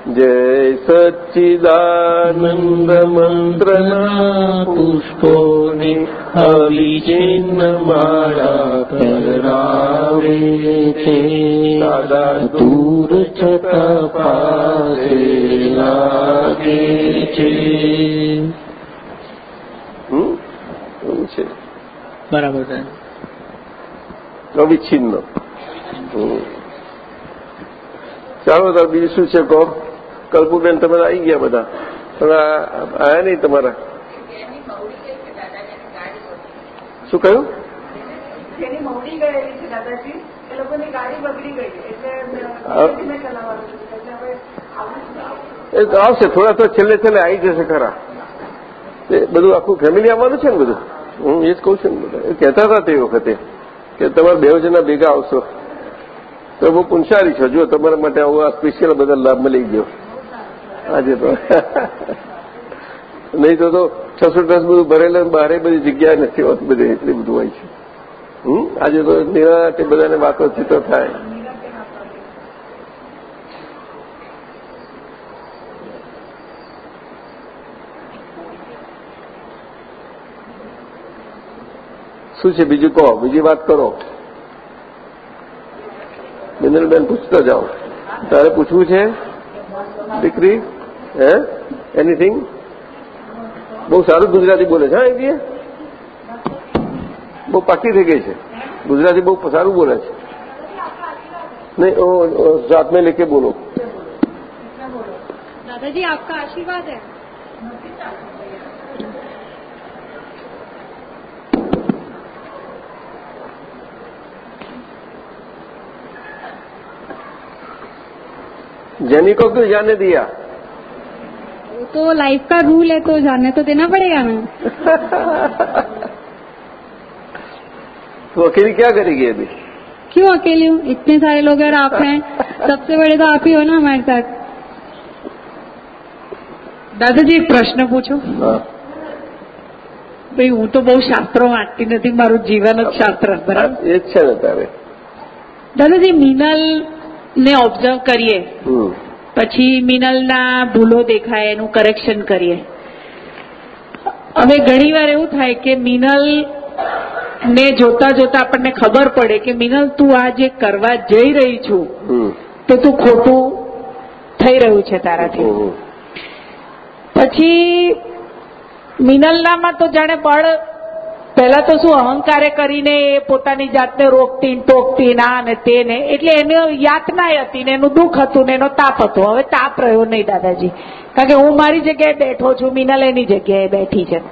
જય સચ્ચિદાનંદ મંત્રના પુષ્પોને અવિચિન્ન માળા કરાવે છે. દાદા દૂર છતાં પાસે છે હમ એવું છે બરાબર છે. અવિચ્છિન્ન. ચાલો તાર બીજું શું છે કહો? કલ્પુબેન તમે આવી ગયા બધા. પણ આ આયા નહીં તમારા? શું કહ્યું? જેની મવડી ગયેલી છે દાદાજી. એ લોકોની ગાડી બગડી ગઈ. એટલે હા. ધીમે ચલાવવાનું છે. એટલે હવે આવું એ તો આવશે. થોડા થોડા છેલ્લે છેલ્લે આવી જશે ખરા. એ બધું આખું ફેમિલી આવવાનું છે ને બધું? હું એ જ કહું છું ને કહેતા હતા તે વખતે કે તમારે બે જણા ભેગા આવશો. તો બહુ પુનસારી છો. જો તમારા માટે આવું આ સ્પેશિયલ બધા લાભ મળી ગયો. આજે તો. નહીં તો તો છસો ટ્રસ બધું ભરેલા બહારે બધી જગ્યા નથી હોતી. બધી એટલી બધું હોય છે. આજે તો નિરાતે બધાને વાતો ચિતો થાય. શું છે બીજું કહો બીજી વાત કરો મિનલબેન પૂછતા જાઓ તારે પૂછવું છે દીકરી હે એનીથિંગ બહુ સારું ગુજરાતી બોલે છે હા એ બહુ પાકી થઈ ગઈ છે ગુજરાતી બહુ સારું બોલે છે નહીં ઓ, ઓ, साथ में लेके बोलो दादाजी आपका आशीर्वाद है जैनी को क्यों जाने दिया वो तो लाइफ का रूल है तो जाने तो देना पड़ेगा ना तो अकेली क्या करेगी अभी क्यों अकेली हूँ इतने सारे लोग और आप हैं सबसे बड़े तो आप ही हो ना हमारे साथ દાદાજી એક પ્રશ્ન પૂછું हाँ ભાઈ હું તો બહુ શાસ્ત્રો વાંચતી નથી મારું જીવન જ શાસ્ત્ર બરાબર એ જ છે ને તારે દાદાજી મિનલ ને ઓબ્ઝર્વ કરીએ. પછી મિનલના ભૂલો દેખાય એનું કરેક્શન કરીએ. હવે ઘણી વાર એવું થાય કે મિનલ ને જોતા જોતા આપણને ખબર પડે કે મિનલ તું આ જે કરવા જઈ રહી છું તે તો ખોટું થઈ રહ્યું છે તારાથી. પછી મિનલનામાં તો જાણે બળ પહેલા તો શું અહંકારે કરીને એ પોતાની જાતને રોકતી ટોકતી ના ને તે ને, એટલે એને યાતના હતી ને એનું દુઃખ હતું ને એનો તાપ હતો. હવે તાપ રહ્યો નહીં દાદાજી. કારણ કે હું મારી જગ્યાએ બેઠો છું મિનલ એની જગ્યાએ બેઠી છે.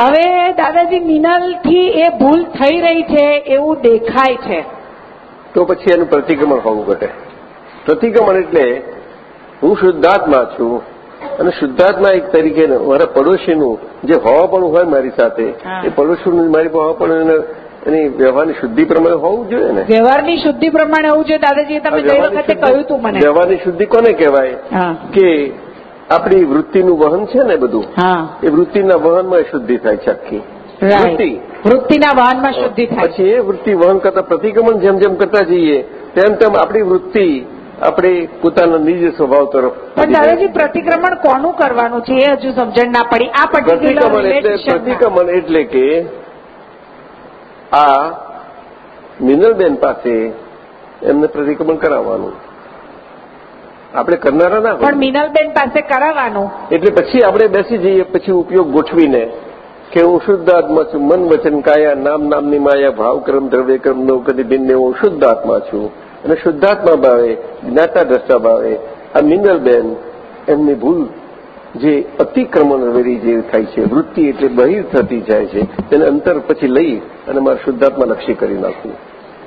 હવે દાદાજી મિનલથી એ ભૂલ થઈ રહી છે એવું દેખાય છે. તો પછી એનું પ્રતિક્રમણ હોવું ઘટે. પ્રતિક્રમણ એટલે હું શુદ્ધાત્મા છું અને શુદ્ધાત્મા એક તરીકે મારા પડોશીનું જે હોવાપણું હોય મારી સાથે એ પડોશીનું મારી હોવાપણું એની વ્યવહારની શુદ્ધિ પ્રમાણે હોવું જોઈએ ને? વ્યવહારની શુદ્ધિ પ્રમાણે હોવું જોઈએ દાદાજી તમે ગઈ વખતે કહ્યું હતું મને. વ્યવહારની શુદ્ધિ કોને કહેવાય? કે આપણી વૃત્તિનું વહન છે ને બધું એ વૃત્તિના વહનમાં શુદ્ધિ થાય છે આખી. વૃત્તિ. વૃત્તિના વહનમાં શુદ્ધિ થાય પછી એ વૃત્તિ વહન કરતા પ્રતિક્રમણ જેમ જેમ કરતા જઈએ તેમ તેમ આપણી વૃત્તિ આપણે પોતાના નિજ સ્વભાવ તરફ પણ દાદાજી પ્રતિક્રમણ કોનું કરવાનું છે એ હજુ સમજણ ના પડી. આ પ્રતિક્રમણ એટલે પ્રતિક્રમણ એટલે કે આ મિનલબેન પાસે એમને પ્રતિક્રમણ કરાવવાનું. આપણે કરનારા ના પણ મિનલબેન પાસે કરાવવાનું. એટલે પછી આપણે બેસી જઈએ પછી ઉપયોગ ગોઠવીને કે હું શુદ્ધ આત્મા છું મન વચન કાયા નામ નામની માયા ભાવક્રમ દ્રવ્યક્રમ નૌકદી ભિન્ન હું શુદ્ધ આત્મા છું. અને શુદ્ધાત્મા ભાવે જ્ઞાતા દ્રષ્ટા ભાવે, આ મિનલબેન એમની ભૂલ જે અતિક્રમણ વેરી જે થાય છે, વૃત્તિ એટલે બહિર થતી જાય છે, તેને અંતર પછી લઈ અને મારે શુદ્ધાત્મા લક્ષી કરી નાખવું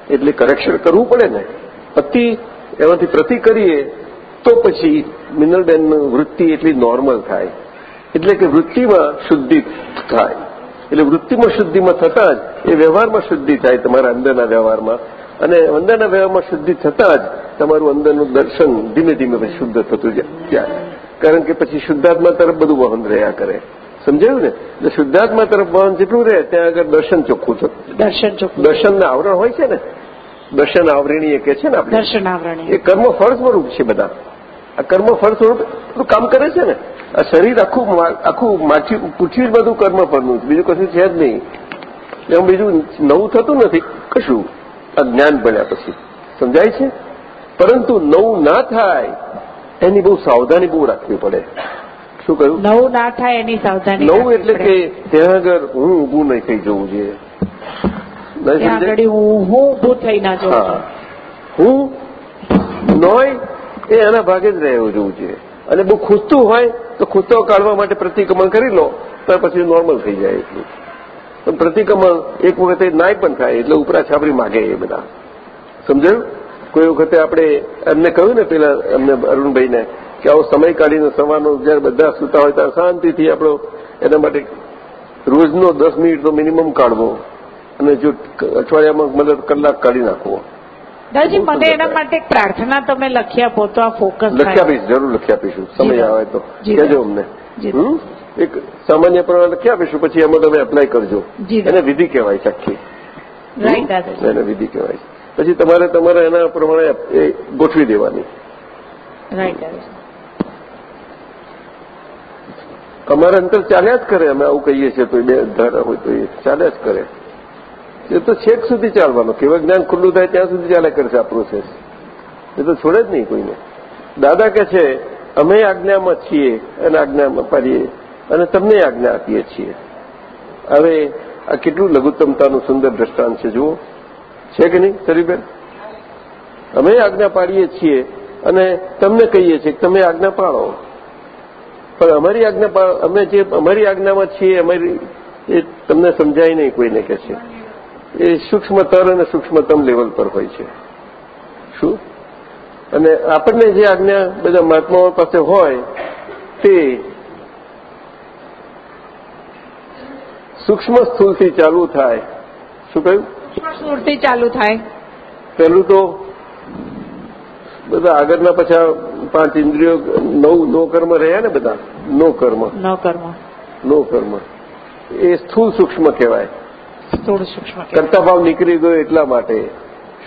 એટલે કરેક્શન કરવું પડે ને. અતિ એમાંથી પ્રતિ કરીએ તો પછી મિનલબેનનું વૃત્તિ એટલી નોર્મલ થાય. એટલે કે વૃત્તિમાં શુદ્ધિ થાય. એટલે વૃત્તિમાં શુદ્ધિમાં થતાં જ એ વ્યવહારમાં શુદ્ધિ થાય તમારા અંદરના વ્યવહારમાં. અને અંદરના વ્યવહારમાં શુદ્ધિ થતાં જ તમારું અંદરનું દર્શન ધીમે ધીમે પછી શુદ્ધ થતું જાય. કારણ કે પછી શુદ્ધાત્મા તરફ બધું વહન રહ્યા કરે. સમજાયું ને? એટલે શુદ્ધાત્મા તરફ વહન જેટલું રહે ત્યાં આગળ દર્શન ચોખ્ખું થતું દર્શન ચોખ્ખું. દર્શનના આવરણ હોય છે ને? દર્શન આવરણીય કે છે ને આપણે? દર્શન આવરણી એ કર્મ ફળ સ્વરૂપ છે બધા. આ કર્મ ફળ સ્વરૂપ કામ કરે છે ને? આ શરીર આખું આખું માછી પૃથ્વી બધું કર્મ ફળનું બીજું કશું છે જ નહીં. એમ બીજું નવું થતું નથી. કશું. આ જ્ઞાન ભણ્યા પછી. સમજાય છે? પરંતુ નવું ના થાય એની બહુ સાવધાની બહુ રાખવી પડે. શું કહ્યું? નવું ના થાય એની સાવધાની નવું એટલે કે ત્યાં આગળ હું ઊભું નહીં થઈ જવું જોઈએ. હું હું ઊભું થઈ ના જવું હું. નોય એ એના ભાગે જ રહેવું જોવું જોઈએ. અને બહુ ખૂંચતું હોય તો ખૂંચતો કાઢવા માટે પ્રતિક્રમણ કરી લો તો પછી નોર્મલ થઈ જાય એટલું. પણ પ્રતિક્રમણ એક વખતે નાય પણ થાય એટલે ઉપરા છાપરી માગે એ બધા. સમજાયું? કોઈ વખતે આપણે એમને કહ્યું ને પેલા એમને અરુણભાઈને કે આવો સમય કાઢીને સવારનો જયારે બધા સૂતા હોય ત્યારે શાંતિથી આપણો એના માટે રોજનો દસ મિનિટ તો મિનિમમ કાઢવો અને જો અઠવાડિયામાં મતલબ કલાક કાઢી નાખવો. દાદાજી મને એના માટે એક પ્રાર્થના તમે લખી આપો તો આ ફોકસ લખી આપીશ જરૂર લખી આપીશું. સમય આવે તો. કહેજો અમને. હમ? એક સામાન્ય પ્રમાણે લખી આપીશું પછી એમાં તમે એપ્લાય કરજો. એને વિધિ કહેવાય છે આખી એને વિધિ કહેવાય. છે પછી તમારે તમારે એના પ્રમાણે એ ગોઠવી દેવાની. અમારા અંતર ચાલ્યા જ કરે અમે આવું કહીએ છીએ તો બે ધારા હોય તો એ ચાલ્યા જ કરે. એ તો છેક સુધી ચાલવાનો કેવા જ્ઞાન ખુલ્લું થાય ત્યાં સુધી ચાલે કરશે આ પ્રોસેસ એ તો છોડે જ નહીં કોઈને. દાદા કે છે અમે આજ્ઞામાં છીએ અને આજ્ઞામાં પાડીએ. અને તમને આજ્ઞા આપીએ છીએ. હવે આ કેટલું લઘુત્તમતાનું સુંદર દ્રષ્ટાંત છે, જુઓ. છે કે નહીં, સરીબેન? અમે આજ્ઞા પાડીએ છીએ અને તમને કહીએ છીએ કે તમે આજ્ઞા પાડો પણ અમારી આજ્ઞા અમે જે અમારી આજ્ઞામાં છીએ, અમારી એ તમને સમજાય નહીં કોઈને કે છે. એ સૂક્ષ્મતર અને સૂક્ષ્મતમ લેવલ પર હોય છે. શું? અને આપણને જે આજ્ઞા બધા મહાત્માઓ પાસે હોય, તે સૂક્ષ્મ સ્થૂલથી ચાલુ થાય. શું કહ્યું? સ્થૂળથી ચાલુ થાય. પહેલું તો બધા આગળના પછા પાંચ ઇન્દ્રિયો નવ નો કર્મ રહ્યા ને બધા? નો કર્મ ન કર્મ નો કર્મ એ સ્થૂળ સૂક્ષ્મ કહેવાય. સ્થૂળ સૂક્ષ્મ કરતા ભાવ નીકળી ગયો એટલા માટે.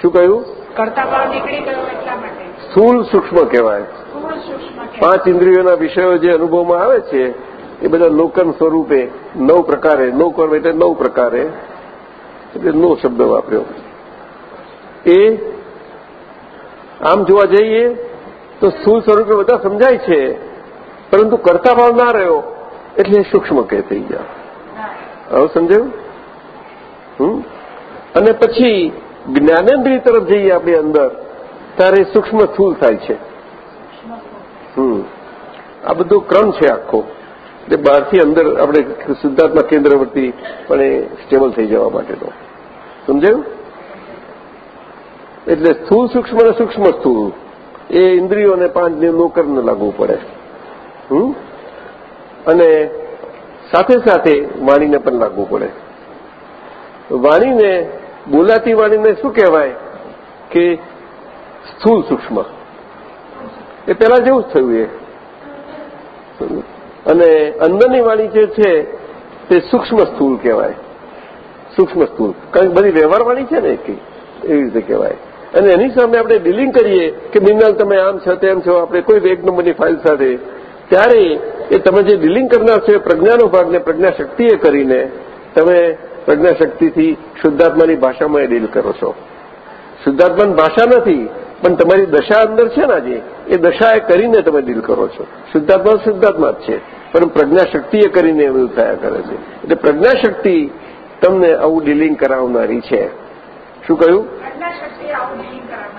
શું કહ્યું? કરતા ભાવ નીકળી ગયો એટલા માટે. સ્થૂળ સૂક્ષ્મ કહેવાય. પાંચ ઇન્દ્રિયોના વિષયો જે અનુભવમાં આવે છે એ બધા લોકન સ્વરૂપે નવ પ્રકારે નો કર્મ એટલે નવ પ્રકારે એટલે નો શબ્દ વાપર્યો. એ આમ જોવા જઈએ તો સ્થૂળ સ્વરૂપે બધા સમજાય છે પરંતુ કરતા ભાવ ના રહ્યો એટલે સૂક્ષ્મ કે થઈ ગયા. હવે સમજાયું? હમ? અને પછી જ્ઞાનેન્દ્રિય તરફ જઈએ આપણી અંદર ત્યારે સૂક્ષ્મ સ્થૂલ થાય છે. હમ. આ બધો ક્રમ છે આખો. એટલે બહારથી અંદર આપણે સિદ્ધાર્થના કેન્દ્રવર્તી પણ એ સ્ટેબલ થઈ જવા માટેનો. સમજાયું? એટલે સ્થૂળ સૂક્ષ્મ અને સૂક્ષ્મ સ્થૂળ એ ઇન્દ્રિયોને પાંચ નોકરને લાગવું પડે. હમ? અને સાથે સાથે વાણીને પણ લાગવું પડે. વાણીને, બોલાતી વાણીને શું કહેવાય? કે સ્થૂળ સૂક્ષ્મ. એ પહેલા જેવું જ થયું એ. અને અંદરની વાણી જે છે, તે સૂક્ષ્મ સ્થૂલ કહેવાય. સૂક્ષ્મ સ્થૂલ કારણ કે બધી વ્યવહાર વાણી છે ને એવી રીતે કહેવાય. અને એની સામે આપણે ડીલિંગ કરીએ કે બિંદાલ તમે આમ છો, તેમ છો, આપણે કોઈ એક નંબરની ફાઇલ સાથે. ત્યારે એ તમે જે ડીલિંગ કરનાર છો એ પ્રજ્ઞાનો ભાગને પ્રજ્ઞાશક્તિએ કરીને તમે પ્રજ્ઞાશક્તિથી શુદ્ધાત્માની ભાષામાં એ ડીલ કરો છો. શુદ્ધાત્માની ભાષા નથી પણ તમારી દશા અંદર છે ને આજે? એ દશા એ કરીને તમે ડીલ કરો છો. શુદ્ધાત્મા શુદ્ધાત્મા જ છે. પણ પ્રજ્ઞાશક્તિએ કરીને એવું થયા કરે છે. એટલે પ્રજ્ઞાશક્તિ તમને આવું ડીલિંગ કરાવનારી છે. શું કહ્યું?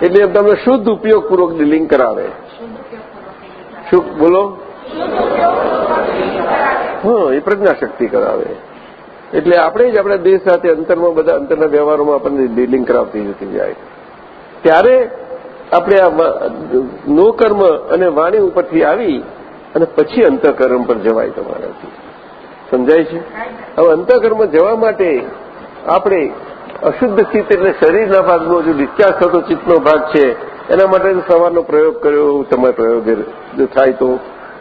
એટલે તમને શુદ્ધ ઉપયોગપૂર્વક ડીલિંગ કરાવે. શું? બોલો. હા એ પ્રજ્ઞાશક્તિ કરાવે. એટલે આપણે જ આપણા દેશ સાથે અંતરમાં બધા અંતરના વ્યવહારોમાં આપણને ડીલિંગ કરાવતી જતી જાય. ત્યારે આપણે આ નો કર્મ અને વાણી ઉપરથી આવી અને પછી અંતઃકર્મ પર જવાય તમારાથી. સમજાય છે? હવે અંતઃકર્મ જવા માટે આપણે અશુદ્ધ ચિત્ત એટલે શરીરના ભાગનો જો ડિસ્ચાર્જ થતો ચિત્તનો ભાગ છે, એના માટે સવારનો પ્રયોગ કર્યો, તમારે પ્રયોગ થાય તો.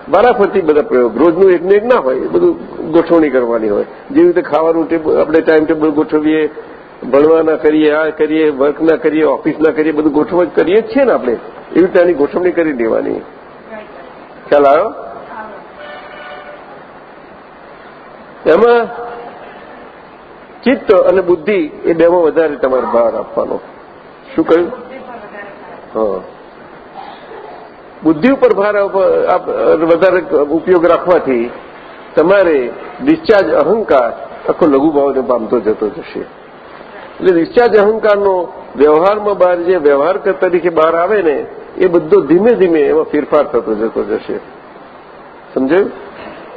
વારાફરતી બધા પ્રયોગ, રોજનું એકનું એક ના હોય બધું ગોઠવણી કરવાની હોય. જેવી રીતે ખાવાનું આપણે ટાઈમ ટેબલ ગોઠવીએ ભણવાના કરીએ, આ કરીએ વર્ક ના કરીએ ઓફિસ ના કરીએ, બધું ગોઠવણ કરીએ જ છીએ ને આપણે. એવી રીતે આની ગોઠવણી કરી દેવાની. ખ્યાલ આવ્યો? એમાં ચિત્ત અને બુદ્ધિ એ બેમાં વધારે તમારે ભાર આપવાનો. શું કહ્યું? હા. બુદ્ધિ ઉપર ભાર વધારે ઉપયોગ રાખવાથી તમારે ડિસ્ચાર્જ અહંકાર આખો લઘુભાવને પામતો જતો જશે. એટલે ડિસ્ચાર્જ અહંકારનો વ્યવહારમાં બહાર જે વ્યવહાર તરીકે બહાર આવે ને, એ બધો ધીમે ધીમે એમાં ફેરફાર થતો જતો જશે. સમજાયું?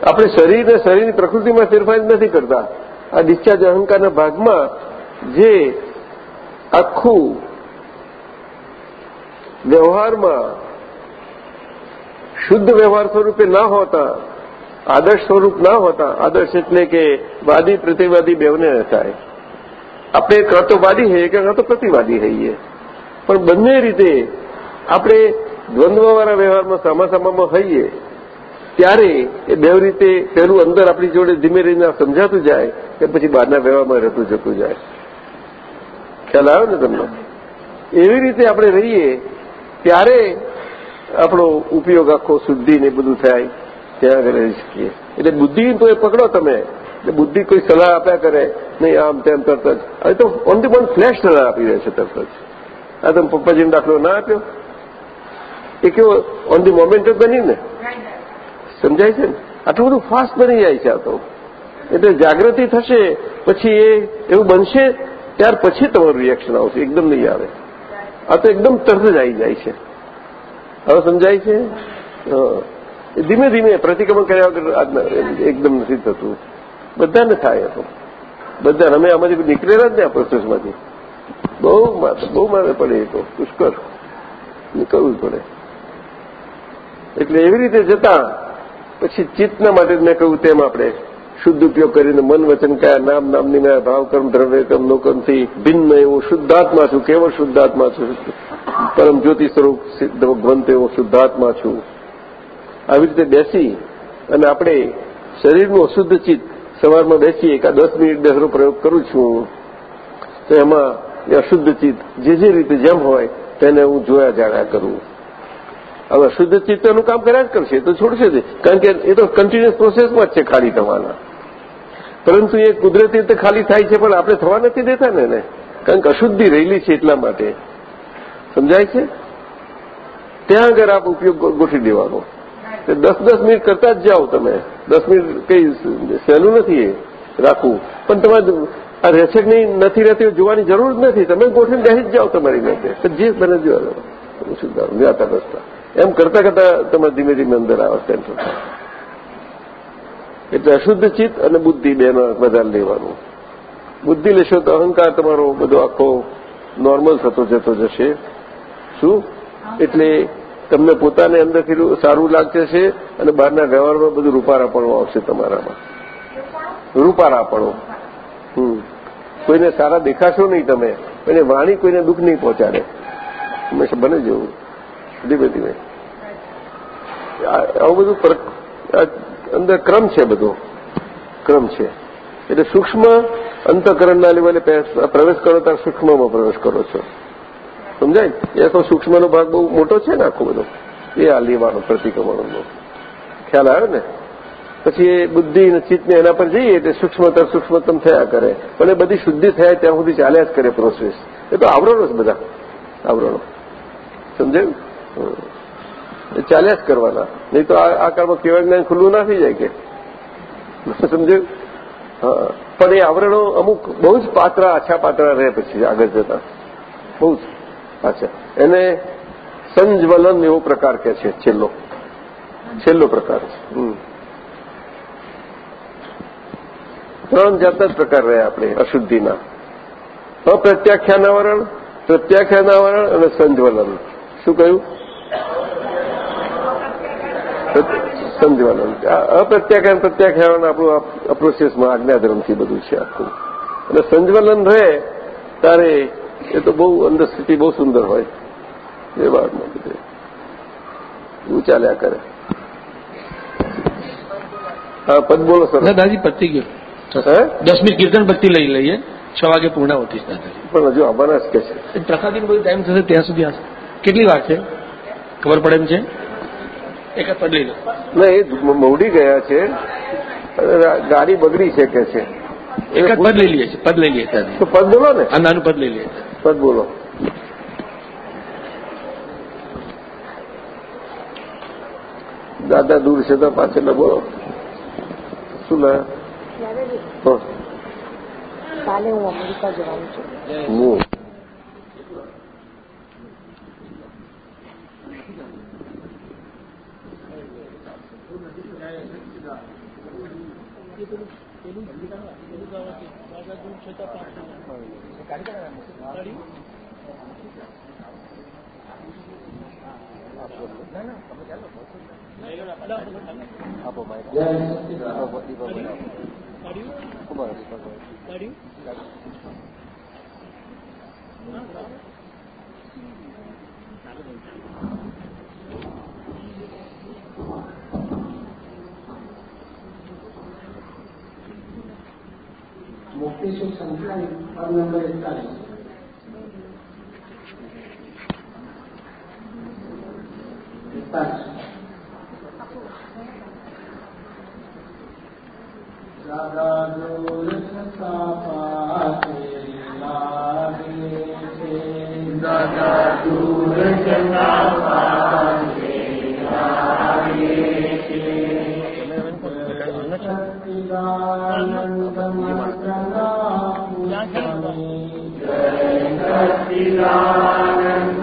આપણે શરીરને શરીરની પ્રકૃતિમાં ફેરફાર નથી કરતા. આ ડિસ્ચાર્જ અહંકારના ભાગમાં જે આખું વ્યવહારમાં શુદ્ધ વ્યવહાર સ્વરૂપે ના હોતા, આદર્શ સ્વરૂપ ના હોતા, આદર્શ એટલે કે વાદી, પ્રતિવાદી બેવને થાય. આપણે કાં તો વાદી હઈએ કે કાં તો પ્રતિવાદી હઈએ પણ બંને રીતે આપણે દ્વંદ્વવાળા વ્યવહારમાં સામાસામામાં હઈએ, ત્યારે એ બે રીતે પહેલું અંદર આપણી જોડે ધીમે ધીમે સમજાતું જાય કે પછી બહારના વ્યવહારમાં રહેતું જતું જાય. ખ્યાલ આવ્યો ને તમને? એવી રીતે આપણે રહીએ, ત્યારે આપણો ઉપયોગ આખો શુદ્ધિ ને બધું થાય, ત્યાં આગળ રહી શકીએ. એટલે બુદ્ધિ તો એ પકડો તમે. એટલે બુદ્ધિ કોઈ સલાહ આપ્યા કરે, નહીં, આમ તેમ તરત જ. હવે તો ઓન ધી બોન ફ્લેશ સલાહ આપી રહે છે તરત જ. આ તમે પપ્પાજીનો દાખલો ના આપ્યો. એ કેવો ઓન ધી મોમેન્ટ જ બની ને? સમજાય છે ને? આટલું બધું ફાસ્ટ બની જાય છે આ તો. એટલે જાગૃતિ થશે, પછી એ એવું બનશે, ત્યાર પછી તમારું રિએક્શન આવશે, એકદમ નહીં આવે. આ તો એકદમ તરત જ આવી જાય છે. હવે સમજાય છે? ધીમે ધીમે પ્રતિક્રમણ કર્યા વગર એકદમ નથી થતું. બધાને થાય તો બધા અમે આમાંથી નીકળેલા જ ને આ પ્રોસેસમાંથી બહુ બહુ મારે પડે એ તો. પુષ્કળ. નીકળવું પડે. એટલે એવી રીતે જતા પછી ચિત્તના માટે મેં કહ્યું તેમ આપણે શુદ્ધ ઉપયોગ કરીને મન, વચન, કયા, નામ, નામની મેં ભાવ, કર્મ, દ્રવ્ય, કર્મ લોકમથી ભિન્ન એવો શુદ્ધાત્મા છું. કેવળ શુદ્ધાત્મા છું? પરમ જ્યોતિ સ્વરૂપ ભગવંત એવો શુદ્ધાત્મા છું. આવી રીતે બેસી અને આપણે શરીરનું અશુદ્ધ ચિત્ત સવારમાં બેસીએ, એકાદ દસ મિનિટ દસનો પ્રયોગ કરું છું. તો એમાં એ અશુદ્ધ ચિત્ત જે જે રીતે જેમ હોય તેને હું જોયા જાણ્યા કરું. હવે અશુદ્ધ ચિત્ત એનું કામ કર્યા જ કરશે તો છોડશે જ. કારણ કે એ તો કન્ટિન્યુઅસ પ્રોસેસમાં જ છે ખાલી થવાના. પરંતુ એ કુદરતી રીતે ખાલી થાય છે, પણ આપણે થવા નથી દેતા ને એને. કારણ કે અશુદ્ધિ રહેલી છે એટલા માટે. સમજાય છે? ત્યાં આગળ આપ ઉપયોગ ગોઠવી દેવાનો. દસ દસ મિનિટ કરતા જ જાઓ તમે. દસ મિનિટ કંઈ સહેલું નથી રાખવું. પણ તમારે આ રહે કે નહીં, નથી રહેતી જોવાની જરૂર જ નથી. તમે ગોઠવીને બેસી જ જાઓ તમારી માટે જે બને જોવા જાતા રસ્તા એમ કરતા કરતા તમે ધીમે ધીમે અંદર આવે સેન્ટર એટલે અશુદ્ધ ચિત્ત અને બુદ્ધિ બેનો વધારે લેવાનું. બુદ્ધિ લેશો તો અહંકાર તમારો બધો આખો નોર્મલ થતો જતો જશે. શું? એટલે તમને પોતાને અંદરથી સારું લાગશે છે અને બહારના વ્યવહારમાં બધું રૂપારાપણું આવશે તમારામાં. રૂપારાપણું. હમ. કોઈને સારા દેખાશો નહીં તમે અને વાણી કોઈને દુઃખ નહીં પહોંચાડે. હંમેશા બને જેવું ધીમે ધીમે. આવું બધું અંદર ક્રમ છે બધો. ક્રમ છે. એટલે સૂક્ષ્મ અંતકરણના લેવલે પ્રવેશ કરો ત્યારે સૂક્ષ્મમાં પ્રવેશ કરો છો. સમજાય? એ તો સૂક્ષ્મનો ભાગ બહુ મોટો છે ને આખો બધો. એ આ લેવાનો, પ્રતિક્રમણનો. ખ્યાલ આવ્યો ને? પછી એ બુદ્ધિ અને ચિત્તને એના પર જઈએ એટલે સૂક્ષ્મતર સૂક્ષ્મતમ થયા કરે. એ બધી શુદ્ધિ થયા ત્યાં સુધી ચાલ્યા જ કરે પ્રોસેસ એ તો આવરણો જ બધા, આવરણો. સમજાયું? એ ચાલ્યા જ કરવાના. નહીં તો આ કાળમાં કેવા જ્ઞાન ખુલ્લું ના થઈ જાય કે? સમજાયું? હા. પણ એ આવરણો અમુક બહુ જ પાતળા, આછા પાતળા રહે પછી આગળ જતા. બહુ જ. અચ્છા એને સંજવલન એવો પ્રકાર કે છે, છેલ્લો. છેલ્લો પ્રકાર છે. ત્રણ જાતના જ પ્રકાર રહ્યા આપણે, અશુદ્ધિના. અપ્રત્યાખ્યાનાવરણ, પ્રત્યાખ્યાનાવરણ અને સંજવલન. શું કહ્યું? સંજવલન. અપ્રત્યાખ્યાન પ્રત્યાખ્યાન આપણું પ્રોસેસમાં આજ્ઞાધર્મથી બધું છે આખું. અને સંજવલન રહે ત્યારે એ તો બહુ અંદર સ્થિતિ બહુ સુંદર હોય. એ વાત બધે એવું ચાલ્યા કરે? હા પદ બોલો સર. દાદાજી પતી ગયો. દસ મિનિટ કીર્તન પત્તી લઈ લઈએ. છ વાગે પૂર્ણાવતી દાદાજી. પણ હજુ આવવાના જ કે છે. પ્રસાદી બધું ટાઈમ થશે ત્યાં સુધી આવશે કેટલી વાર છે? ખબર પડે એમ છે? એક પદ લઈ લો. ના એ મોડી ગયા છે. ગાડી બગડી છે કે છે? એક પદ લઈ લઈએ છીએ પદ લઈ લઈએ તો પદ બોલો ને. આ નાનું પદ લઈ લઈએ પદ બોલો દાદા દૂર છે તો પાછળ બોલો શું લે કાલે હું અમેરિકા જવાનું છું cảnh cái này là một cái ngọn lý Apa baik? Apa buat di bawah? Tadi? Apa buat di bawah? Tadi? Tadi? मुक्ति सुख संख्या और नंबर इकतालीस इकतालीस सदा दूरता पाते लागे थे सदा दूरता पाते लागे थे सच्चिदानंद રૂપે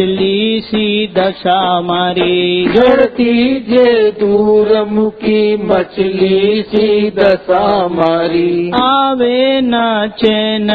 મૂકી સી દશા મારી. જડતી જે દૂર મૂકી મછલી સી દશા મારી. આવે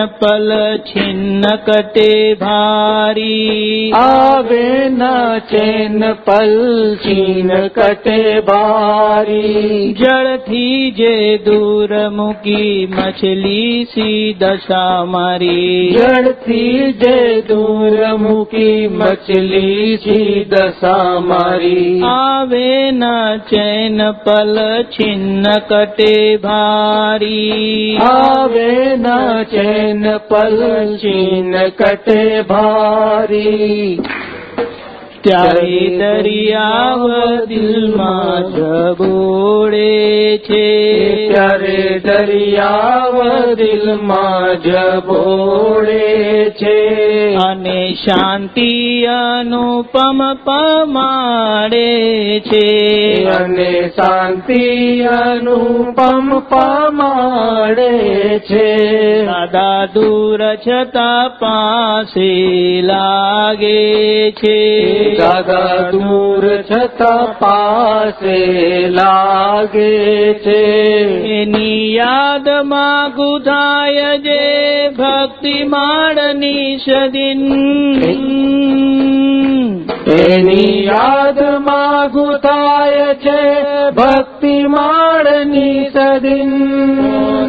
ના ચેન પલ છિન્ન કટે ભારી આવે ના ચેન પલ ચીન કટે ભારી જળથી જે દૂર મૂકી મછલી સી દશા મારી જળથી જે દૂર મૂકી મછલી સી દશા મારી આવે ના ચેન પલ છિન્ન કટે ભારી આવે ના ચેન પલ ચીન કટે ભારી ત્યારે દરિયાવ દિલમાં જબોડે છે. ત્યારે દરિયાવ દિલમાં જબોડે છે. અને શાંતિ અનુપમ પમાડે છે. અને શાંતિ અનુપમ પમાડે છે. દાદા દૂર છતાં પાસે લાગે છે. દાદા દૂર છતાં પાસે લાગે છે એની યાદમાં ગુધાય જે ભક્તિ માળની સદિન એની યાદમાં ગુતાય છે ભક્તિ માળની સદિન.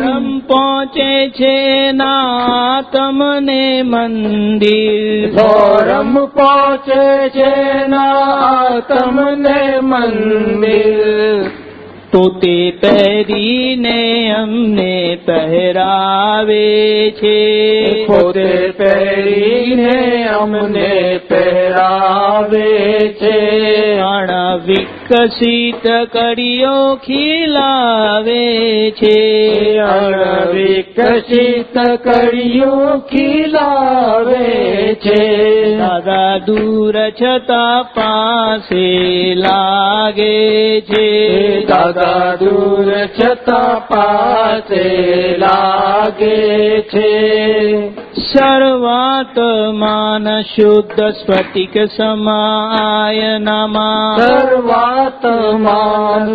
રમ પહોંચે છે ના તમને મંદિર. ધોરમ પહોંચે છે ના તમને મંદિર. તો તે પહેરીને અમને પહેરાવે છે. પોતે પહેરીને અમને પહેરાવે છે. અણ વિકસિત કડીઓ ખીલાવે છે. વિકસિત કડિયું ખીલાવે છે. દાદા દૂર છતાં પાસે લાગે છે. દાદા દૂર છતાં પાસે લાગે છે.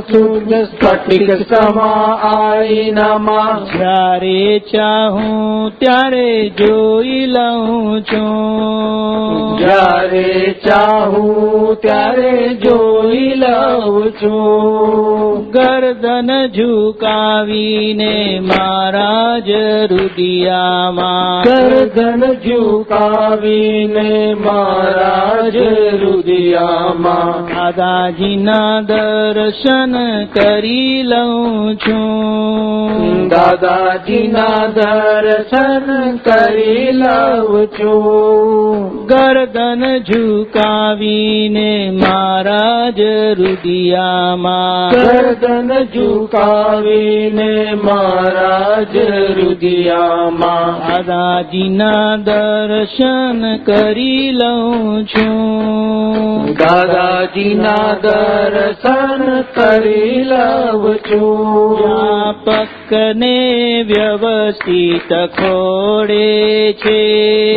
શુદ્ધ સ્ફટિક સમા આઈનામાં જ્યારે ચાહું ત્યારે જોઈ લઉં છું જ્યારે ચાહું ત્યારે જોઈ લઉં છું ગરદન ઝુકાવીને મારા જ રુદિયામાં ગરદન ઝુકાવીને મહારાજ રુદિયામાં. દાદાજીના દર્શન કરી લઉં છું. દાદાજીના દર્શન કરી લઉં છું. ગરદન ઝુકાવીને મહારાજ રુદિયામાં. ગરદન ઝુકાવીને મારા રુદિયામાં. રુદિયામાં દાદાજીના દર્શન કરી લઉં છું. દાદાજીના દર્શન કરી લઉં છું. વ્યાપકને વ્યવસ્થિત ખોડે છે.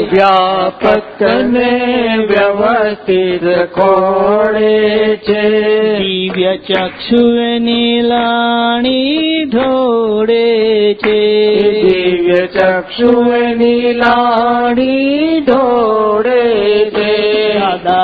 વ્યાપકને વ્યવસ્થિત ખોડે છે. દિવ્ય ચક્ષુ નીલાણી ઢોળે છે. દિવ્ય ચક્ષુ નીલાણી ઢોળે છે. દાદા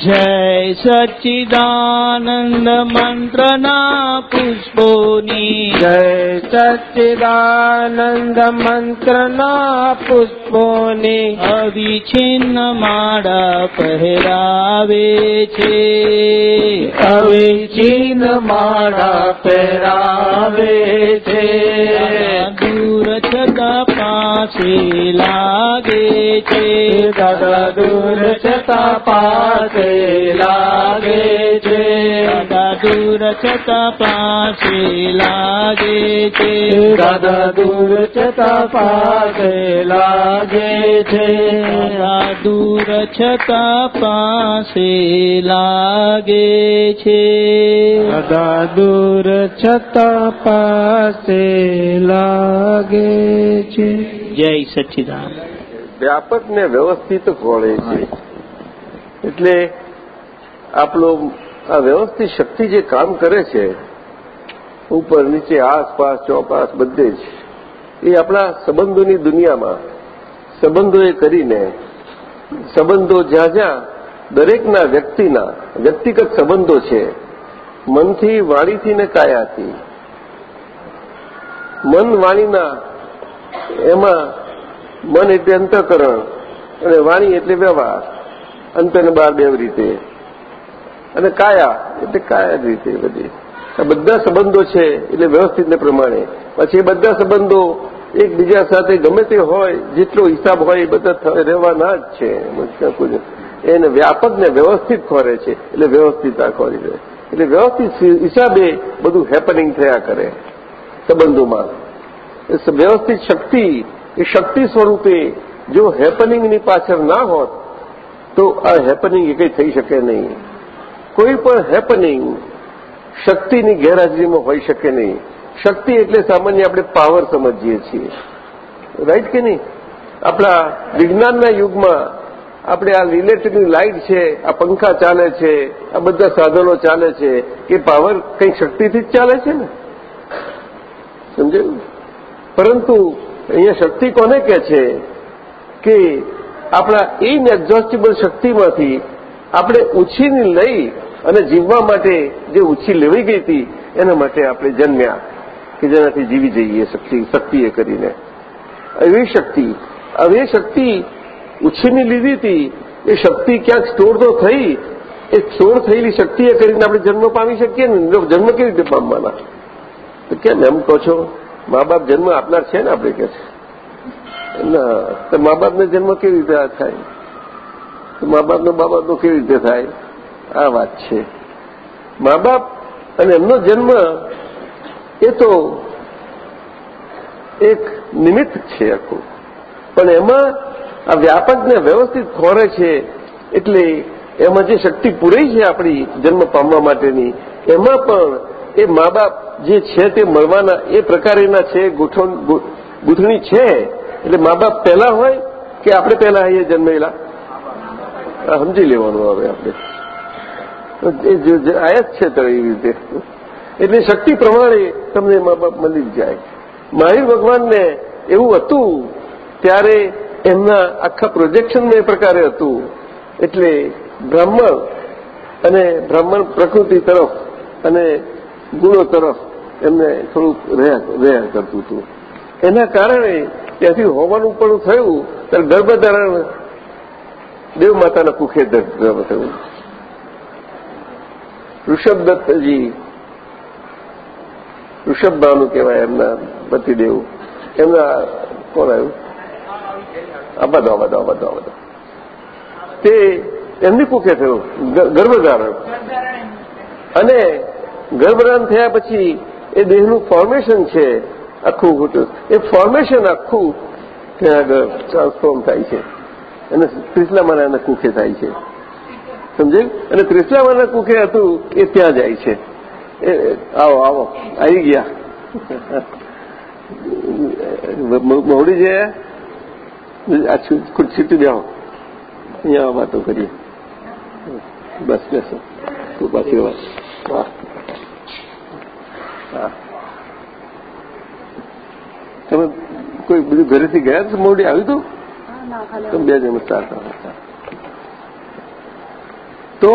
જય સચ્ચિદાનંદ મંત્રના પુષ્પોની જય સચ્ચિદાનંદ મંત્રના પુષ્પોની અવિછિન્ન માળા પહેરાવે છે અવિછિન્ન માળા પહેરાવે છે દૂર છતાં પાસ પાસે લાગે છે. દાદા દૂર છતાં પાસે લાગે છે. દાદા દૂર છતાં પાસે લાગે છે. દાદા દૂર છતાં પાસે લાગે છે. દાદા દૂર છતાં પાસે લાગે છે. દાદા દૂર છતાં પાસે લાગે છે. જય સચ્ચિદાન વ્યાપક ને વ્યવસ્થિત ખોળે છે? એટલે આપણો આ વ્યવસ્થિત શક્તિ જે કામ કરે છે ઉપર નીચે આસપાસ ચોપાસ બધે જ એ આપણા સંબંધોની દુનિયામાં સંબંધોએ કરીને સંબંધો જ્યાં જ્યાં દરેકના વ્યક્તિના વ્યક્તિગત સંબંધો છે મનથી વાણીથી ને કાયાથી મન વાણીના એમાં મન એટલે અંતઃકરણ અને વાણી એટલે વ્યવહાર. અંતને બાર બે રીતે. અને કાયા એટલે કાયા રીતે બધી. આ બધા સંબંધો છે એટલે વ્યવસ્થિત પ્રમાણે. પછી એ બધા સંબંધો એકબીજા સાથે ગમે તે હોય, જેટલો હિસાબ હોય એ બધા રહેવાના જ છે. એને વ્યાપક ને વ્યવસ્થિત ખોરે છે. એટલે વ્યવસ્થિતતા ખોરી રહે એટલે વ્યવસ્થિત હિસાબે બધું હેપનિંગ થયા કરે. સંબંધોમાં. વ્યવસ્થિત શક્તિ એ શક્તિ સ્વરૂપે જો હેપનિંગની પાછળ ના હોત, તો આ હેપનિંગ એ કંઈ થઈ શકે નહીં. કોઈ પણ હેપનિંગ શક્તિની ગેરહાજરીમાં હોઈ શકે નહીં. શક્તિ એટલે સામાન્ય આપણે પાવર સમજીએ છીએ. રાઈટ કે નહીં? આપણા વિજ્ઞાનના યુગમાં આપણે આ ઇલેક્ટ્રિકની લાઇટ છે, આ પંખા ચાલે છે, આ બધા સાધનો ચાલે છે, એ પાવર કંઈક શક્તિથી જ ચાલે છે ને? સમજાયું? પરંતુ અહીંયા શક્તિ કોને કહે છે કે આપણા ઇનએક્ઝોસ્ટિબલ શક્તિમાંથી આપણે ઉછીની લઈ અને જીવવા માટે જે ઉછી લેવાઈ ગઈ હતી, એના માટે આપણે જન્મ્યા કે જેનાથી જીવી જઈએ શક્તિ, શક્તિએ કરીને. એવી શક્તિ હવે એ શક્તિ ઉછીની લીધી હતી, એ શક્તિ ક્યાંક સ્ટોર તો થઈ, એ સ્ટોર થયેલી શક્તિએ કરીને આપણે જન્મ પામી શકીએ ને, જન્મ કેવી રીતે પામવાના? તો કેમ એમ કહો છો? મા બાપ જન્મ આપનાર છે ને આપણે કે છે? ના, તો મા બાપને જન્મ કેવી રીતે થાય? તો મા બાપનો મા બાપનો કેવી રીતે થાય? આ વાત છે. મા બાપ અને એમનો જન્મ એ તો એક નિમિત્ત છે આખું. પણ એમાં આ વ્યાપકને વ્યવસ્થિત ખોરે છે, એટલે એમાં જે શક્તિ પૂરી છે આપણી જન્મ પામવા માટેની, એમાં પણ એ મા બાપ જે છે તે મળવાના એ પ્રકારેના છે, ગૂંથણી છે. એટલે મા બાપ પહેલા હોય કે આપણે પહેલા અહીંયા જન્મેલા? સમજી લેવાનું હવે આપણે. આયા જ છે તો એવી રીતે. એટલે શક્તિ પ્રમાણે તમને મા બાપ મળી જ જાય. મહાવીર ભગવાનને એવું હતું ત્યારે એમના આખા પ્રોજેક્શનમાં એ પ્રકારે હતું. એટલે બ્રાહ્મણ અને બ્રાહ્મણ પ્રકૃતિ તરફ અને ગુણો તરફ એમને થોડુંક રહ્યા કરતું હતું. એના કારણે ત્યાંથી હોવાનું પણ થયું, ત્યારે ગર્ભધારણ દેવ માતાના કુખે ગર્ભ થયું. ઋષભદત્તજી ઋષભભાનું કહેવાય એમના પતિદેવ. એમના કોણ આવ્યું? આ બધો આ બધો આ બધો આ બધો. તે એમની કુખે થયું ગર્ભધારણ. અને ગર્ભધારણ થયા પછી એ દેહનું ફોર્મેશન છે આખું ખોટું એ ફોર્મેશન આખું ત્યાં આગળ ટ્રાન્સફોર્મ થાય છે. અને ત્રિસલામાના કુખે થાય છે. સમજે? અને ત્રિસલામાના કુખે હતું એ ત્યાં જાય છે. આવો આવો, આવી ગયા. મહુડી જયા છૂટી બેહો અહીંયા વાતો કરીએ. બસ, બેસો. તું પાછી વાત હા હા તમે કોઈ બધું ઘરેથી ગયા તો? મોડી આવ્યું હતું તમે બે જણ ચાર તો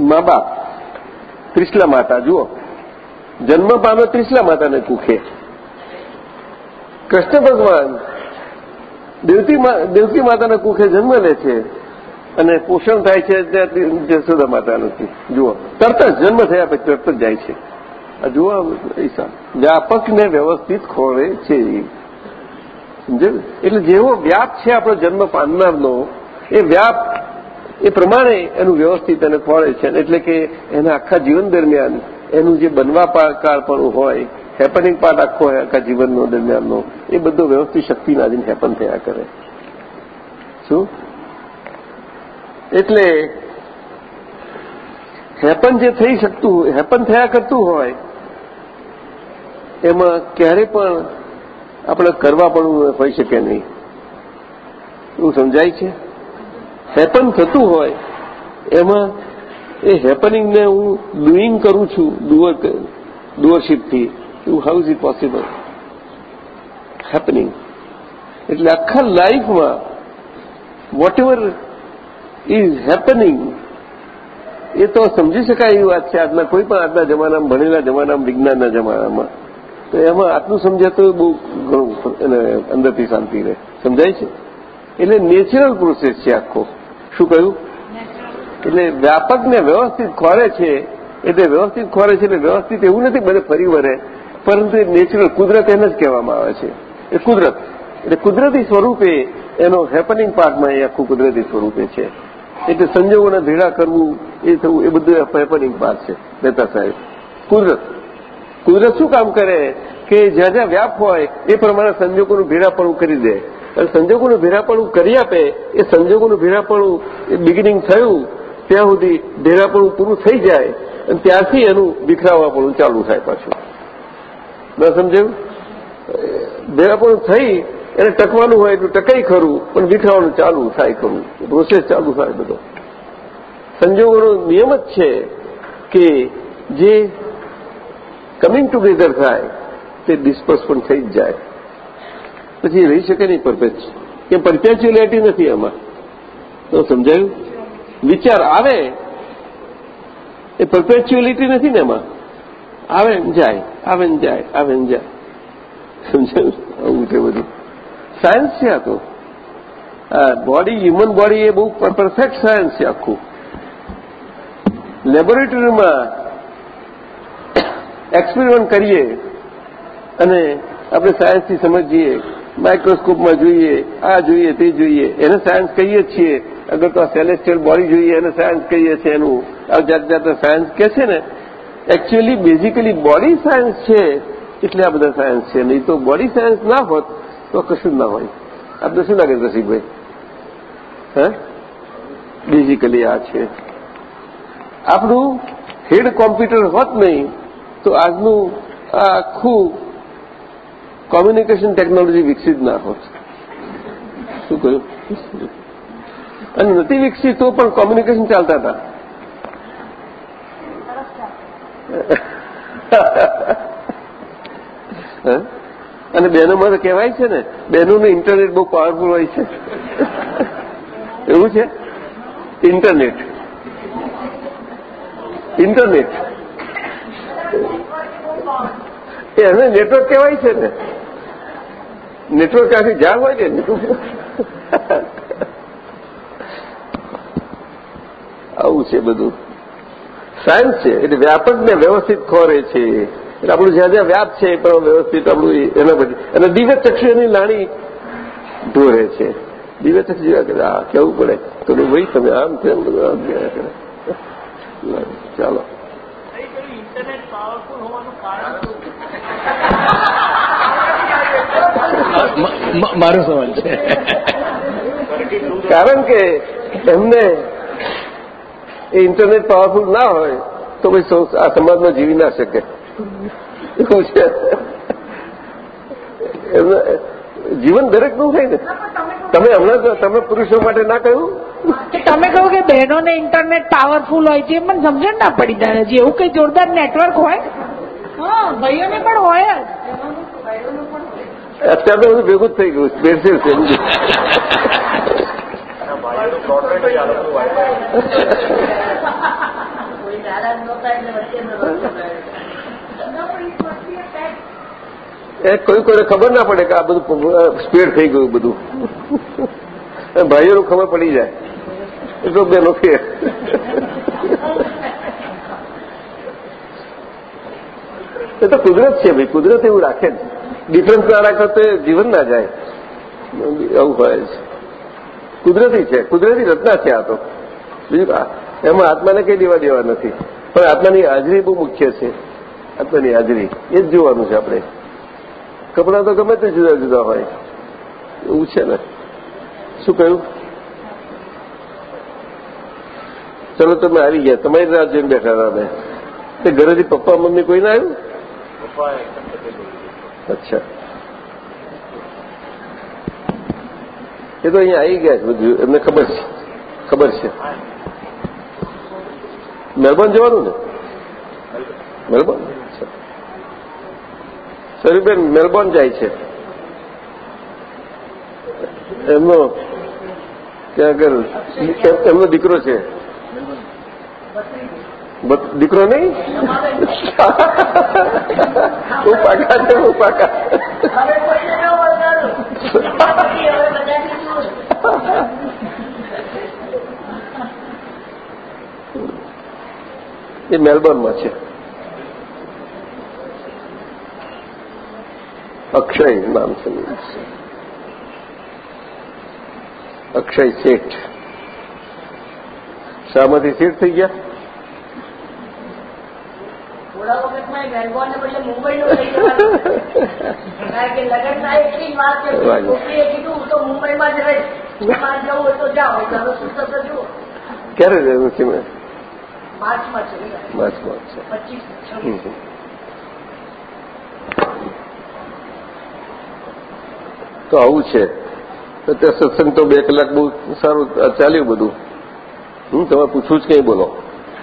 મા બાપ ત્રિશલા માતા જુઓ. જન્મ પામે ત્રિશલા માતાને કુખે. કૃષ્ણ ભગવાન દેવકી માતાના કુખે જન્મ લે છે. અને પોષણ થાય છે જશોદા માતાનું જુઓ, તરત જ જન્મ થયા પછી તરત જ જાય છે. જુઓ ઈશા વ્યાપકને વ્યવસ્થિત ખોળે છે સમજાયું એટલે જેવો વ્યાપ છે આપણો જન્મ પામનારનો, એ વ્યાપ, એ પ્રમાણે એનું વ્યવસ્થિત એને ખોળે છે. એટલે કે એના આખા જીવન દરમિયાન એનું જે બનવા કાળપણું હોય હેપનિંગ પાર્ટ આખો હોય, આખા જીવનનો દરમિયાનનો, એ બધો વ્યવસ્થિત શક્તિના આધીન હેપન થયા કરે. શું? એટલે હેપન જે થઈ શકતું હેપન થયા કરતું હોય, એમાં ક્યારે પણ આપણે કરવા પણ હોઈ શકે નહીં. એવું સમજાય છે? હેપન થતું હોય, એમાં એ હેપનિંગને હું ડુઈંગ કરું છું ડુઅર ડુઅરશીપથી એવું how is it possible happening એટલે આખા લાઈફમાં વોટ એવર ઇઝ હેપનિંગ એ તો સમજી શકાય એવી વાત છે. આજના કોઈ પણ આજના જમાનામાં, ભણેલા જમાનામાં, વિજ્ઞાનના જમાનામાં. તો એમાં આટલું સમજાતું બહુ ઘણું એને અંદરથી શાંતિ રહે. સમજાય છે? એટલે નેચરલ પ્રોસેસ છે આખો. શું કહ્યું? એટલે વ્યાપકને વ્યવસ્થિત ખોરે છે. એટલે વ્યવસ્થિત ખોરે છે એટલે વ્યવસ્થિત એવું નથી બધે ફરી વરે પરંતુ એ નેચરલ કુદરત એને જ કહેવામાં આવે છે. એ કુદરત. એટલે કુદરતી સ્વરૂપે એનો હેપનિંગ પાર્ટમાં એ આખું કુદરતી સ્વરૂપે છે. એટલે સંજોગોને ભેળા કરવું એ થવું, એ બધું હેપનિંગ પાર્ટ છે, મહેતા સાહેબ. કુદરત. કુદરત શું કામ કરે? કે જ્યાં જ્યાં વ્યાપ હોય, એ પ્રમાણે સંજોગોનું ભેળાપણું કરી દે. અને સંજોગોનું ભેળાપણું કરી આપે, એ સંજોગોનું ભેળાપણું બિગિનિંગ થયું, ત્યાં સુધી ભેળાપણું પૂરું થઈ જાય, અને ત્યારથી એનું વિખરાવાપણું ચાલુ થાય પાછું. ન સમજાયું? ભેળાપણું થઈ એને ટકવાનું હોય એટલું ટકાઈ ખરું, પણ વિખરાવાનું ચાલુ થાય ખરું. પ્રોસેસ ચાલુ થાય બધો. સંજોગોનો નિયમ જ છે કે જે કમિંગ ટુગેધર થાય, તે ડિસ્પર્સ પણ થઈ જ જાય. પછી રહી શકે નહીં પરપેચ કે પરપેચ્યુલેટી નથી એમાં તો સમજાયું? વિચાર આવે, એ પરપેચ્યુલિટી નથી ને એમાં. આવે ને જાય, આવે જાય આવે જાય. સમજાયું? આવું છે બધું. સાયન્સ છે આ તો બોડી હ્યુમન બોડી એ બહુ પરફેક્ટ સાયન્સ છે આખું. લેબોરેટરીમાં એક્સપેરિમેન્ટ કરીએ અને આપણે સાયન્સથી સમજીએ માઇક્રોસ્કોપમાં જોઈએ, આ જોઈએ, તે જોઈએ. એને સાયન્સ કહીએ છીએ. અગર તો આ સેલેસ્ટિયલ બોડી જોઈએ, એને સાયન્સ કહીએ છીએ એનું. આ જાત જાતના સાયન્સ કે છે ને એકચ્યુઅલી બેઝિકલી બોડી સાયન્સ છે. એટલે આ બધા સાયન્સ છે. નહીં તો બોડી સાયન્સ ના હોત તો કશું જ ના હોય. આપણે શું લાગે રસિકભાઈ હે? બેઝિકલી આ છે. આપણું હેડ કોમ્પ્યુટર હોત નહીં, તો આજનું આ આખું કોમ્યુનિકેશન ટેકનોલોજી વિકસિત ના હોત. શું કહ્યું? અને નથી વિકસિત તો પણ કોમ્યુનિકેશન ચાલતા હતા. અને બહેનો તો કહેવાય છે ને બહેનોનું ઇન્ટરનેટ બહુ પાવરફુલ હોય છે. એવું છે? ઇન્ટરનેટ ઇન્ટરનેટ એને નેટવર્ક કહેવાય છે ને. નેટવર્ક ક્યાંથી જાણ હોય ને આવું છે બધું. સાયન્સ છે, એટલે વ્યાપક ને વ્યવસ્થિત ખોરે છે. એટલે આપણું જ્યાં જ્યાં વ્યાપ છે પણ વ્યવસ્થિત આપણું એના પછી. અને દિવ્ય ચક્ષુ એની લાણી ઢોરે છે. દિવ્ય ચક્ષુ જોયા કરે આ કેવું પડે? તો ભાઈ તમે આમ બધું કરે? ચાલો. મારો સવાલ છે. કારણ કે એમને એ ઇન્ટરનેટ પાવરફુલ ના હોય તો પછી આ સમાજમાં જીવી ના શકે. એવું છે? જીવન દરેકનું થાય ને. તમે હમણાં તમે પુરુષો માટે ના કહ્યું? તમે કહ્યું કે બહેનોને ઇન્ટરનેટ પાવરફુલ હોય છે મને સમજણ ના પડી દાદાજી એવું કઈ જોરદાર નેટવર્ક હોય? ભાઈઓને પણ હોય જ. અત્યારે તો બધું ભેગું જ થઈ ગયું બેરસેર સમજી એ કોઈ કોઈને ખબર ના પડે કે આ બધું સ્પીડ થઈ ગયું બધું. ભાઈઓનું ખબર પડી જાય. એટલો બેનો ફેર. એ તો કુદરત છે ભાઈ, કુદરત એવું રાખે જ. ડિફરન્સ ના રાખે તો જીવન ના જાય. એવું હોય છે કુદરતી છે, કુદરતી રચના છે આ તો. બીજું એમાં આત્માને કઈ દેવા દેવા નથી. પણ આત્માની હાજરી બહુ મુખ્ય છે. આત્માની હાજરી. એ જ જોવાનું છે આપણે. કપડાં તો ગમે તે જુદા જુદા હોય. એવું છે ને? શું કહ્યું? ચલો તમે આવી ગયા. તમારી રાહ જોઈને બેઠા હતા અમે. તે ઘરેથી પપ્પા મમ્મી કોઈ ના આવ્યું? અચ્છા. એ તો અહીંયા આવી ગયા છે બધું. એમને ખબર છે. ખબર છે. મહેરબાન જવાનું ને? અચ્છા. સરીબેન મેલબોર્ન જાય છે. એમનો ત્યાં આગળ? એમનો દીકરો છે. દીકરો નહીં? ઉપાકા પાકા છે હું પાકા હવે કોઈને ન વળગાડું એના પછી હવે બધાથી દૂર એ મેલબોર્નમાં છે. તમારે જવું હોય તો શેઠ. શામાંથી શેઠ થઈ ગયા? ક્યારે રહેવું છે મેં માર્ચમાં છે. માર્ચમાં છે પચીસ હમ, છવ્વીસ હમ. તો આવું છે. તો તે સત્સંગ તો બે કલાક બહુ સારું ચાલ્યું બધું. હું તમે પૂછવું જ કંઈ બોલો.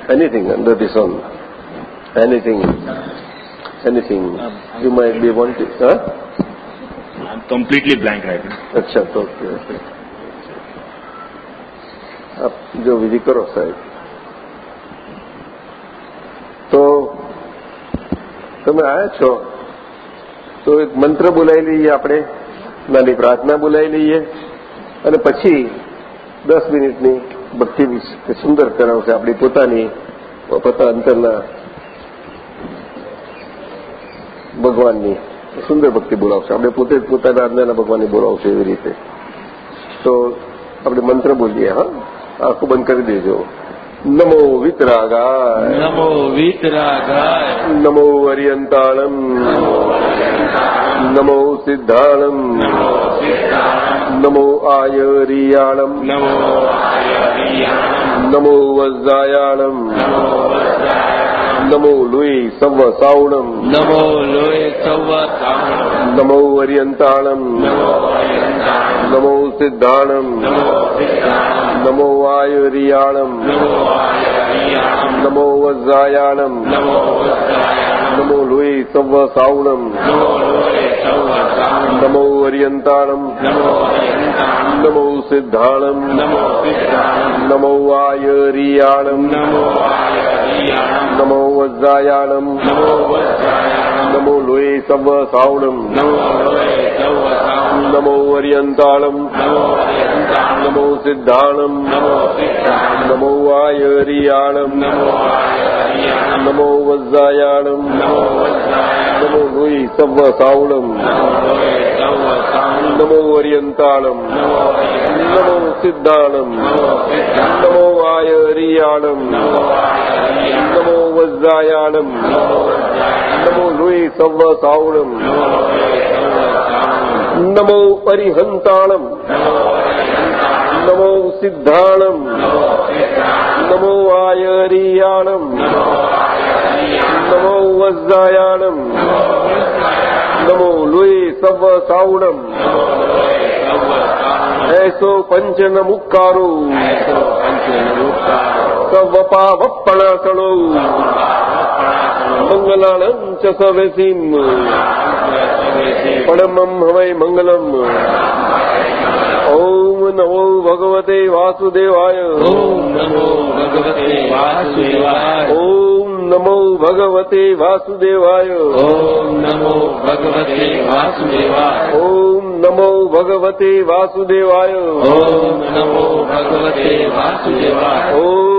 Anything under the sun anything anything you might be want હા I'm completely blank અચ્છા તો આપ જો વિધિ કરો સાહેબ. તો તમે આવ્યા છો? તો એક મંત્ર બોલાવી લઈએ આપણે. નાની પ્રાર્થના બોલાવી લઈએ અને પછી દસ મિનિટની ભક્તિ સુંદર કરાવશે આપણી પોતાની પોતા અંતરના ભગવાનની સુંદર ભક્તિ બોલાવશે. આપણે પોતે જ પોતાના અંદરના ભગવાનની બોલાવશે એવી રીતે. તો આપણે મંત્ર બોલીએ હા? આખું બંધ કરી દેજો. નમો વિતરાગાય. નમો વિતરાગાય. નમો અરિયંતાણમ નમો સિદ્ધાણમ નમો આયરિયાણમ નમો નમો વજ્રાયાણમ નમો લુઈ સવ સાવણમ નમો લોય સવ તાણ નમો અરિયંતાણમ નમો સિદ્ધાણમ નમો नमो નમો વજ્રાયાણમ નમો લુઈ સવ સાવણમ નમો અરિયંતાણમ નમો સિદ્ધાણમ નમો આયરિયાણમ નમો વજ્રાયાણમ નમો લુઈ સવ સાવણમ નમો અરિયંતાણમ નમો સિદ્ધાણમ નમો આયરિયાણમ નમો વજ્રાયાણમ નમો લુઈ સવ સાવણમ નમો અરિયંતાણમ નમો સિદ્ધાણમ નમો આયરિયાણમ નમો વજ્રાયાણમ નમો લુઈ સવ સાવણમ નમો અરિહંતાણમ નમો સિદ્ધાણમ નમો આયરિયાણમ નમો નમો લુઈ સવ સાવણમ એસો પંચન મુક્કારો સવપા વપ્પણાસણો મંગલાણં ચ સવેસીમ પરમમ હવૈ મંગલમ ઓમ નમો ભગવતે વાસુદેવાય ઓમ નમો ભગવતે વાસુદેવાય ઓમ નમો ભગવતે વાસુદેવાય ઓમ નમો ભગવતે વાસુદેવાય ઓમ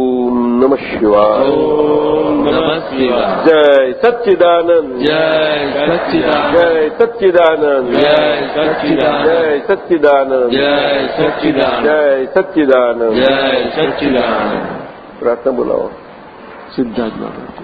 નમ શિવાય જય સચ્ચિદાનંદ જય સચ્ચિદાનંદ જય સચ્ચિદાનંદ જય સચ્ચિદાનંદ જય સચ્ચિદાનંદ જય સચ્ચિદાનંદ જય સચ્ચિદાનંદ જય સચ્ચિદાનંદ પ્રાર્થના બોલાવો સિદ્ધાર્થ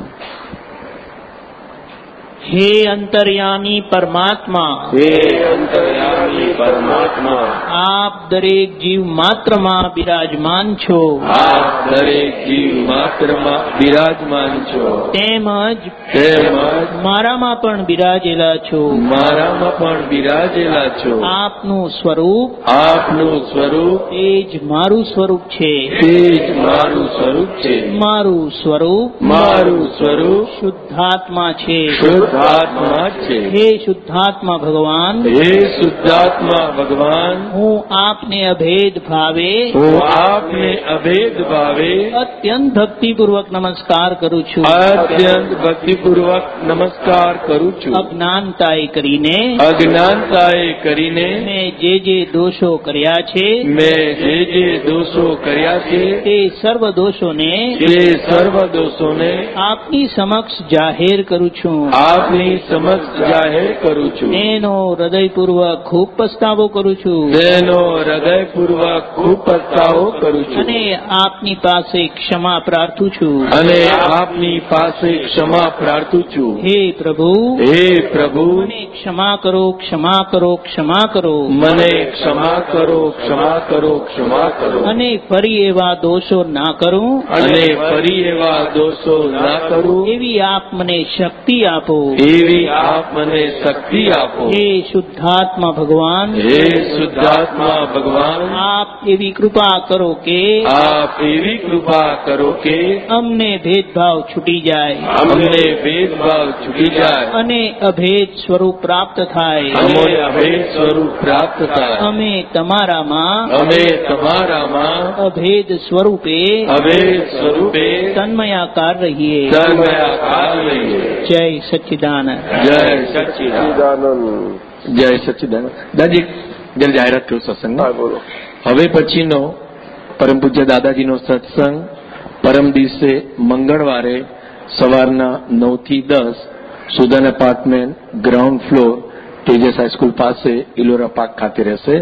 હે અંતર્યામી પરમાત્મા હે અંતર્યામી પરમાત્મા આપ દરેક જીવ માત્રમાં બિરાજમાન છો. આપ દરેક જીવ માત્રમાં બિરાજમાન છો. તેમજ તેમજ મારામાં પણ બિરાજેલા છો. મારામાં પણ બિરાજેલા છો. આપનું સ્વરૂપ આપનું સ્વરૂપ એ જ મારું સ્વરૂપ છે. તે જ મારું સ્વરૂપ છે. મારું સ્વરૂપ મારું સ્વરૂપ શુદ્ધાત્મા છે. શુદ્ધાત્મા છે. હે શુદ્ધાત્મા ભગવાન હે શુદ્ધાત્મા ભગવાન હું આપને અભેદ ભાવે હું આપને અભેદ ભાવે અત્યંત ભક્તિપૂર્વક નમસ્કાર કરું છું. અત્યંત ભક્તિપૂર્વક નમસ્કાર કરું છું. અજ્ઞાનતાએ કરીને અજ્ઞાનતાએ કરીને મેં જે જે દોષો કર્યા છે મેં જે જે દોષો કર્યા છે તે સર્વ દોષોને તે સર્વ દોષોને આપની સમક્ષ જાહેર કરું છું. આપની સમક્ષ જાહેર કરું છું. એનો હૃદયપૂર્વક ખૂબ પસ્તાવો કરું છું. તેનો હૃદયપૂર્વક ખૂબ પસ્તાવો કરું છું. અને આપની પાસે ક્ષમા પ્રાર્થું છું. અને આપની પાસે ક્ષમા પ્રાર્થું છું. હે પ્રભુ. હે પ્રભુ. મને ક્ષમા કરો ક્ષમા કરો ક્ષમા કરો. મને ક્ષમા કરો ક્ષમા કરો ક્ષમા કરો. અને ફરી એવા દોષો ના કરું. અને ફરી એવા દોષો ના કરું. એવી આપ મને શક્તિ આપો. देवी आप मने शक्ति आपो हे शुद्धात्मा भगवान हे शुद्धात्मा भगवान आप एवी कृपा करो के आप एवी कृपा करो के અમને ભેદભાવ છૂટી જાય અમને ભેદભાવ છૂટી જાય અને અભેદ સ્વરૂપ પ્રાપ્ત થાય અમે અભેદ સ્વરૂપ પ્રાપ્ત થાય અમે તમારામાં અમે તમારામાં અભેદ સ્વરૂપે અભેદ સ્વરૂપે તન્મયાકાર રહીએ તન્મયાકાર રહીએ જય સચિદ સચ્ચિદાનંદ જય સચ્ચિદાનંદ જય સચ્ચિદાનંદ દાદી જરા જાહેરાત કરું સત્સંગ બોલો હવે પછીનો પરમ પૂજ્ય દાદાજીનો સત્સંગ પરમ દિવસે મંગળવારે સવારના નવથી દસ Sudan apartment ground floor Tejas high school પાસે ઇલોરા પાર્ક ખાતે રહેશે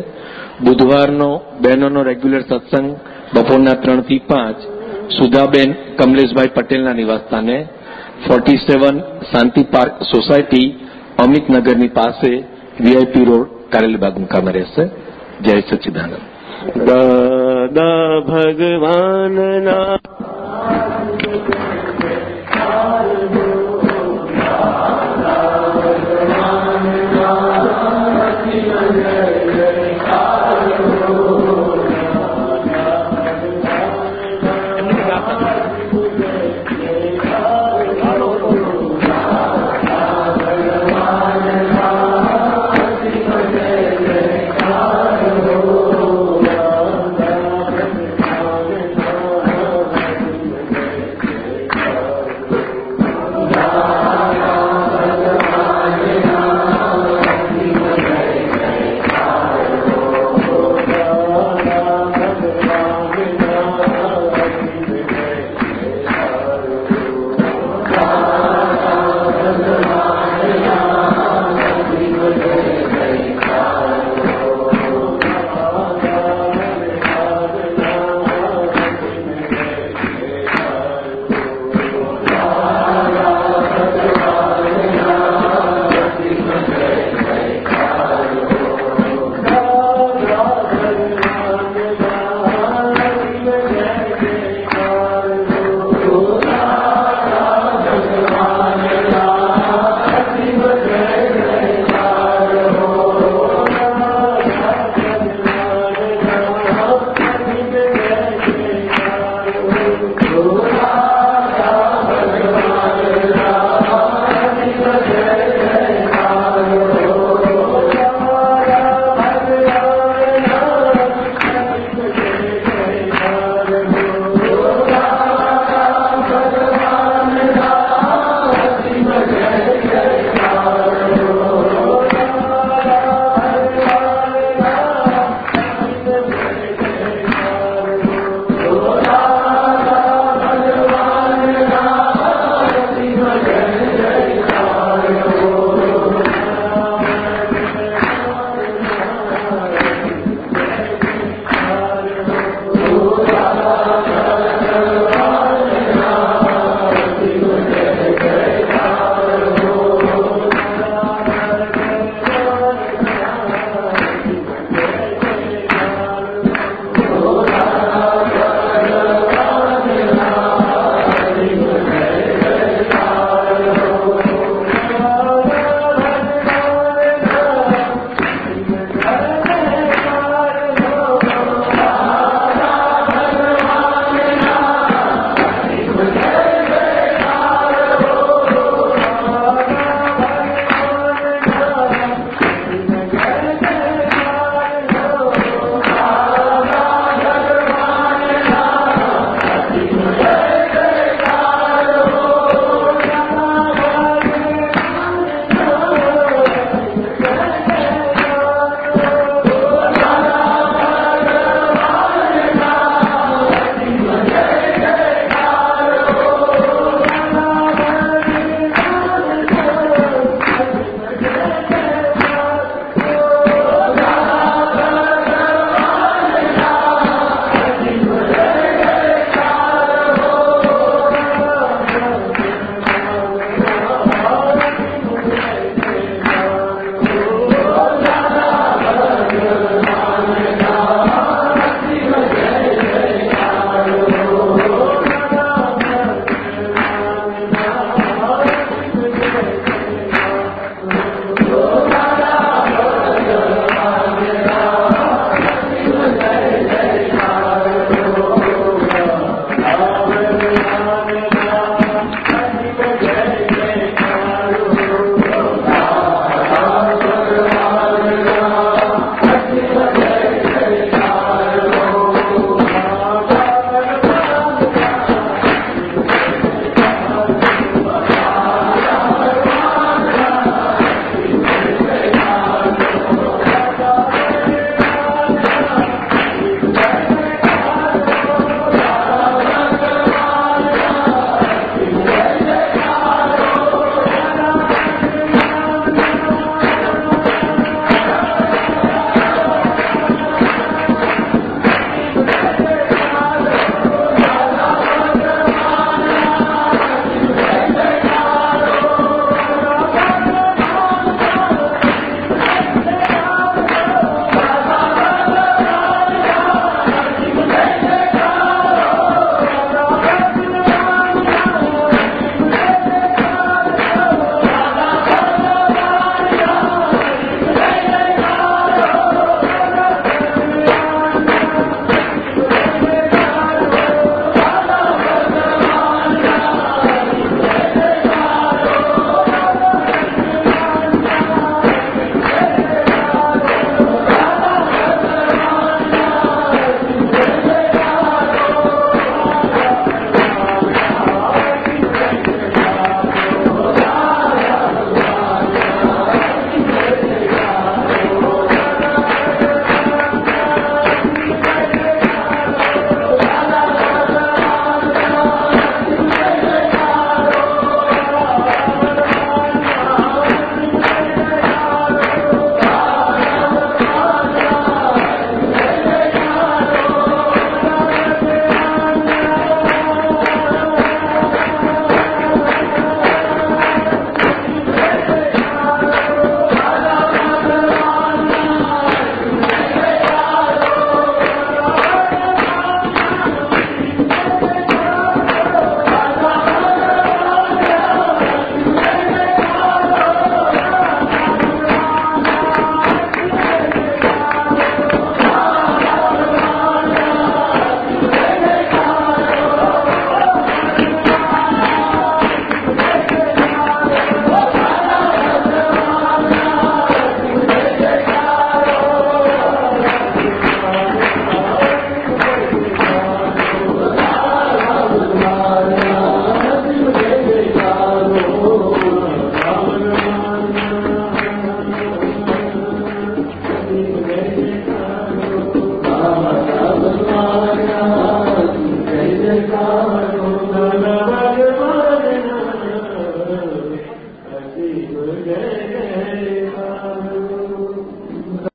બુધવારનો બહેનોનો રેગ્યુલર સત્સંગ બપોરના ત્રણથી પાંચ સુધાબેન કમલેશભાઈ પટેલના નિવાસસ્થાને forty seven Shanti park society અમિતનગરની પાસે વીઆઈપી રોડ કારેલીબાગ મુકામે રહેશે. જય સચ્ચિદાનંદ. દાદા ભગવાનના